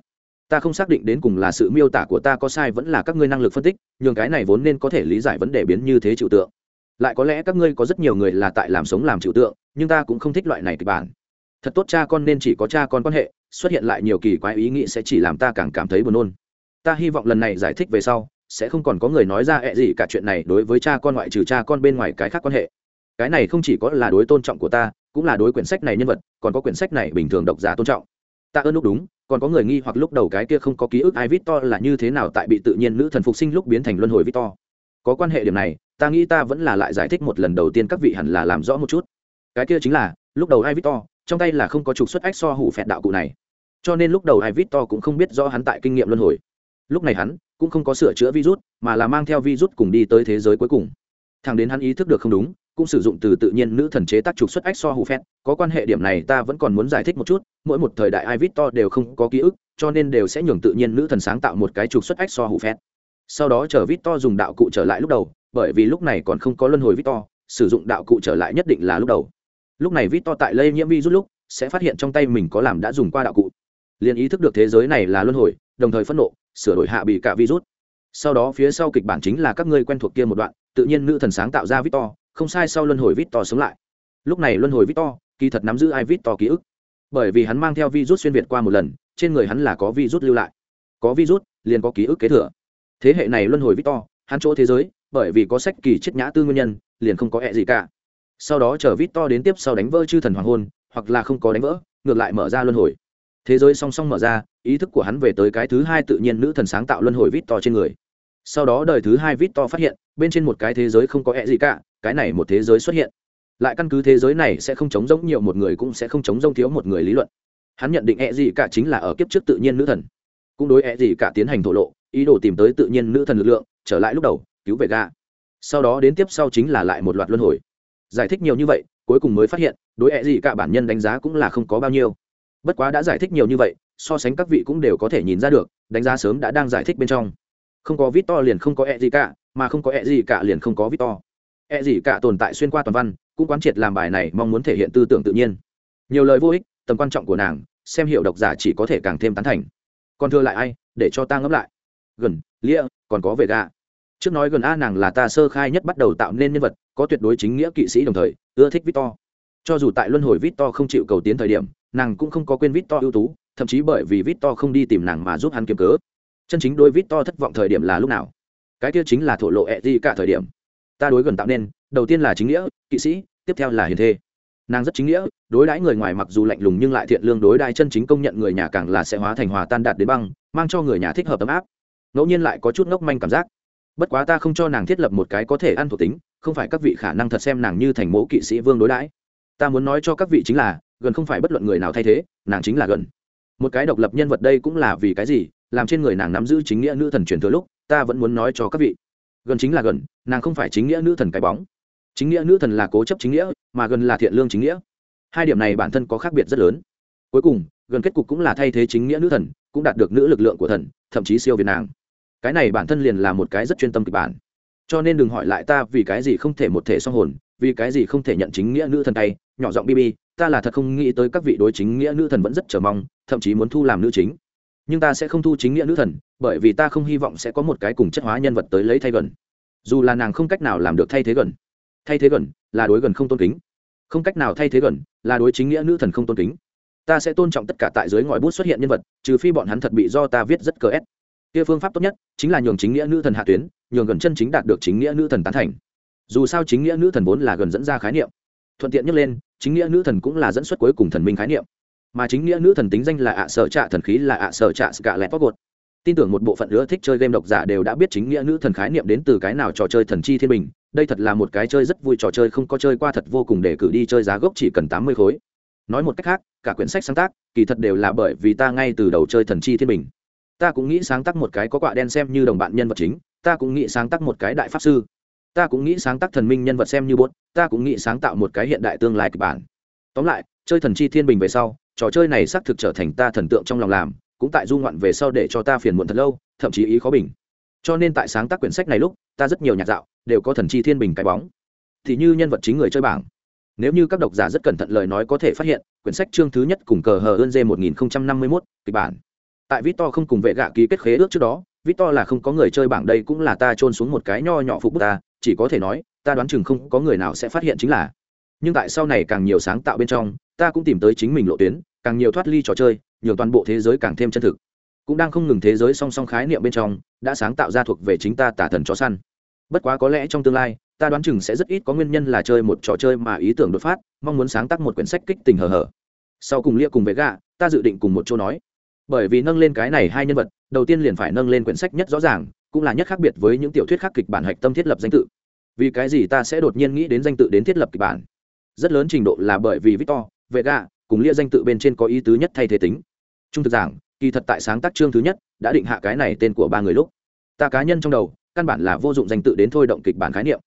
Speaker 1: Ta không xác định đến cùng là sự miêu tả của ta có sai vẫn là các ngươi năng lực phân tích, nhường cái này vốn nên có thể lý giải vấn đề biến như thế trừu tượng lại có lẽ các ngươi có rất nhiều người là tại làm sống làm chịu tượng, nhưng ta cũng không thích loại này kịch bản. Thật tốt cha con nên chỉ có cha con quan hệ, xuất hiện lại nhiều kỳ quái ý nghĩ sẽ chỉ làm ta càng cảm thấy buồn nôn. Ta hy vọng lần này giải thích về sau, sẽ không còn có người nói ra ẹ gì cả chuyện này đối với cha con ngoại trừ cha con bên ngoài cái khác quan hệ. Cái này không chỉ có là đối tôn trọng của ta, cũng là đối quyển sách này nhân vật, còn có quyển sách này bình thường độc giả tôn trọng. Ta ơn lúc đúng, còn có người nghi hoặc lúc đầu cái kia không có ký ức ai victor là như thế nào tại bị tự nhiên nữ thần phục sinh lúc biến thành luân hồi victor có quan hệ điểm này, ta nghĩ ta vẫn là lại giải thích một lần đầu tiên các vị hẳn là làm rõ một chút. Cái kia chính là, lúc đầu ai victor trong tay là không có trục xuất ách so hủ phẹt đạo cụ này. Cho nên lúc đầu ai victor cũng không biết rõ hắn tại kinh nghiệm luân hồi. Lúc này hắn cũng không có sửa chữa virus, mà là mang theo virus cùng đi tới thế giới cuối cùng. Thằng đến hắn ý thức được không đúng, cũng sử dụng từ tự nhiên nữ thần chế tác trục xuất ách so hủ phét có quan hệ điểm này ta vẫn còn muốn giải thích một chút, mỗi một thời đại ai victor đều không có ký ức, cho nên đều sẽ nhường tự nhiên nữ thần sáng tạo một cái trục xuất ách so hủ phét sau đó chờ victor dùng đạo cụ trở lại lúc đầu, bởi vì lúc này còn không có luân hồi victor, sử dụng đạo cụ trở lại nhất định là lúc đầu. Lúc này victor tại lây nhiễm virus lúc, sẽ phát hiện trong tay mình có làm đã dùng qua đạo cụ. Liền ý thức được thế giới này là luân hồi, đồng thời phẫn nộ, sửa đổi hạ bị cả virus. Sau đó phía sau kịch bản chính là các ngươi quen thuộc kia một đoạn, tự nhiên nữ thần sáng tạo ra victor, không sai sau luân hồi victor sống lại. Lúc này luân hồi victor, kỳ thật nắm giữ ai victor ký ức. Bởi vì hắn mang theo virus xuyên việt qua một lần, trên người hắn là có virus lưu lại. Có virus, liền có ký ức kế thừa thế hệ này luân hồi victor, hắn chỗ thế giới, bởi vì có sách kỳ chết nhã tư nguyên nhân, liền không có hẹ gì cả. Sau đó chờ victor đến tiếp sau đánh vỡ chư thần hoàng hôn, hoặc là không có đánh vỡ, ngược lại mở ra luân hồi. Thế giới song song mở ra, ý thức của hắn về tới cái thứ hai tự nhiên nữ thần sáng tạo luân hồi vít to trên người. Sau đó đời thứ hai vít to phát hiện, bên trên một cái thế giới không có ẹ gì cả, cái này một thế giới xuất hiện. Lại căn cứ thế giới này sẽ không chống rỗng nhiều một người cũng sẽ không chống rỗng thiếu một người lý luận. Hắn nhận định ẹ gì cả chính là ở kiếp trước tự nhiên nữ thần. Cũng đối ẹ gì cả tiến hành thổ lộ ý đồ tìm tới tự nhiên nữ thần lực lượng, trở lại lúc đầu, cứu về ga. Sau đó đến tiếp sau chính là lại một loạt luân hồi. Giải thích nhiều như vậy, cuối cùng mới phát hiện, đối ẹ gì cả bản nhân đánh giá cũng là không có bao nhiêu. Bất quá đã giải thích nhiều như vậy, so sánh các vị cũng đều có thể nhìn ra được, đánh giá sớm đã đang giải thích bên trong. Không có vít to liền không có ẹ gì cả, mà không có ẹ gì cả liền không có vít to ẹ gì cả tồn tại xuyên qua toàn văn, cũng quán triệt làm bài này mong muốn thể hiện tư tưởng tự nhiên. Nhiều lời vô ích, tầm quan trọng của nàng, xem hiểu độc giả chỉ có thể càng thêm tán thành. Còn thưa lại ai, để cho ta ngẫm lại gần, lia, còn có về gà. Trước nói gần a nàng là ta sơ khai nhất bắt đầu tạo nên nhân vật, có tuyệt đối chính nghĩa kỵ sĩ đồng thời, ưa thích victor. Cho dù tại luân hồi victor không chịu cầu tiến thời điểm, nàng cũng không có quên victor ưu tú, thậm chí bởi vì victor không đi tìm nàng mà giúp hắn kiếm cớ. Chân chính đôi victor thất vọng thời điểm là lúc nào? Cái kia chính là thổ lộ ẹ gì cả thời điểm. Ta đối gần tạo nên, đầu tiên là chính nghĩa, kỵ sĩ, tiếp theo là hiền thê. Nàng rất chính nghĩa, đối đãi người ngoài mặc dù lạnh lùng nhưng lại thiện lương, đối đãi chân chính công nhận người nhà càng là sẽ hóa thành hòa tan đạt đến băng, mang cho người nhà thích hợp ấm áp ngẫu nhiên lại có chút ngốc manh cảm giác. Bất quá ta không cho nàng thiết lập một cái có thể ăn thuộc tính, không phải các vị khả năng thật xem nàng như thành mẫu kỵ sĩ vương đối đãi. Ta muốn nói cho các vị chính là, gần không phải bất luận người nào thay thế, nàng chính là gần. Một cái độc lập nhân vật đây cũng là vì cái gì, làm trên người nàng nắm giữ chính nghĩa nữ thần truyền thừa lúc, ta vẫn muốn nói cho các vị. Gần chính là gần, nàng không phải chính nghĩa nữ thần cái bóng. Chính nghĩa nữ thần là cố chấp chính nghĩa, mà gần là thiện lương chính nghĩa. Hai điểm này bản thân có khác biệt rất lớn. Cuối cùng, gần kết cục cũng là thay thế chính nghĩa nữ thần, cũng đạt được nữ lực lượng của thần, thậm chí siêu việt nàng cái này bản thân liền là một cái rất chuyên tâm kịch bản. Cho nên đừng hỏi lại ta vì cái gì không thể một thể song hồn, vì cái gì không thể nhận chính nghĩa nữ thần tay, nhỏ giọng bb ta là thật không nghĩ tới các vị đối chính nghĩa nữ thần vẫn rất chờ mong, thậm chí muốn thu làm nữ chính. Nhưng ta sẽ không thu chính nghĩa nữ thần, bởi vì ta không hy vọng sẽ có một cái cùng chất hóa nhân vật tới lấy thay gần. Dù là nàng không cách nào làm được thay thế gần. Thay thế gần là đối gần không tôn kính. Không cách nào thay thế gần là đối chính nghĩa nữ thần không tôn kính. Ta sẽ tôn trọng tất cả tại dưới ngòi bút xuất hiện nhân vật, trừ phi bọn hắn thật bị do ta viết rất cờ ép kia phương pháp tốt nhất chính là nhường chính nghĩa nữ thần hạ tuyến, nhường gần chân chính đạt được chính nghĩa nữ thần tán thành. Dù sao chính nghĩa nữ thần vốn là gần dẫn ra khái niệm. Thuận tiện nhất lên, chính nghĩa nữ thần cũng là dẫn xuất cuối cùng thần minh khái niệm. Mà chính nghĩa nữ thần tính danh là ạ sở trạ thần khí là ạ sở trạ cả lẹt gột. Tin tưởng một bộ phận nữa thích chơi game độc giả đều đã biết chính nghĩa nữ thần khái niệm đến từ cái nào trò chơi thần chi thiên bình. Đây thật là một cái chơi rất vui trò chơi không có chơi qua thật vô cùng để cử đi chơi giá gốc chỉ cần tám mươi khối. Nói một cách khác, cả quyển sách sáng tác kỳ thật đều là bởi vì ta ngay từ đầu chơi thần chi thiên bình ta cũng nghĩ sáng tác một cái có quạ đen xem như đồng bạn nhân vật chính, ta cũng nghĩ sáng tác một cái đại pháp sư, ta cũng nghĩ sáng tác thần minh nhân vật xem như bốt, ta cũng nghĩ sáng tạo một cái hiện đại tương lai kịch bản. Tóm lại, chơi thần chi thiên bình về sau, trò chơi này xác thực trở thành ta thần tượng trong lòng làm, cũng tại du ngoạn về sau để cho ta phiền muộn thật lâu, thậm chí ý khó bình. Cho nên tại sáng tác quyển sách này lúc, ta rất nhiều nhạc dạo, đều có thần chi thiên bình cái bóng. Thì như nhân vật chính người chơi bảng. Nếu như các độc giả rất cẩn thận lời nói có thể phát hiện, quyển sách chương thứ nhất cùng cờ hờ ơn dê một nghìn năm mươi mốt, kịch bản tại victor không cùng vệ gạ ký kết khế ước trước đó, victor là không có người chơi bảng đây cũng là ta trôn xuống một cái nho nhỏ phục bút ta, chỉ có thể nói, ta đoán chừng không có người nào sẽ phát hiện chính là. Nhưng tại sau này càng nhiều sáng tạo bên trong, ta cũng tìm tới chính mình lộ tuyến, càng nhiều thoát ly trò chơi nhiều toàn bộ thế giới càng thêm chân thực. Cũng đang không ngừng thế giới song song khái niệm bên trong, đã sáng tạo ra thuộc về chính ta tả thần chó săn. Bất quá có lẽ trong tương lai, ta đoán chừng sẽ rất ít có nguyên nhân là chơi một trò chơi mà ý tưởng đột phát, mong muốn sáng tác một quyển sách kích tình hờ hờ. Sau cùng lia cùng với gạ, ta dự định cùng một chỗ nói bởi vì nâng lên cái này hai nhân vật, đầu tiên liền phải nâng lên quyển sách nhất rõ ràng, cũng là nhất khác biệt với những tiểu thuyết khác kịch bản hạch tâm thiết lập danh tự. Vì cái gì ta sẽ đột nhiên nghĩ đến danh tự đến thiết lập kịch bản? Rất lớn trình độ là bởi vì victor vệ gạ cùng lia danh tự bên trên có ý tứ nhất thay thế tính. Trung thực giảng, kỳ thật tại sáng tác chương thứ nhất, đã định hạ cái này tên của ba người lúc. Ta cá nhân trong đầu, căn bản là vô dụng danh tự đến thôi động kịch bản khái niệm.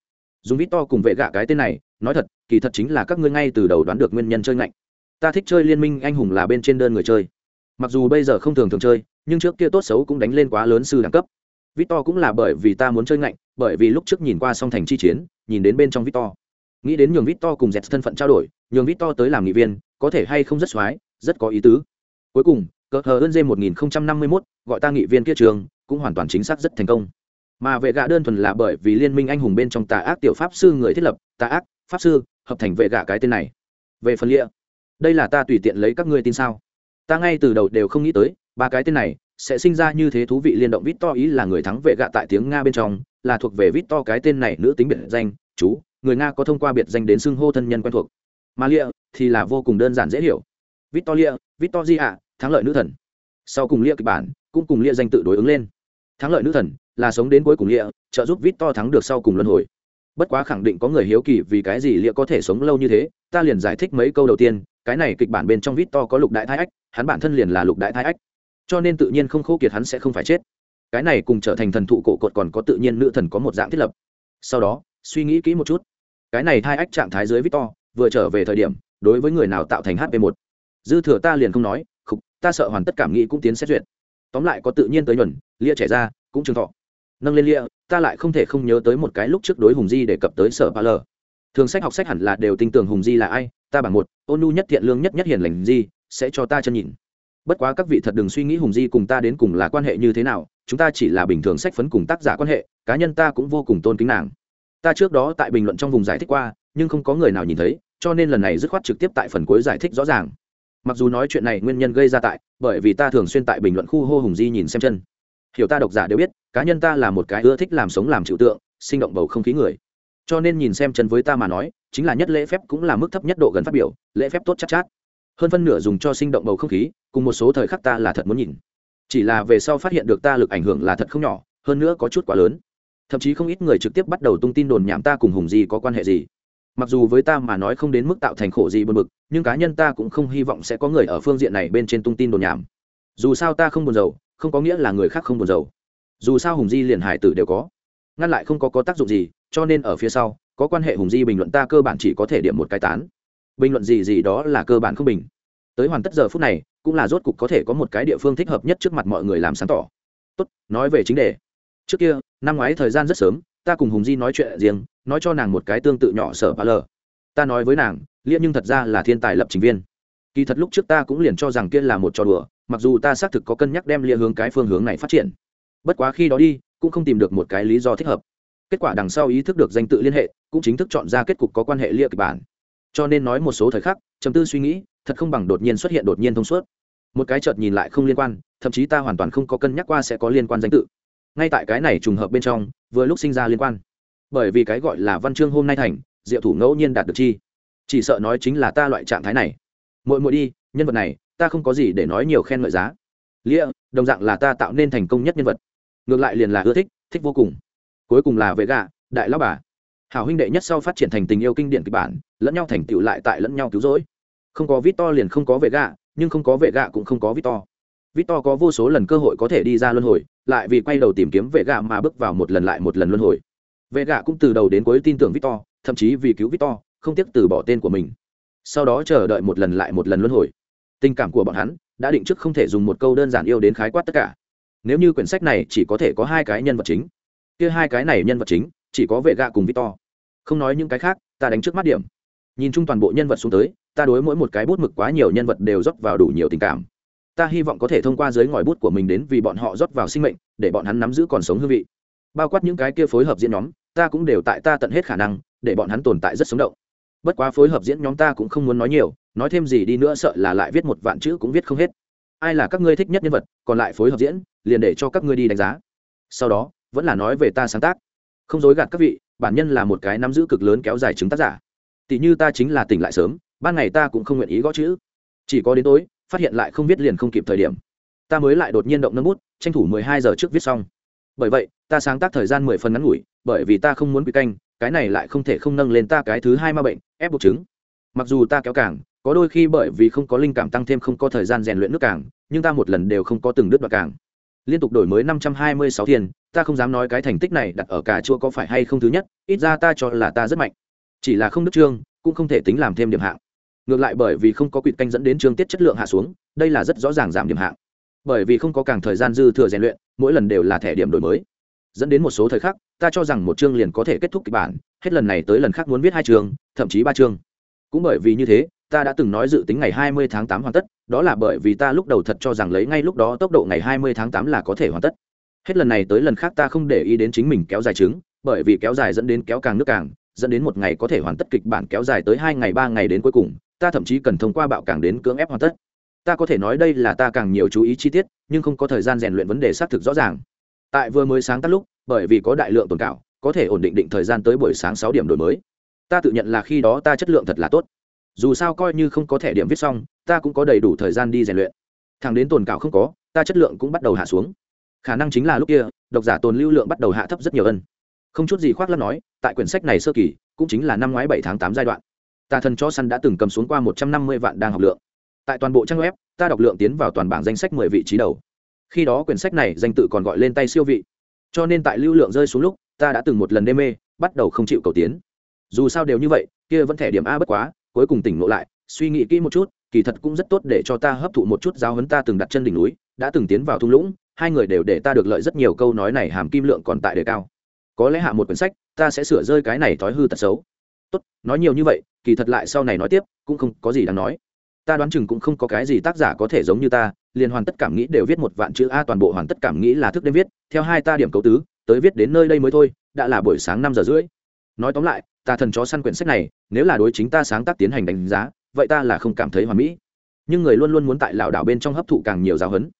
Speaker 1: Dùng vít to cùng vệ gạ cái tên này, nói thật, kỳ thật chính là các ngươi ngay từ đầu đoán được nguyên nhân chơi ngạnh. Ta thích chơi liên minh, anh hùng là bên trên đơn người chơi mặc dù bây giờ không thường thường chơi, nhưng trước kia tốt xấu cũng đánh lên quá lớn sư đẳng cấp. Vít to cũng là bởi vì ta muốn chơi ngạnh, bởi vì lúc trước nhìn qua song thành chi chiến, nhìn đến bên trong vít to nghĩ đến nhường vít to cùng dẹt thân phận trao đổi, nhường vít to tới làm nghị viên, có thể hay không rất x rất có ý tứ. Cuối cùng, cờ hờ ơn dê một nghìn năm mươi mốt, gọi ta nghị viên kia trường, cũng hoàn toàn chính xác rất thành công. Mà vệ gạ đơn thuần là bởi vì liên minh anh hùng bên trong tà ác tiểu pháp sư người thiết lập, tà ác, pháp sư, hợp thành vệ gạ cái tên này. Về phần lịa, đây là ta tùy tiện lấy các ngươi tin sao? Ta ngay từ đầu đều không nghĩ tới, ba cái tên này sẽ sinh ra như thế thú vị liên động vít to ý là người thắng vệ gạ tại tiếng nga bên trong, là thuộc về vít to cái tên này nữ tính biệt danh, chú, người nga có thông qua biệt danh đến xưng hô thân nhân quen thuộc. Mà lia thì là vô cùng đơn giản dễ hiểu. Victoria victoria, thắng lợi nữ thần. Sau cùng lia kịch bản cũng cùng lia danh tự đối ứng lên. Thắng lợi nữ thần là sống đến cuối cùng lia, trợ giúp vít to thắng được sau cùng luân hồi. Bất quá khẳng định có người hiếu kỳ vì cái gì lia có thể sống lâu như thế, ta liền giải thích mấy câu đầu tiên, cái này kịch bản bên trong vít to có lục đại thái ách hắn bản thân liền là lục đại thái ách. Cho nên tự nhiên không khô kiệt hắn sẽ không phải chết. Cái này cùng trở thành thần thụ cổ cột còn có tự nhiên nữ thần có một dạng thiết lập. Sau đó, suy nghĩ kỹ một chút. Cái này thai ách trạng thái dưới victor, vừa trở về thời điểm, đối với người nào tạo thành hp một? Dư thừa ta liền không nói, khục, ta sợ hoàn tất cảm nghĩ cũng tiến xét duyệt. Tóm lại có tự nhiên tới nhuần, lia trẻ ra, cũng trường thọ. Nâng lên lia, ta lại không thể không nhớ tới một cái lúc trước đối hùng di đề cập tới sở ba lờ thường sách học sách hẳn là đều tin tưởng hùng di là ai, ta bằng một, ôn nhu nhất thiện lương nhất nhất hiền lành di sẽ cho ta chân nhìn. Bất quá các vị thật đừng suy nghĩ hùng di cùng ta đến cùng là quan hệ như thế nào chúng ta chỉ là bình thường sách phấn cùng tác giả quan hệ cá nhân ta cũng vô cùng tôn kính nàng. Ta trước đó tại bình luận trong vùng giải thích qua nhưng không có người nào nhìn thấy cho nên lần này dứt khoát trực tiếp tại phần cuối giải thích rõ ràng. Mặc dù nói chuyện này nguyên nhân gây ra tại bởi vì ta thường xuyên tại bình luận khu hô hùng di nhìn xem chân. Hiểu ta độc giả đều biết cá nhân ta là một cái ưa thích làm sống làm chịu tượng sinh động bầu không khí người. Cho nên nhìn xem chân với ta mà nói chính là nhất lễ phép cũng là mức thấp nhất độ gần phát biểu lễ phép tốt chắc chát, chát hơn phân nửa dùng cho sinh động bầu không khí, cùng một số thời khắc ta là thật muốn nhìn. Chỉ là về sau phát hiện được ta lực ảnh hưởng là thật không nhỏ, hơn nữa có chút quá lớn. Thậm chí không ít người trực tiếp bắt đầu tung tin đồn nhảm ta cùng hùng gì có quan hệ gì. Mặc dù với ta mà nói không đến mức tạo thành khổ gì bật mực nhưng cá nhân ta cũng không hy vọng sẽ có người ở phương diện này bên trên tung tin đồn nhảm. Dù sao ta không buồn giàu, không có nghĩa là người khác không buồn giàu. Dù sao hùng di liền hải tử đều có. Ngăn lại không có có tác dụng gì, cho nên ở phía sau, có quan hệ hùng di bình luận ta cơ bản chỉ có thể điểm một cái tán bình luận gì gì đó là cơ bản không bình. Tới hoàn tất giờ phút này, cũng là rốt cục có thể có một cái địa phương thích hợp nhất trước mặt mọi người làm sáng tỏ. Tốt, nói về chính đề. Trước kia, năm ngoái thời gian rất sớm, ta cùng hùng di nói chuyện riêng, nói cho nàng một cái tương tự nhỏ sở ba lờ. Ta nói với nàng, lia nhưng thật ra là thiên tài lập trình viên. Kỳ thật lúc trước ta cũng liền cho rằng kia là một trò đùa, mặc dù ta xác thực có cân nhắc đem lia hướng cái phương hướng này phát triển. Bất quá khi đó đi, cũng không tìm được một cái lý do thích hợp. Kết quả đằng sau ý thức được danh tự liên hệ, cũng chính thức chọn ra kết cục có quan hệ lia kịch bản cho nên nói một số thời khắc chấm tư suy nghĩ, thật không bằng đột nhiên xuất hiện đột nhiên thông suốt. Một cái chợt nhìn lại không liên quan, thậm chí ta hoàn toàn không có cân nhắc qua sẽ có liên quan danh tự. Ngay tại cái này trùng hợp bên trong, vừa lúc sinh ra liên quan. Bởi vì cái gọi là văn chương hôm nay thành, diệu thủ ngẫu nhiên đạt được chi. Chỉ sợ nói chính là ta loại trạng thái này. Mỗi mỗi đi, nhân vật này, ta không có gì để nói nhiều khen ngợi giá. Lia đồng dạng là ta tạo nên thành công nhất nhân vật. Ngược lại liền là ưa thích thích vô cùng. Cuối cùng là vệ gạ đại lão bà hảo huynh đệ nhất sau phát triển thành tình yêu kinh điển kịch bản, lẫn nhau thành tựu lại tại lẫn nhau cứu rỗi. Không có vít to liền không có vệ gạ, nhưng không có vệ gạ cũng không có vít to vít to có vô số lần cơ hội có thể đi ra luân hồi, lại vì quay đầu tìm kiếm vệ gạ mà bước vào một lần lại một lần luân hồi. Vệ gạ cũng từ đầu đến cuối tin tưởng vít to thậm chí vì cứu vít to không tiếc từ bỏ tên của mình. Sau đó chờ đợi một lần lại một lần luân hồi. Tình cảm của bọn hắn đã định trước không thể dùng một câu đơn giản yêu đến khái quát tất cả. Nếu như quyển sách này chỉ có thể có hai cái nhân vật chính, kia hai cái này nhân vật chính, chỉ có vệ gạ cùng victor không nói những cái khác, ta đánh trước mắt điểm. Nhìn chung toàn bộ nhân vật xuống tới, ta đối mỗi một cái bút mực quá nhiều nhân vật đều rót vào đủ nhiều tình cảm. Ta hy vọng có thể thông qua dưới ngòi bút của mình đến vì bọn họ rót vào sinh mệnh, để bọn hắn nắm giữ còn sống hương vị. Bao quát những cái kia phối hợp diễn nhóm, ta cũng đều tại ta tận hết khả năng, để bọn hắn tồn tại rất sống động. Bất quá phối hợp diễn nhóm ta cũng không muốn nói nhiều, nói thêm gì đi nữa sợ là lại viết một vạn chữ cũng viết không hết. Ai là các ngươi thích nhất nhân vật, còn lại phối hợp diễn, liền để cho các ngươi đi đánh giá. Sau đó, vẫn là nói về ta sáng tác. Không dối gạt các vị bản nhân là một cái nắm giữ cực lớn kéo dài chứng tác giả. Tỷ như ta chính là tỉnh lại sớm, ban ngày ta cũng không nguyện ý gõ chữ. Chỉ có đến tối, phát hiện lại không viết liền không kịp thời điểm. Ta mới lại đột nhiên động nâng bút, tranh thủ mười hai giờ trước viết xong. Bởi vậy, ta sáng tác thời gian mười phần ngắn ngủi, bởi vì ta không muốn bị canh, cái này lại không thể không nâng lên ta cái thứ hai ma bệnh, ép buộc chứng. Mặc dù ta kéo càng, có đôi khi bởi vì không có linh cảm tăng thêm không có thời gian rèn luyện nước càng, nhưng ta một lần đều không có từng đứt đoạn càng. Liên tục đổi mới năm trăm hai mươi sáu thiên ta không dám nói cái thành tích này đặt ở cà chua có phải hay không thứ nhất ít ra ta cho là ta rất mạnh. Chỉ là không đức trương cũng không thể tính làm thêm điểm hạng. Ngược lại bởi vì không có quyệt canh dẫn đến chương tiết chất lượng hạ xuống đây là rất rõ ràng giảm điểm hạng. Bởi vì không có càng thời gian dư thừa rèn luyện mỗi lần đều là thẻ điểm đổi mới. Dẫn đến một số thời khắc ta cho rằng một chương liền có thể kết thúc kịch bản hết lần này tới lần khác muốn viết hai chương thậm chí ba chương. Cũng bởi vì như thế ta đã từng nói dự tính ngày 20 tháng 8 hoàn tất, đó là bởi vì ta lúc đầu thật cho rằng lấy ngay lúc đó tốc độ ngày 20 tháng 8 là có thể hoàn tất. Hết lần này tới lần khác ta không để ý đến chính mình kéo dài trứng, bởi vì kéo dài dẫn đến kéo càng nước càng, dẫn đến một ngày có thể hoàn tất kịch bản kéo dài tới hai ngày ba ngày đến cuối cùng, ta thậm chí cần thông qua bạo càng đến cưỡng ép hoàn tất. Ta có thể nói đây là ta càng nhiều chú ý chi tiết, nhưng không có thời gian rèn luyện vấn đề xác thực rõ ràng. Tại vừa mới sáng tắt lúc, bởi vì có đại lượng tồn cảo, có thể ổn định định thời gian tới buổi sáng sáu điểm đổi mới. Ta tự nhận là khi đó ta chất lượng thật là tốt dù sao coi như không có thẻ điểm viết xong ta cũng có đầy đủ thời gian đi rèn luyện thằng đến tồn cảo không có ta chất lượng cũng bắt đầu hạ xuống khả năng chính là lúc kia, độc giả tồn lưu lượng bắt đầu hạ thấp rất nhiều ân. Không chút gì khoác lắm nói, tại quyển sách này sơ kỳ, cũng chính là năm ngoái bảy tháng tám giai đoạn. Tà thần cho săn đã từng cầm xuống qua một trăm năm mươi vạn đang học lượng. Tại toàn bộ trang web, ta đọc lượng tiến vào toàn bảng danh sách mười vị trí đầu. Khi đó quyển sách này danh tự còn gọi lên tay siêu vị. Cho nên tại lưu lượng rơi xuống lúc, ta đã từng một lần đê mê, bắt đầu không chịu cầu tiến. Dù sao đều như vậy, kia vẫn thẻ điểm a bất quá, cuối cùng tỉnh ngộ lại, suy nghĩ kỹ một chút, kỳ thật cũng rất tốt để cho ta hấp thụ một chút giáo hấn ta từng đặt chân đỉnh núi, đã từng tiến vào thung lũng hai người đều để ta được lợi rất nhiều câu nói này hàm kim lượng còn tại đề cao. Có lẽ hạ một quyển sách, ta sẽ sửa rơi cái này thói hư tật xấu. Tốt, nói nhiều như vậy, kỳ thật lại sau này nói tiếp, cũng không có gì đáng nói. Ta đoán chừng cũng không có cái gì tác giả có thể giống như ta, liên hoàn tất cảm nghĩ đều viết một vạn chữ a, toàn bộ hoàn tất cảm nghĩ là thức đêm viết, theo hai ta điểm cấu tứ, tới viết đến nơi đây mới thôi, đã là buổi sáng năm giờ rưỡi. Nói tóm lại, ta thần chó săn quyển sách này, nếu là đối chính ta sáng tác tiến hành đánh giá, vậy ta là không cảm thấy hoàn mỹ. Nhưng người luôn luôn muốn tại lảo đảo bên trong hấp thụ càng nhiều giáo huấn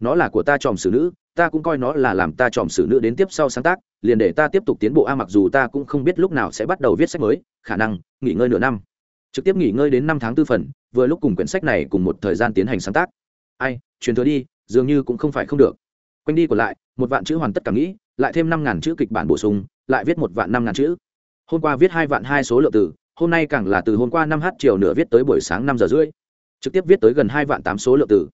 Speaker 1: nó là của ta tròm xử nữ, ta cũng coi nó là làm ta tròm xử nữ đến tiếp sau sáng tác, liền để ta tiếp tục tiến bộ a, mặc dù ta cũng không biết lúc nào sẽ bắt đầu viết sách mới, khả năng, nghỉ ngơi nửa năm. Trực tiếp nghỉ ngơi đến năm tháng tư phần, vừa lúc cùng quyển sách này cùng một thời gian tiến hành sáng tác. Ai, truyền thừa đi, dường như cũng không phải không được. Quanh đi còn lại, một vạn chữ hoàn tất cả nghĩ, lại thêm năm ngàn chữ kịch bản bổ sung, lại viết một vạn năm ngàn chữ. Hôm qua viết hai vạn hai số lượng từ, hôm nay càng là từ hôm qua năm h chiều nửa viết tới buổi sáng năm giờ rưỡi. Trực tiếp viết tới gần hai vạn tám số lượng từ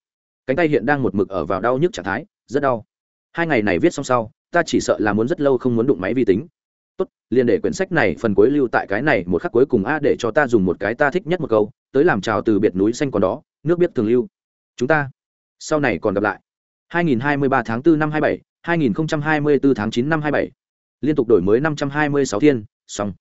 Speaker 1: cánh tay hiện đang một mực ở vào đau nhức trạng thái rất đau. Hai ngày này viết xong sau ta chỉ sợ là muốn rất lâu không muốn đụng máy vi tính. Tốt liền để quyển sách này phần cuối lưu tại cái này một khắc cuối cùng a để cho ta dùng một cái ta thích nhất một câu tới làm chào từ biệt núi xanh còn đó nước biết thường lưu. Chúng ta sau này còn gặp lại. 2023 tháng 4 năm 27, 2024 tháng 9 năm 27. liên tục đổi mới 526 thiên xong.